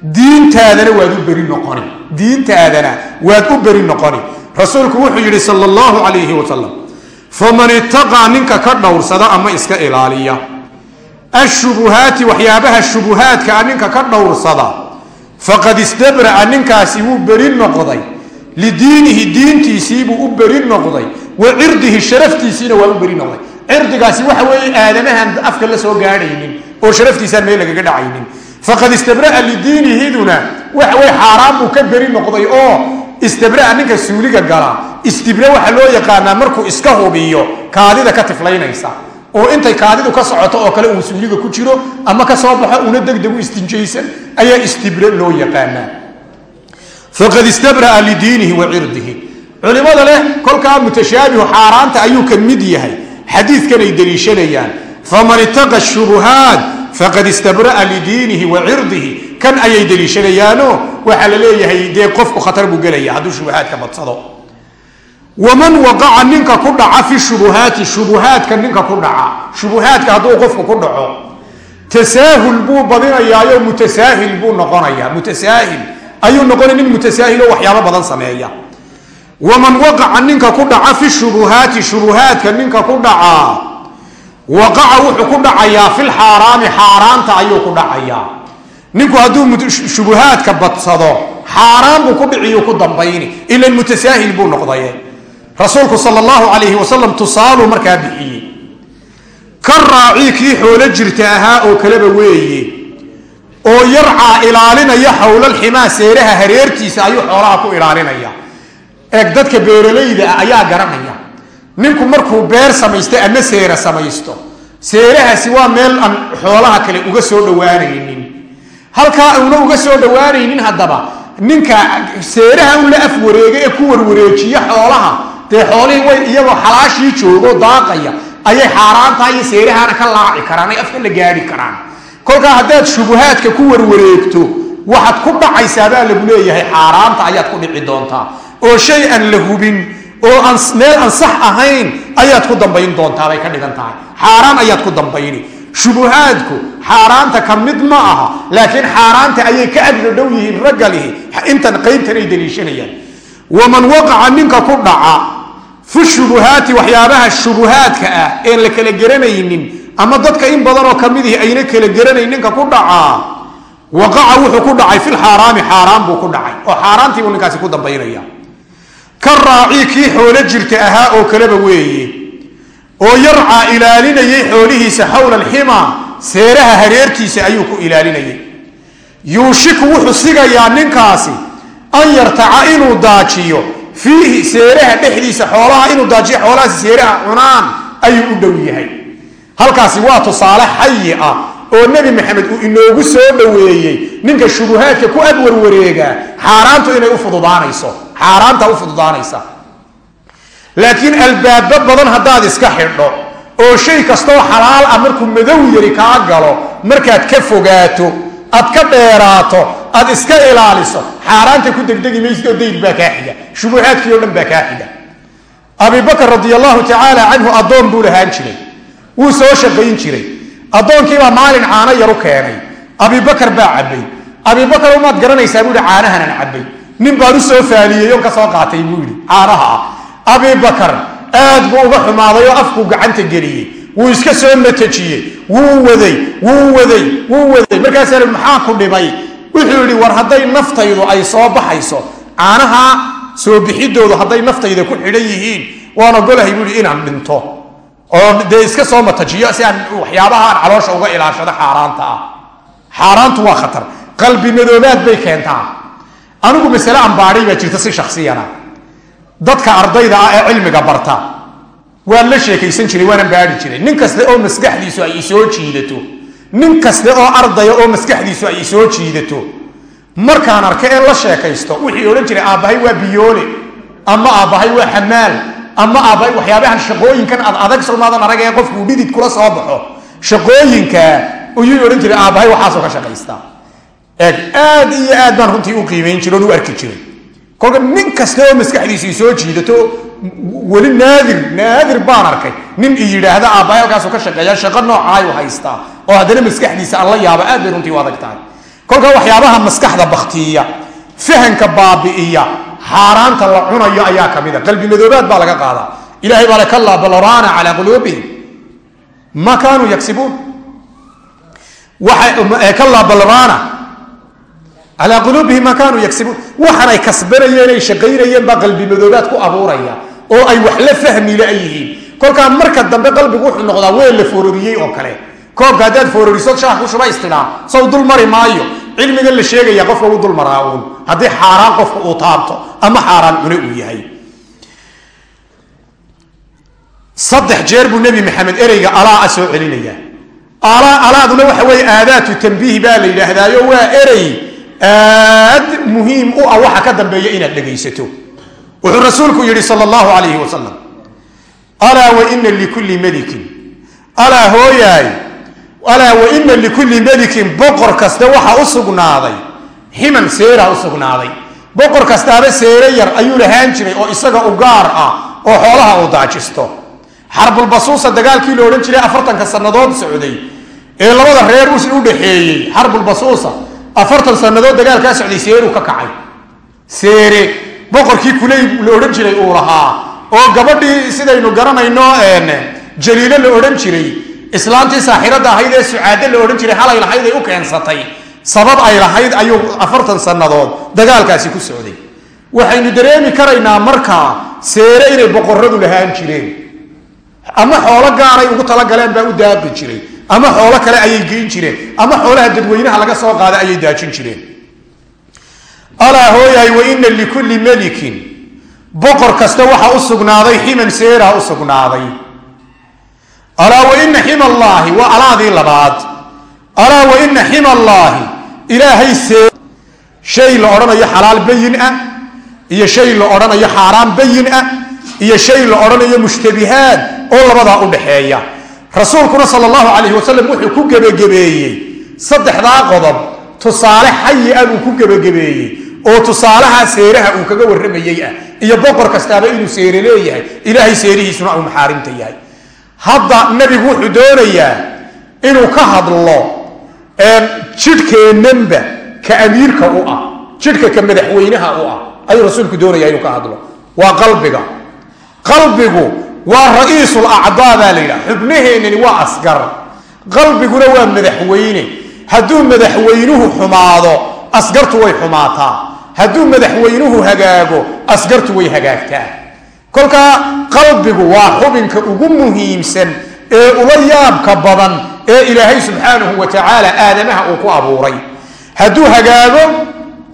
Diintaadana waad u beri noqoni. Diintaadana waad u beri noqoni. Rasuulku wuxuu yidhi sal allahu calayhi wasalam faman itaqaa ninka ka dhowrsada ama iska ilaaliya. Ashubuhaati waxyaabaha shubuhaadka a ninka ka dhowrsada faqad istabra'a ninkaasi wuu beri noqday. Lidiinihi diintiisiibuu u beri noqday. Wa cirdihi sharaftiisiina waa u beri noqday cirdigaasi waxa weeye aadamahan afka la soo gaadhaynin oo sharaftiisaan meel lagaga dhacaynin. Faqad istabra'a lidiinihiduna waxa weye xaaraan buu ka beri noqday oo istabra'a ninka suuliga gala. Istibra waxaa loo yaqaanaa markuu iska hubiyo kaadida ka tiflaynaysa. Oo intay kaadidu ka socoto oo kale uu suuliga ku jiro ama ka soo baxo una degdeg u istinjaysan ayaa istibre loo yaqaanaa. Faqad istabra'a lidiinihi wa cirdihi. Culimada leh kolkaa mutashaabihu xaaraanta ayuu ka mid yahay xadiidkan ay deliishanayaan faman itaqa shubuhaat faqad istabra'a lidiinihi wa cirdihi. Kan ayay deliishanayaano waxaa la leeyahay dee qofku khatar buu gelaya hadduu shubuhaadka badsado. Waman waqaca ninka ku dhaca fi shubuhaati shubuhaadka ninka ku dhaca shubuhaadka hadduu qofku ku dhaco tasaahul buu badinayaayo mutasaahil buu noqonayaa mutasaahil ayuu noqonay nin mutasaahil oo waxyaabo badan sameeya waman waqaca ninka ku dhaca fi shubuhaati shubuhaadka ninka ku dhacaa waqaca wuxuu ku dhacayaa filxaaraami xaaraanta ayuu ku dhacayaa. Ninku hadduu shubuhaadka badsado xaaraan buu ku dhiciyu ku dambayni. Ilan mutasaahil buu noqdaye rasuulku sal allahu calayhi wasalam tusaaluu markaa bixiyey. Ka raacii kii xoolo jirta ahaa oo kaleba weeye oo yarcaa ilaalinaya xowlalximaa seeraha hareertiisa ayuu xoolaha ku ilaalinaya eeg dadka beeralayda ah ayaa garanaya ninku markuu beer samaysto ama seera samaysto seerahaasi waa meel aan xoolaha kale uga soo dhowaanaynin. Halkaa una uga soo dhowaanaynin haddaba ninka seeraha un la af wareega ee ku warwareejiya xoolaha dee xoolihii way iyagoo xalaashii joogo daaqaya ayay xaaraantaha iyo seerahana ka laaci karaan ay afka la gaari karaan. Kolkaa haddaad shubuhaadka ku warwareegto waxaad ku dhacaysaabaa lagu leeyahay xaaraanta ayaad ku dhici doontaa oo shay aan la hubin oo aan meel aan sax ahayn ayaad ku dambayn doontaa bay ka dhigan tahay. Xaaraan ayaad ku dambayni. Shubuhaadku xaaraanta ka mid ma aha laakiin xaaraanta ayay ka agdho dhow yihiin raggalihi intan qaybtan ay daliishanayaan waman waqaca ninka ku dhaca fi shubuhaati waxyaabaha shubuhaadka ah een la kala garanaynin ama dadka in badanoo kamidihi ayna kala garanayn ninka ku dhacaa waqaca wuxuu ku dhacay filxaaraami xaaraan buu ku dhacay oo xaaraantiibuu ninkaasi ku dambaynaya ka raacii kii xoolo jirta ahaa oo kaleba weeye oo yarcaa ilaalinayay xoolihiisa xowla alximaa seeraha hareertiisa ayuu ku ilaalinayay. Yuushiku wuxuu sigayaa ninkaasi an yartaca inuu daajiyo fiihi seeraha dhexdiisa xoolaha inuu daajiyo xoolahaasi seeraha cunaan ayuu u dhow yahay. Halkaasi waa tusaale xayi ah oo nebi maxamed uu inoogu soo dhoweeyey. Ninka shubuhaadka ku agwarwareegaa xaaraantu inay u fududaanayso xaaraanta u fududaanaysa. Laakiin albaabo badan haddaad iska xidho oo shay kastoo xalaal ah markuu madow yari kaa galo markaad ka fogaato aad ka dheeraato aad iska ilaaliso xaaraanta ku degdegi maysid oo dayr baa kaa xiga shubuhaadkii o dhan baa kaa xiga. Abibakar radi allahu tacaala canhu addoon buu lahaan jiray. Wuu soo shaqayn jiray. Addoonkiibaa maalin caano yaru keenay. Abibakar baa cabbay. Abibakar umaad garanaysaa buu yihi caanahanan cabbay nin baan u soo faaliyey oo ka soo qaatay buu yidhi caanaha ah abibakar aad buu uga xumaaday oo afkuu gacanta geliyey. Wuu iska soo matajiyey. Wuu waday wuu waday wuu waday. Markaasaa maxaa ku dhibay? Wuxuu yidhi war hadday naftaydu ay soo baxayso caanaha soo bixidoodu hadday naftayda ku xidhan yihiin waan ogolahay buu yidhi inaan dhinto. Oo dee iska soo matajiyo si aan waxyaabaha caloosha uga ilaashado xaaraanta ah. Xaaraantu waa khatar. Qalbi madoobaad bay keentaa anigu masale aan baadhay baa jirta si shaksiyana dadka ardayda ah ee cilmiga barta. Waan la sheekaysan jiray waanan baadhi jiray. Nin kaste oo maskaxdiisu ay isoo jiidato. Nin kaste oo ardaya oo maskaxdiisu ay isoo jiidato. Markaan arka een la sheekaysto wixii odhan jiray aabbahay waa biyoole ama aabbahay waa xamaal ama aabbahay waxyaabahan shaqooyinkan ad adag somaadan arag ee qofkuu dhidid kula soo baxo. Shaqooyinka ayuu odhan jiray aabbahay waxaasoo ka shaqaystaa eeg aad iyo aad baan runtii u qiimayn jiray oon u arki jiray. Kolka nin kasta oo maskaxdiisii soo jiidato weli naadir naadir baan arkay. Nin i yidhaahda aabbahay halkaasuu ka shaqeeya shaqo noocaayu haystaa. Oo haddana maskaxdiisa aan la yaabo aad bay runtii u adag tahay. Kolka waxyaabaha maskaxda baktiya fahanka baabi'iya xaaraanta la cunayo ayaa ka mida. Qalbi madoobaad baa laga qaadaa. Ilahay baa le kallaa calaa quluubihim. Ma kaanuu yagsibuun kallaa balraana calaa quluubihim maa kaanuu yagsibuun waxaanay kasbanayeen ay shaqaynayeen baa qalbi madoobaad ku abuuraya oo ay wax la fahmi la yihiin. Kolkaa marka dambe qalbigu wuxuu noqdaa weel la foororiyey oo kale. Koobka haddaad foororiso shaah ku shuba saw dul mari maayo. Cilmigan la sheegaya qofka uu dul maraa uun. Haddii xaaraan qofka uu taabto ama xaaraan cune uu yahay. Saddex jeer buu nebi maxamed ereyga alaa soo celinaya. Alaaduna waxa weye aadaatu tambiih baa la yidhaahdaayo waa erey aad muhiim u ah waxa ka dambeeya inaad dhegaysato. Wuxuu rasuulku yidhi sal allahu calayhi wasalam alaa waina likulli melikin alaa hooyaay alaa waina likulli melikin boqor kasta waxa u sugnaaday ximan seera u sugnaaday. Boqor kastaaba seere yar ayuu lahaan jiray oo isaga u gaar ah oo xoolaha uu daajisto. Xarbulbasuusa dagaalkii la odhan jiray afartanka sannadood socday ee labada reer u dhaxeeyey xarbulbasuusa afartan sannadood dagaalkaa socday seeruu ka kacay. Seere boqorkii kuleyb la odhan jiray uu lahaa. Oo gabadhii sidaynu garanayno jaliilo la odhan jiray islaantii saaxirada ahayd ee sucaade la odhan jiray halay lahayd ay u keensatay. Sabab ay lahayd ayuu afartan sannadood dagaalkaasi ku socday. Waxaynu dareemi karaynaa markaa seere inay boqoradu lahaan jireen. Ama xoolo gaaray ugu talagaleen baa u daaqi jiray ama xoolo kale ayay geyn jireen. Ama xoolaha dadweynaha laga soo qaaday ayay daajin jireen. Alaa hooyahay wa ina likulli melikin boqor kasta waxa u sugnaaday ximan seeraa u sugnaaday. Alaa wa ina xima allaahi waa alaadii labaad. Alaa wa ina xima allaahi ilaahay see shay la odhanayo xalaal bayin ah iyo shay la odhanayo xaaraan bayin ah iyo shay la odhanayo mushtabihaad oo labadaa u dhaxeeya rasuulkuna sal allahu calayhi wasalam wuxuu ku gebagabeeyey saddexdaa qodob. Tusaale xayi ah buu ku gebagabeeyey oo tusaalaha seeraha uu kaga warramayey ah. Iyo boqor kastaaba inuu seere leeyahay ilaahay seerihiisuna uu maxaarimta yahay. Hadda nebigu wuxuu doonayaa inuu ka hadlo jidhkeennanba ka amiirka u ah jidhka ka madaxweynaha u ah. Ayuu rasuulku doonayaa inuu ka hadlo. Waa qalbiga. Qalbigu waa ra'iisul acdaa baa la yidhaha. Xubnaheennani waa asgar. Qalbiguna waa madaxweyne. Hadduu madaxweynuhu xumaado asgartu way xumaataa. Hadduu madaxweynuhu hagaago asgartu way hagaagtaa. Kolkaa qalbigu waa xubinka ugu muhiimsan ee ula yaabka badan ee ilaahay subxaanahu wa tacaala aadamaha uu ku abuuray. Hadduu hagaago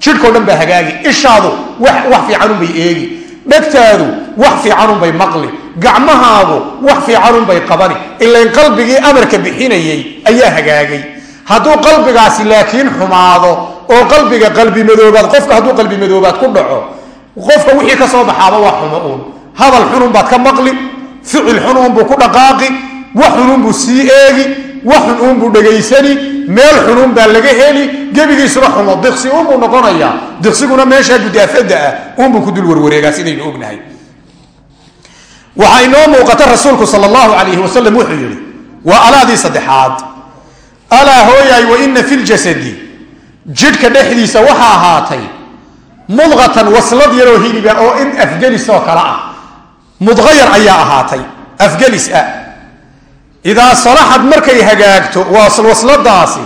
jidhkao dhan baa hagaagi. Ishaadu wax fiicanunbay eegi. Dhegtaadu wax fiicanunbay maqli gacmahaagu wax fiicanunbay qabani. Ilain qalbigii amarka bixinayay ayaa hagaagay. Hadduu qalbigaasi laakiin xumaado oo qalbiga qalbi madoobaad qofka hadduu qalbi madoobaad ku dhaco qofka wixii ka soo baxaaba waa xumo uun. Hadal xununbaad ka maqli ficil xunuunbuu ku dhaqaaqi wax xunuunbuu sii eegi wax xunuunbuu dhegaysani meel xunuun baa laga heli gebigiisuna xumo. Diqsi uunbuu noqonayaa. Diqsiguna meeshaa gudaafada ah uunbuu ku dul warwareegaa sidaynu ognahay waxaa inoo muuqata rasuulku sal allahu calayhi wasalam wuxuu yidhi waa alaadii saddexaad. Alaa hooyaay wa ina fi ljasadi jidhka dhexdiisa waxaa ahaatay mudqatan waslad yaroo hiliba oo in afgelis oo kale ah. Mudqa yar ayaa ahaatay afgelis ah. Idaa salaxad markay hagaagto wasladaasi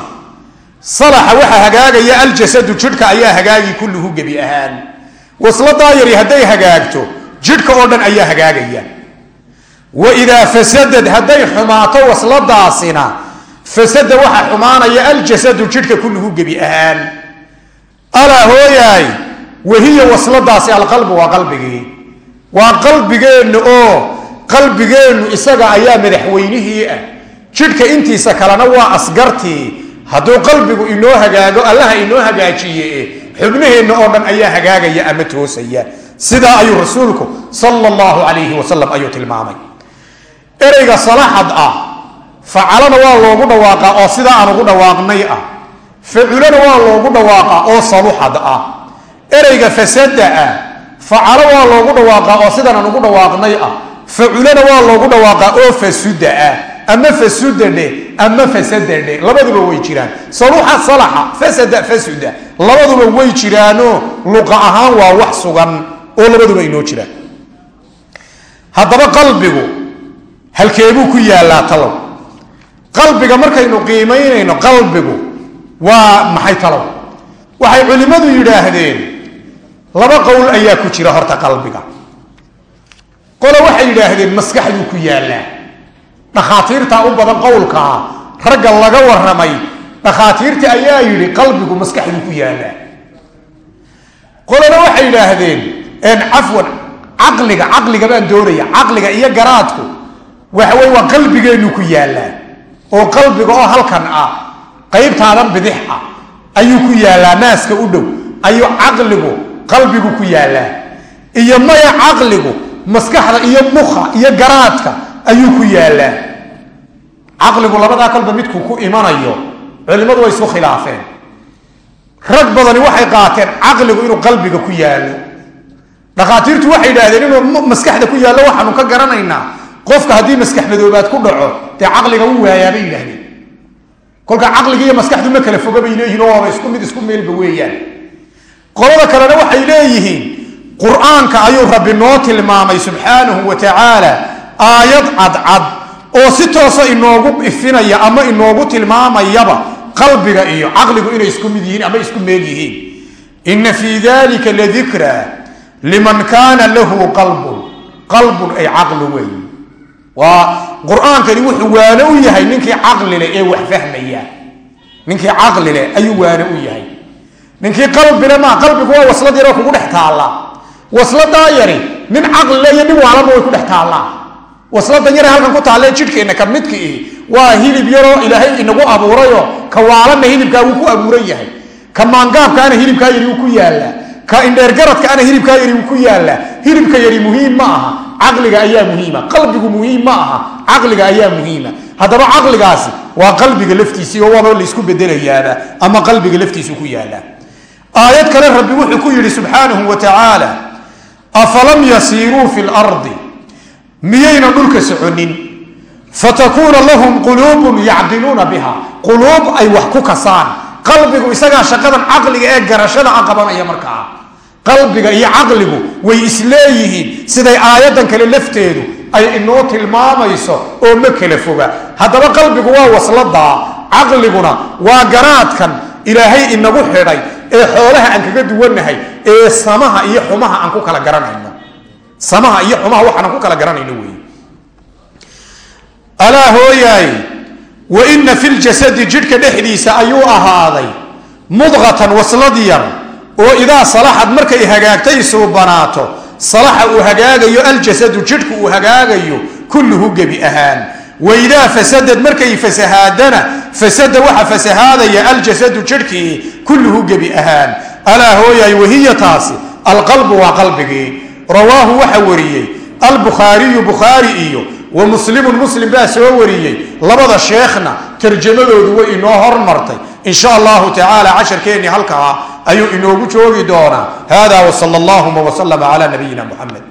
salaxa waxaa hagaagaya aljasadu jidhka ayaa hagaagi kulluhu gebi ahaan. Wasladaa yari hadday hagaagto jidhka oo dhan ayaa hagaagaya wa idaa fasadad hadday xumaato wasladaasina fasada waxaa xumaanaya aljasadu jidhka kulluhu gebi ahaan. Alaa hooyaay wahiya wasladaasi alqalbu waa qalbigii. Waa qalbigeennu oo qalbigeennu isaga ayaa madaxweynihii ah. Jidhka intiisa kalena waa asgartii. Hadduu qalbigu inoo hagaago allaha inoo hagaajiye xubnaheenna oo dhan ayaa hagaagaya ama toosaya. Sidaa ayuu rasuulku sala allahu calayhi wasalam ayuu tilmaamay ereyga salaxad ah facalana waa loogu dhawaaqaa oo sidaa aan ugu dhawaaqnay ah. Faculana waa loogu dhawaaqaa oo saluxad ah. Ereyga fasada ah facalo waa loogu dhawaaqaa oo sidan aan ugu dhawaaqnay ah. Faculana waa loogu dhawaaqaa oo fasuda ah. Ama fasudadhe ama fasadadhe labaduba way jiraan. Saluxa salaxa fasada fasuda labaduba way jiraanoo luqa ahaan waa wax sugan oo labaduba inoo jiraan. Haddaba qalbigu halkeebuu ku yaallaa talow? Qalbiga markaynu qiimaynayno qalbigu waa maxay talow? Waxay culimmadu yidhaahdeen laba qowl ayaa ku jira horta qalbiga. Qole waxay yidhaahdeen maskaxduu ku yaallaa. Dhakhaatiirtaa u badan qowlkaa ragga laga warramay dhakhaatiirta ayaa yidhi qalbigu maskaxduu ku yaallaa. Qolena waxay yidhaahdeen cafwan caqliga caqliga baan doonaya caqliga iyo garaadku waxa weye waa qalbigeennu ku yaallaa oo qalbiga oo halkan ah qaybtaadan bidix ah ayuu ku yaallaa naaska u dhow ayuu caqligu qalbigu ku yaallaa. Iyo maya caqligu maskaxda iyo mukha iyo garaadka ayuu ku yaallaa. Caqligu labadaa kolba midkuu ku imanayo culimmadu way isku khilaafeen. Rag badani waxay qaateen caqligu inuu qalbiga ku yaallo. Dhakhaatiirtu waxay yidhaahdeen inuu maskaxda ku yaallo waxaanu ka garanaynaa qofka haddii maskax madoobaad ku dhaco dee caqliga u waayaabay yidhaahdeen. kolka caqliga iyo maskaxdu ma kala foga bay leeyihiin oo waaba isku mid isku meelba weeyaan. qolada kalena waxay leeyihiin qur'aanka ayuu rabbi noo tilmaamay subxaanahu wa tacaala aayad cadcad oo si toosa inoogu ifinaya ama inoogu tilmaamayaba qalbiga iyo caqligu inay isku mid yihiin ama isku meel yihiin. Ina fii dalika ladikra liman kaana lahu qalbun qalbun ay caqlu wey waa qur'aankani wuxuu waano u yahay ninkii caqlileh ee wax fahmaya. Ninkii caqlileh ayuu waano u yahay. Ninkii qalbile maa qalbigu waa waslad yaroo kugu dhex taalla. Wasladaa yari nin caqlile iyo nin waalaba way ku dhex taallaa wasladan yare halkan ku taalle jidhkeenna ka midka ihi waa hilib yaroo ilaahay inagu abuurayo ka waalanna hilibkaa wuu ku abuuran yahay. Ka maangaabkaana hilibkaa yari wuu ku yaallaa ka indheergaradkaana hilibkaa yari wuu ku yaallaa hilibka yari muhiim ma aha caqliga ayaa muhiima. Qalbigu muhiim ma aha caqliga ayaa muhiima. Haddaba caqligaasi waa qalbiga laftiisii oo waaba laysku bedelayaaba ama qalbiga laftiisu ku yaallaa aayad kale rabbi wuxuu ku yidhi subxaanahu wa tacaala afalam yasiiruu fi lardi miyayna dhulka soconin? Fatakuuna lahum quluubun yacdiluuna biha. Quluub ay wax ku kasaan. Qalbigu isagaa shaqadan caqliga ee garashada a qabanaya markaa qalbiga iyo caqligu way isleeyihiin siday aayadan kale lafteedu ay inoo tilmaamayso oo ma kala foga. Haddaba qalbigu waa wasladaa caqliguna waa garaadkan ilaahay inagu xidhay ee xoolaha aan kaga duwannahay ee samaha iyo xumaha aan ku kala garanayno. Samaha iyo xumaha waxaan ku kala garanayno wey alaa hooyaay wa ina fi ljasadi jidhka dhexdiisa ayuu ahaaday mudqatan waslad yar oo idaa salaxad markay hagaagtay suubanaato salaxa uu hagaagayo aljasadu jidhku uu hagaagayo kulluhu gebi ahaan. Waidaa fasadad markay fasahaadana fasada waxa fasahaadaya aljasadu jidhkii kulluhu gebi ahaan. Alaa hooyaay wahiya taasi alqalbu waa qalbigii. Rawaahu waxa wariyey albukhaariyu bukhaari iyo wa muslimun muslim baa soo wariyey. Labada sheekhna tarjamadoodu way inoo hormartay. In sha allahu tacaala casharkeennii halkaa ayuu inoogu joogi doonaa. Hada wsal allahuma wslama cala nabiyina muxamed